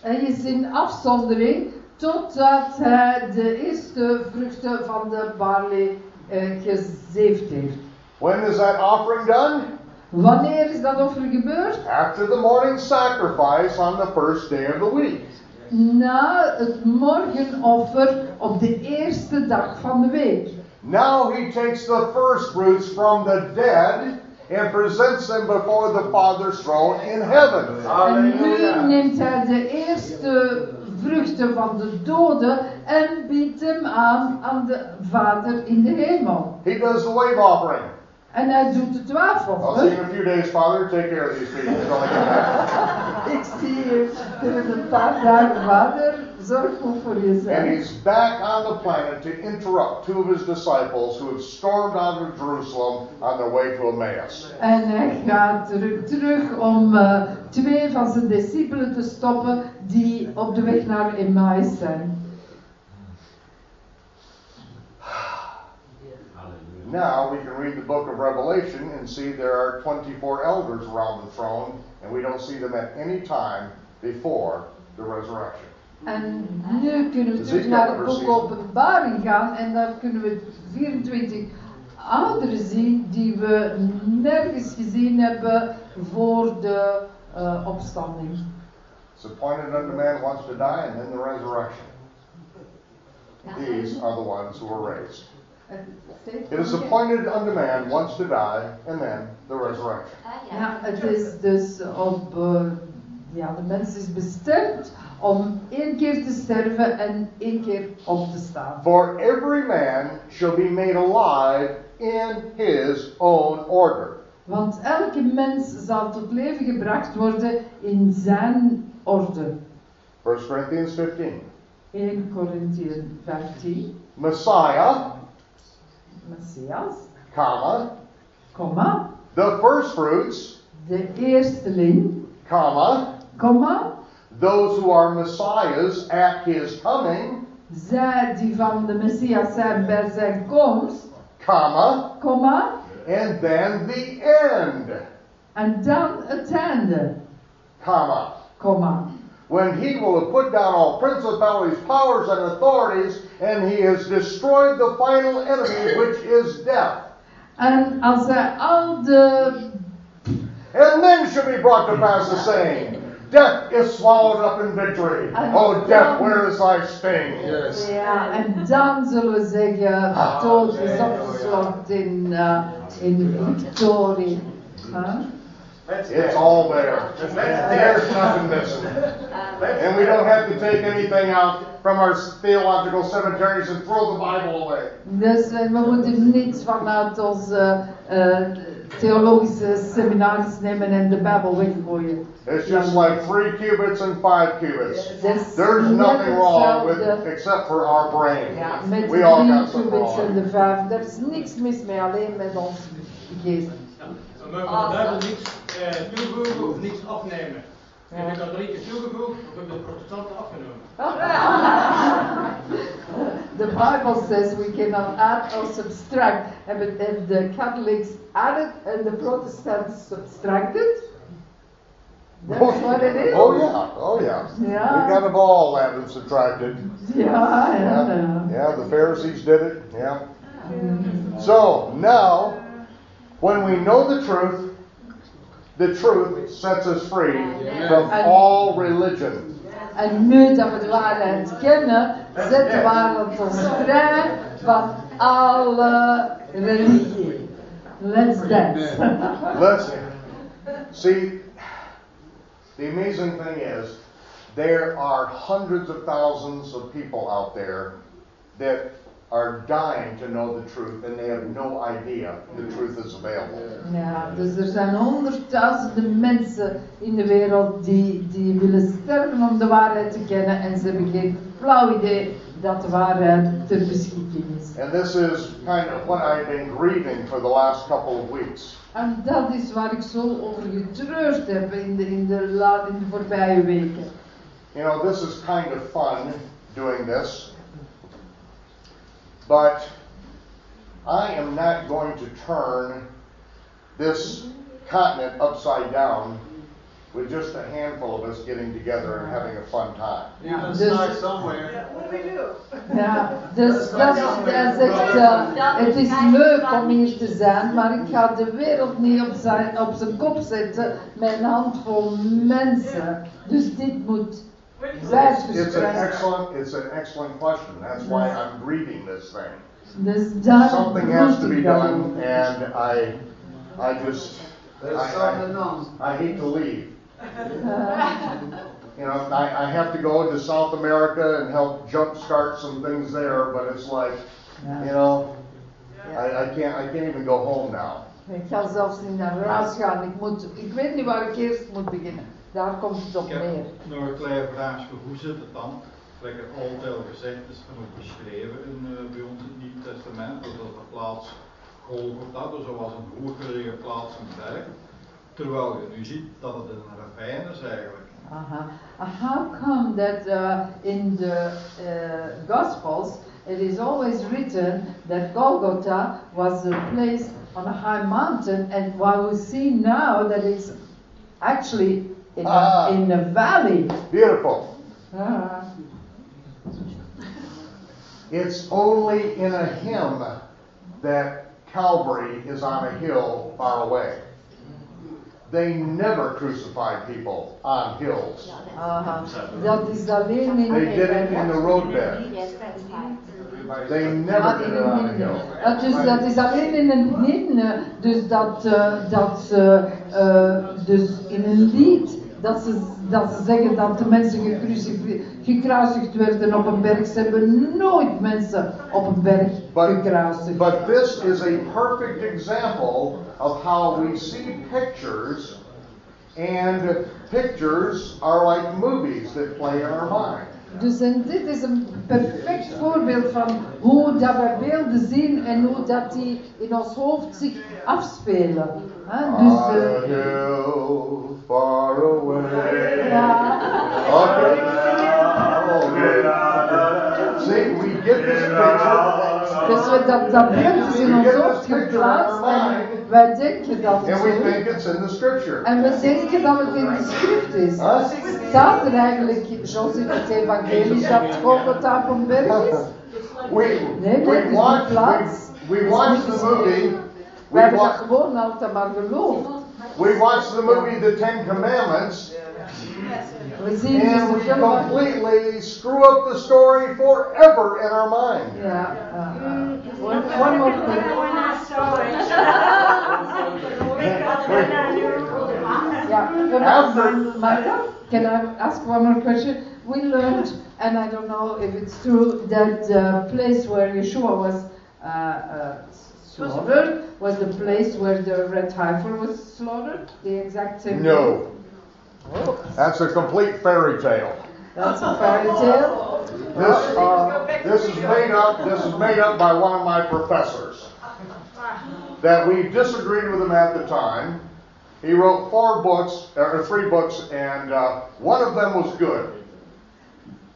S1: hij is in afzondering totdat hij de eerste vruchten van de barley eh, gezeefd heeft.
S2: When is that offering done?
S1: Wanneer is dat offer gebeurd?
S2: After the morning sacrifice on the first day of the week.
S1: Na het morgenoffer op de eerste dag van de week.
S2: Now he takes the first fruits from the dead and presents them before the Father's throne in heaven.
S1: En nu neemt hij de eerste vruchten van de doden en biedt hem aan aan de Vader in de hemel.
S2: He does the wave offering.
S1: En hij doet het
S2: I'll see you in a few days, Father. Take care of these people.
S1: Ik zie je binnen een paar dagen, Vader. Zorg goed voor
S2: And he's back on the planet to interrupt two of his disciples who have stormed out of Jerusalem on their way to Emmaus.
S1: En hij gaat terug, terug om eh, twee van zijn discipelen te stoppen die op de weg naar Emmaus zijn.
S2: Now we can read the book of Revelation and see there are 24 elders around the throne, and we don't see them at any time before the resurrection.
S1: En nu kunnen we terug naar het boek Openbaring gaan en daar kunnen we 24 ouderen zien die we nergens gezien hebben voor de eh, opstanding.
S2: It's appointed unto man once to die, and then the resurrection. These are the ones who were raised. It is appointed unto man once to die, and then the resurrection.
S1: Ja, het is dus op, eh, ja, de mens is bestemd om één keer te sterven en één keer op te staan.
S2: For every man shall be made alive in his own order.
S1: Want elke mens zal tot leven gebracht worden in zijn orde.
S2: 1 Corinthians 15.
S1: 1 Corinthiën 15.
S2: Messiah,
S1: Messias,
S2: comma,
S1: komma,
S2: the first fruits,
S1: de eersteling,
S2: comma, those who are messiahs at his coming,
S1: zij die van de Messias zijn bij komst,
S2: comma,
S1: komma,
S2: and then the end,
S1: en dan het einde,
S2: comma.
S1: komma.
S2: When he will have put down all principalities, powers, and authorities, and he has destroyed the final enemy, which is death.
S1: En als hij al de
S2: And then shall be brought to pass the saying, Death is swallowed up in victory. Oh, death, where is thy sting? Yes.
S1: Ja, en dan zullen we zeggen, dood is opgeslokt in, eh, in victorie. Huh?
S2: It's all there. There's nothing missing. And we don't have to take anything out from our theological cemeteries and throw the Bible away.
S1: Dus eh, we moeten niets vanuit onze eh, theologische seminaries nemen en de Bijbel weggooien.
S2: It's just like three cubits and five cubits.
S1: Dus
S2: There's
S1: net
S2: nothing wrong with
S1: hetzelfde
S2: except for our brain.
S1: ja, met
S2: We all
S1: de
S2: got
S1: drie
S2: something
S1: cubits en
S2: wrong.
S1: de vijf. Er is niks mis mee, alleen met onze geest.
S3: We mogen de Bijbel niets eh, toevoegen of niets afnemen. Heb de katholieken toegevoegd of heb de protestanten afgenomen?
S1: The Bible says we cannot add or subtract. And but if the Catholics added and the Protestants subtracted, that's what it is.
S2: Oh yeah, oh yeah.
S1: Yeah.
S2: We got them all added and subtracted.
S1: Yeah,
S2: Yeah, yeah, the Pharisees did it. Yeah. So now, when we know the truth, the truth sets us free from all religion.
S1: En nu dat we de waarheid kennen, zet de waarheid ons vrij van alle religie. Let's dance.
S2: Let's see. The amazing thing is, there are hundreds of thousands of people out there that are dying to know the truth, and they have no idea the truth is available.
S1: Ja, dus er zijn honderdduizenden mensen in de wereld die, die willen sterven om de waarheid te kennen en ze hebben geen flauw idee dat de waarheid ter beschikking is.
S2: And this is kind of what I've been grieving for the last couple of weeks.
S1: En dat is waar ik zo over getreurd heb in de, in de, in de voorbije weken.
S2: You know, this is kind of fun doing this, but I am not going to turn this continent upside down with just a handful of us getting together and having a fun time.
S7: You can
S1: Dus-
S7: start somewhere.
S1: Ja, dus dat, dat zegt, uh, het is leuk om hier te zijn, maar ik ga de wereld niet op zijn, op zijn kop zetten met een handvol mensen. Dus dit moet blijven
S2: It's an
S1: verspreiden.
S2: excellent, it's an excellent question. That's why I'm reading this thing.
S1: Dus daar
S2: Something has to be done, and I, I just, I,
S6: There's something
S2: I. I hate to leave.
S1: Uh,
S2: You know, I, I have to go to South America and help jumpstart some things there, but it's like, you know, I, I can't, I can't even go home now.
S1: ik ga zelfs niet naar huis gaan. Ik, moet, ik weet niet waar ik eerst moet beginnen. Daar komt het op
S7: Ik heb
S1: neer.
S7: nog een klein vraagje, hoe zit het dan? Gelijk er altijd al gezegd is en ook beschreven in, eh, bij ons in het Nieuw Testament, dat de plaats Golgotha, dus dat was een hooggelegen plaats in de berg. Terwijl je nu ziet dat het een ravijn is eigenlijk.
S1: Uh-huh. Uh, How come that uh, in the uh, Gospels it is always written that Golgotha was a place on a high mountain, and while we see now that it's actually in,
S2: Ah.
S1: a, in a valley?
S2: Beautiful.
S1: Uh,
S2: It's only in a hymn that Calvary is on a hill far away. They never crucified people on hills.
S1: uh, is in
S2: They did it in the roadbed. They never
S1: Ah,
S2: did it on a hill.
S1: Dat, dus, dat is alleen in een hymne, dus dat, eh, dat ze, eh, dus in een lied, dat ze, dat ze zeggen dat de mensen gekruisigd werden op een berg. Ze hebben nooit mensen op een berg
S2: But,
S1: gekruisigd.
S2: but this is a perfect example of how we see pictures, and pictures are like movies that play in our mind.
S1: Dus en dit is een perfect voorbeeld van hoe dat wij beelden zien en hoe dat die in ons hoofd zich afspelen. Hè, Dus,
S2: on a
S1: eh,
S2: hill far away.
S1: ja.
S2: Okay. We get this picture,
S1: Dus we, dat, dat beeld is in ons hoofd geplaatst en wij denken dat het
S2: and we think it's in the scripture.
S1: En we denken dat het in de schrift is.
S2: Huh?
S1: Staat er eigenlijk, zoals in het evangelie, dat Golgotha op een berg is?
S2: We,
S1: Nee,
S2: we watch, we, we the movie,
S1: We
S2: we
S1: hebben
S2: watch,
S1: gewoon altijd maar geloofd.
S2: we watch the movie The Ten Commandments,
S1: We zien dus
S2: and we completely screw up the story forever in our mind.
S1: Ja, uh, one, one more thing.
S8: When I saw it, because when I knew
S1: But,
S2: After-
S1: Marta, can I ask one more question? We learned, and I don't know if it's true, that the place where Yeshua was uh, uh, slaughtered was the place where the red heifer was slaughtered? The exact same
S2: No.
S1: place?
S2: That's a complete fairy tale.
S1: That's a fairy tale?
S2: This, uh, this is made up, this is made up by one of my professors. That we disagreed with him at the time. He wrote four books, or three books, and uh, one of them was good.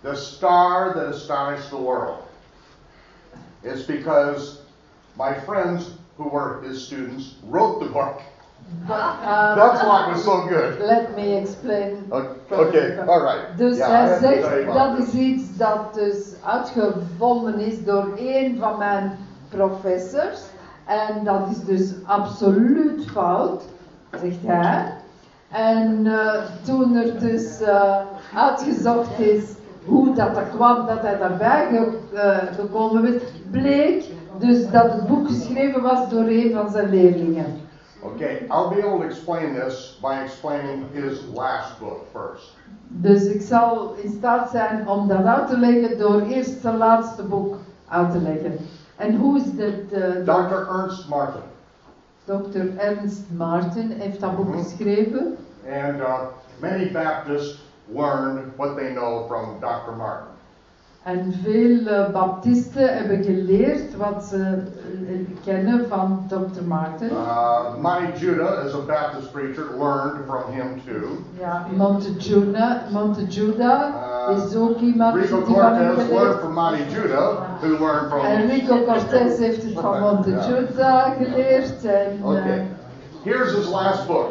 S2: The Star That Astonished the World. It's because my friends who were his students wrote the book.
S1: But, um,
S2: That's why it was so good.
S1: Let me explain.
S2: Oké, alright.
S1: Dus
S2: Ja,
S1: hij zegt, dat is iets dat dus uitgevonden is door een van mijn professors. En dat is dus absoluut fout, zegt hij. En eh, toen er dus eh, uitgezocht is hoe dat, dat kwam, dat hij daarbij ge- eh, gekomen is, bleek dus dat het boek geschreven was door een van zijn leerlingen.
S2: Okay, I'll be able to explain this by explaining his last book first.
S1: Dus ik zal in staat zijn om dat uit te leggen door eerst zijn laatste boek uit te leggen. En hoe is dit? eh,
S2: Dr. Ernst Martin.
S1: Dr. Ernst Martin heeft dat boek
S2: Mhm.
S1: geschreven.
S2: And uh, many Baptists learned what they know from Dr. Martin.
S1: En veel eh, baptisten hebben geleerd wat ze eh, kennen van Dr. Martin.
S2: Uh, Monty Judah, as a Baptist preacher, learned from him too.
S1: Ja, Montejuda, Montejuda
S2: Uh,
S1: is ook iemand
S2: Rico
S1: die van hem
S2: Cortez learned
S1: geleerd
S2: from Monty Judah, who learned from
S1: En Rico Cortez heeft het van Montejuda geleerd. En eh,
S2: Okay. Here's his last book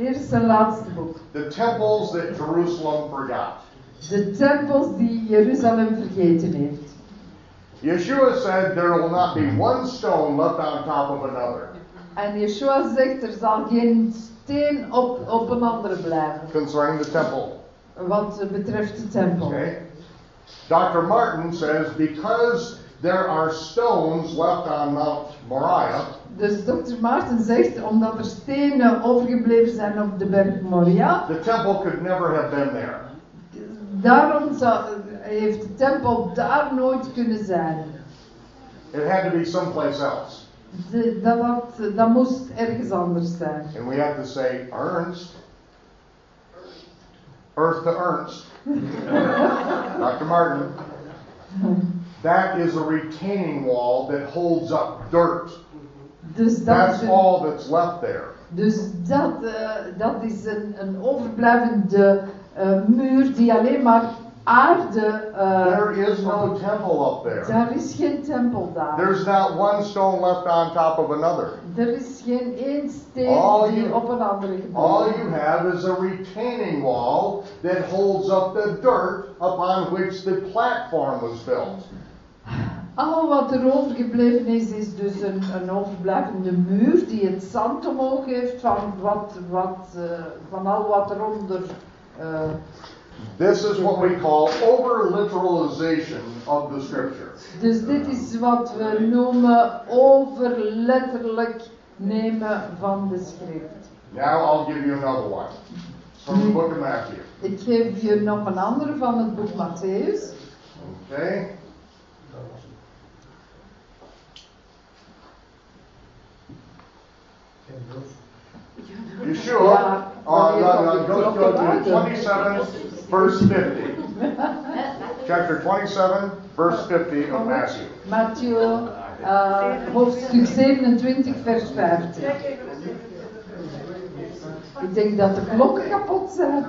S1: hier is zijn laatste boek.
S2: The Temples That Jerusalem Forgot.
S1: De tempels die Jeruzalem vergeten heeft.
S2: Yeshua said there will not be one stone left on top of another
S1: En Yeshua zegt er zal geen steen op, op een andere blijven.
S2: concerning the temple.
S1: Wat betreft de tempel.
S2: Okay? Dr. Martin says because there are stones left on Mount Moriah,
S1: Dus Dr. Maarten zegt, omdat er stenen overgebleven zijn op de berg Moria,
S2: the temple could never have been there.
S1: Daarom zou- heeft de tempel daar nooit kunnen zijn.
S2: It had to be someplace else.
S1: De- dat, had, dat moest ergens anders zijn.
S2: And we have to say, Ernst, Earth to Ernst, Dr. Martin, that is a retaining wall that holds up dirt.
S1: Dus dat,
S2: That's
S1: een-
S2: all that's left there.
S1: dus dat, eh, dat is een, een overblijvende muur die alleen maar aarde. eh,
S2: There is no temple up there.
S1: Daar is geen tempel daar.
S2: There's not one stone left on top of another.
S1: Er is geen één steen
S2: All
S1: die
S2: you-
S1: op een andere
S2: All you have is a retaining wall that holds up the dirt upon which the platform was built.
S1: Al wat er overgebleven is, is dus een, een overblijvende muur die het zand omhoog heeft van, wat, wat, eh, van al wat eronder. Eh,
S2: This is what we call over-literalization of the scripture.
S1: dus dit is wat we noemen overletterlijk nemen van de schrift.
S2: Now I'll give you another one. From the book of Matthew.
S1: Ik geef je nog een andere van het boek Matthäus.
S2: Okay? Yeshua,
S1: Ja,
S2: uh,
S1: wanneer
S2: uh,
S1: komt
S2: go, go to
S1: buiten?
S2: 27, verse 50. Chapter 27, verse 50 of Matthew.
S1: Matthew, eh, hoofdstuk 27, vers 50. Ik denk dat de klokken kapot zijn.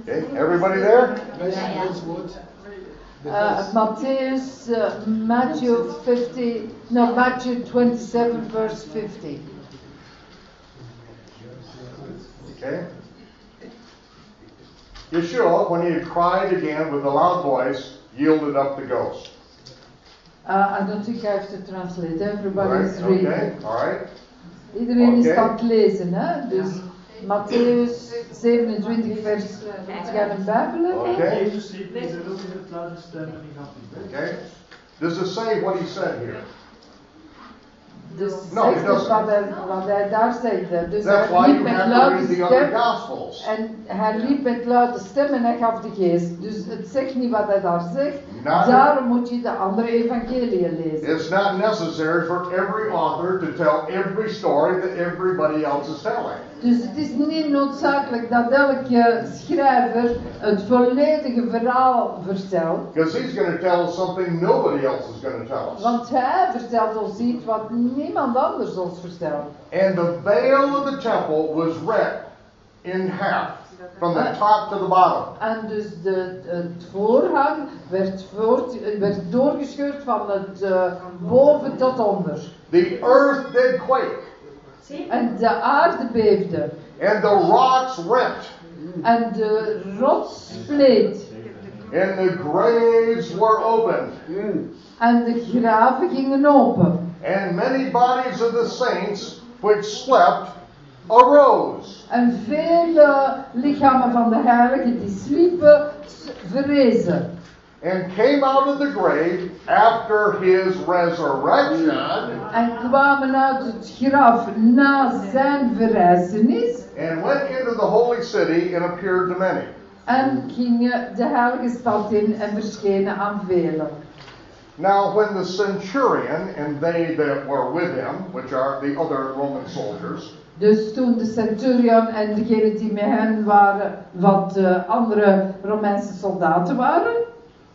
S2: Okay, everybody there?
S1: Uh, Matthäus, uh, Matthew 50, no, Matthew 27, verse 50.
S2: Okay? Yeshua, when he had cried again with a loud voice, yielded up the ghost.
S1: Uh, I don't think I have to translate. Everybody
S2: Right?
S1: is reading.
S2: Okay, alright.
S1: Iedereen is
S2: Oké.
S1: aan het lezen, hè? Dus Matthäus 27, vers. Moet jij een Bijbel hebben?
S2: Okay? Okay? Does it say what he said here?
S1: Dus
S2: No, he
S1: zegt dus wat hij, wat hij daar zegt. Dus
S2: That's
S1: hij
S2: why
S1: liep
S2: you
S1: met
S2: have to
S1: luide
S2: read the other
S1: stem.
S2: Gospels.
S1: En hij liep met luide stem en hij gaf de geest. Dus het zegt niet wat hij daar zegt.
S2: Nou,
S1: Daarom moet je de andere evangeliën lezen.
S2: It's not necessary for every author to tell every story that everybody else is telling.
S1: Dus het is niet noodzakelijk dat elke schrijver het volledige verhaal vertelt.
S2: Because he's going to tell us something nobody else is going to tell us.
S1: Want hij vertelt ons iets wat niemand anders ons vertelt.
S2: And the veil of the temple was rent in half from the top to the bottom.
S1: En dus de, het voorhang werd, voort, werd doorgescheurd van het eh, boven tot onder.
S2: The earth did quake,
S1: En de aarde beefde.
S2: and the rocks rent,
S1: En de rots spleet.
S2: and the graves were opened,
S1: En de graven gingen open.
S2: and many bodies of the saints which slept arose.
S1: En vele lichamen van de heiligen die sliepen, verrezen.
S2: And came out of the grave after his resurrection
S1: En kwamen uit het graf na zijn verrijzenis.
S2: and went into the holy city and appeared to many.
S1: En gingen de heilige stad in en verschenen aan velen.
S2: Now, when the centurion and they that were with him, which are the other Roman soldiers,
S1: Dus toen de centurion en degenen die met hen waren, wat de andere Romeinse soldaten waren,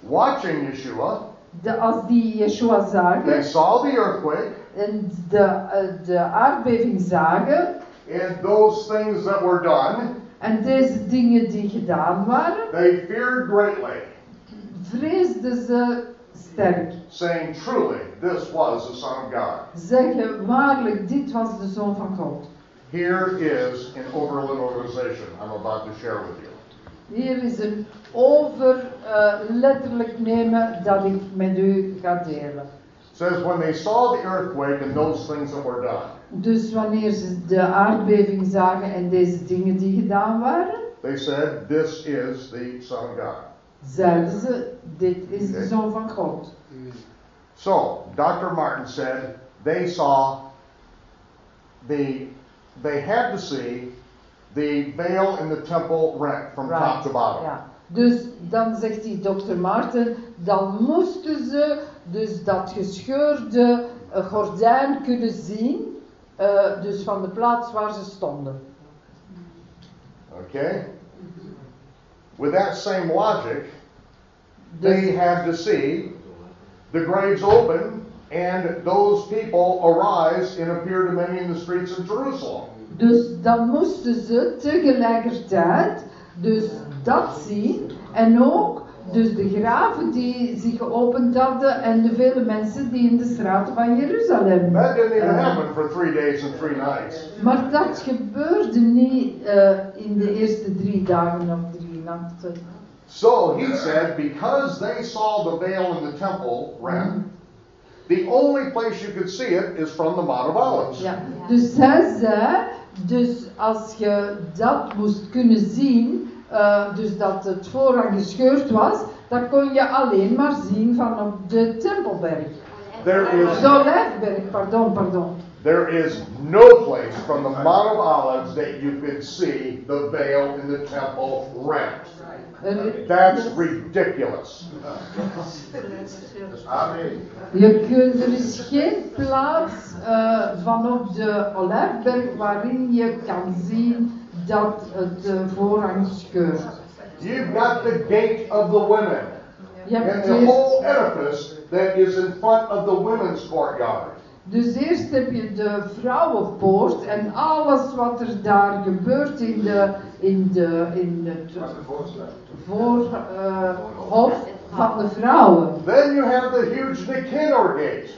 S2: watching Yeshua,
S1: de, als die Yeshua
S2: they
S1: zagen
S2: saw the earthquake
S1: en de, de uh, aardbeving zagen
S2: and those things that were done,
S1: en deze dingen die gedaan waren,
S2: they feared greatly,
S1: vreesden ze sterk.
S2: saying, Truly, this was the Son of God.
S1: Zeggen waarlijk, dit was de Zoon van God.
S2: Here is an overliteralization I'm about to share with you.
S1: Hier is een over eh, letterlijk nemen dat ik met u ga delen.
S2: Says, When they saw the earthquake and those things that were done,
S1: Dus wanneer ze de aardbeving zagen en deze dingen die gedaan waren,
S2: they said, This is the Son of God.
S1: zeiden ze, dit is de
S2: Oké.
S1: Zoon van God.
S2: So, Dr. Martin said they saw the, they had to see the veil in the temple rent from top to bottom.
S1: Ja. Dus dan zegt die dokter Maarten, dan moesten ze dus dat gescheurde eh, gordijn kunnen zien, eh, dus van de plaats waar ze stonden.
S2: Okay? With that same logic, they
S1: Dus,
S2: had to see the graves open and those people arise and appear to many in the streets of Jerusalem.
S1: Dus dan moesten ze tegelijkertijd dus dat zien en ook dus de graven die zich geopend hadden en de vele mensen die in de straten van Jeruzalem.
S2: That didn't even
S1: eh,
S2: happen for three days and three nights.
S1: Maar dat gebeurde niet eh, in de eerste drie dagen of drie nachten.
S2: So he said, because they saw the veil in the temple rent, the only place you could see it is from the Mount of Olives.
S1: Ja. Dus hij zei, dus als je dat moest kunnen zien, eh, dus dat het voorhang gescheurd was, dat kon je alleen maar zien van op de Tempelberg.
S2: There is
S1: De Olijfberg, pardon, pardon.
S2: there is no place from the Mount of Olives that you could see the veil in the temple rent. That's ridiculous.
S1: Je kunt, er is geen plaats eh, van op de Olijfberg waarin je kan zien dat het eh, voorhang scheurt.
S2: You've got the gate of the women and the
S1: eerst-
S2: whole edifice that is in front of the women's courtyard.
S1: Dus eerst heb je de vrouwenpoort en alles wat er daar gebeurt in, de, in, de, in het voorhof van de vrouwen.
S2: Then you have the huge Nicanor gate.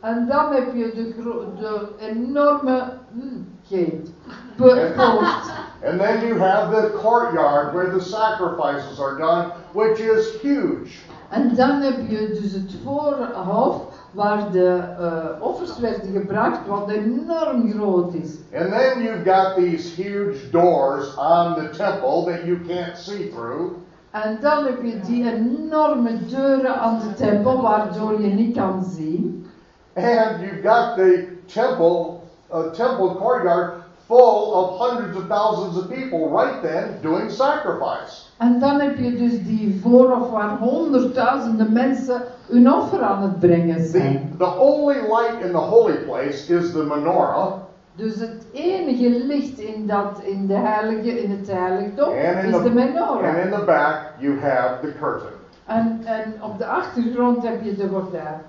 S1: En dan heb je de, de enorme hm, gate, poort.
S2: And then you have the courtyard where the sacrifices are done, which is huge.
S1: En dan heb je dus het voorhof waar de eh, offers werden gebracht, wat enorm groot is.
S2: And then you've got these huge doors on the temple that you can't see through.
S1: En dan heb je die enorme deuren aan de tempel, waardoor je niet kan zien.
S2: And you've got the temple, a temple courtyard full of hundreds of thousands of people right then doing sacrifice.
S1: En dan heb je dus die voorhof waar honderdduizenden mensen hun offer aan het brengen
S2: The,
S1: zijn.
S2: the only light in the holy place is the menorah,
S1: Dus het enige licht in, dat, in, de heilige, in het heiligdom
S2: and in
S1: is de menorah.
S2: and in the back you have the curtain.
S1: En, en op de achtergrond heb je de gordijn.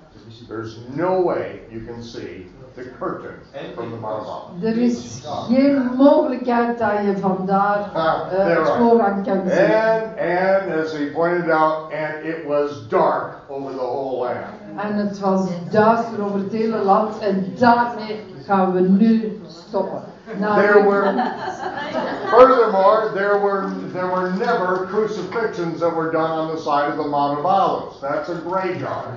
S2: There's no way you can see the curtain from the Olives.
S1: Er is geen mogelijkheid dat je vandaar
S2: there
S1: het voorhang kan zien.
S2: And and as he pointed out, and it was dark over the whole land.
S1: En het was duister over het hele land en daarmee gaan we nu stoppen. Nou,
S2: There were furthermore, there were there were never crucifixions that were done on the side of the Mount of Olives. That's a graveyard.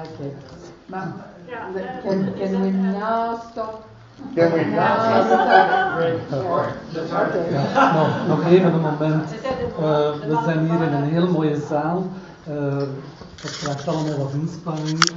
S1: Okay. Maar can, can we now stop?
S2: Can we
S1: Now
S2: now
S1: stop. Oké.
S9: Ja, nou, nog even een moment. Eh, we zijn hier in een heel mooie zaal. Eh, dat vraagt allemaal wat inspanning.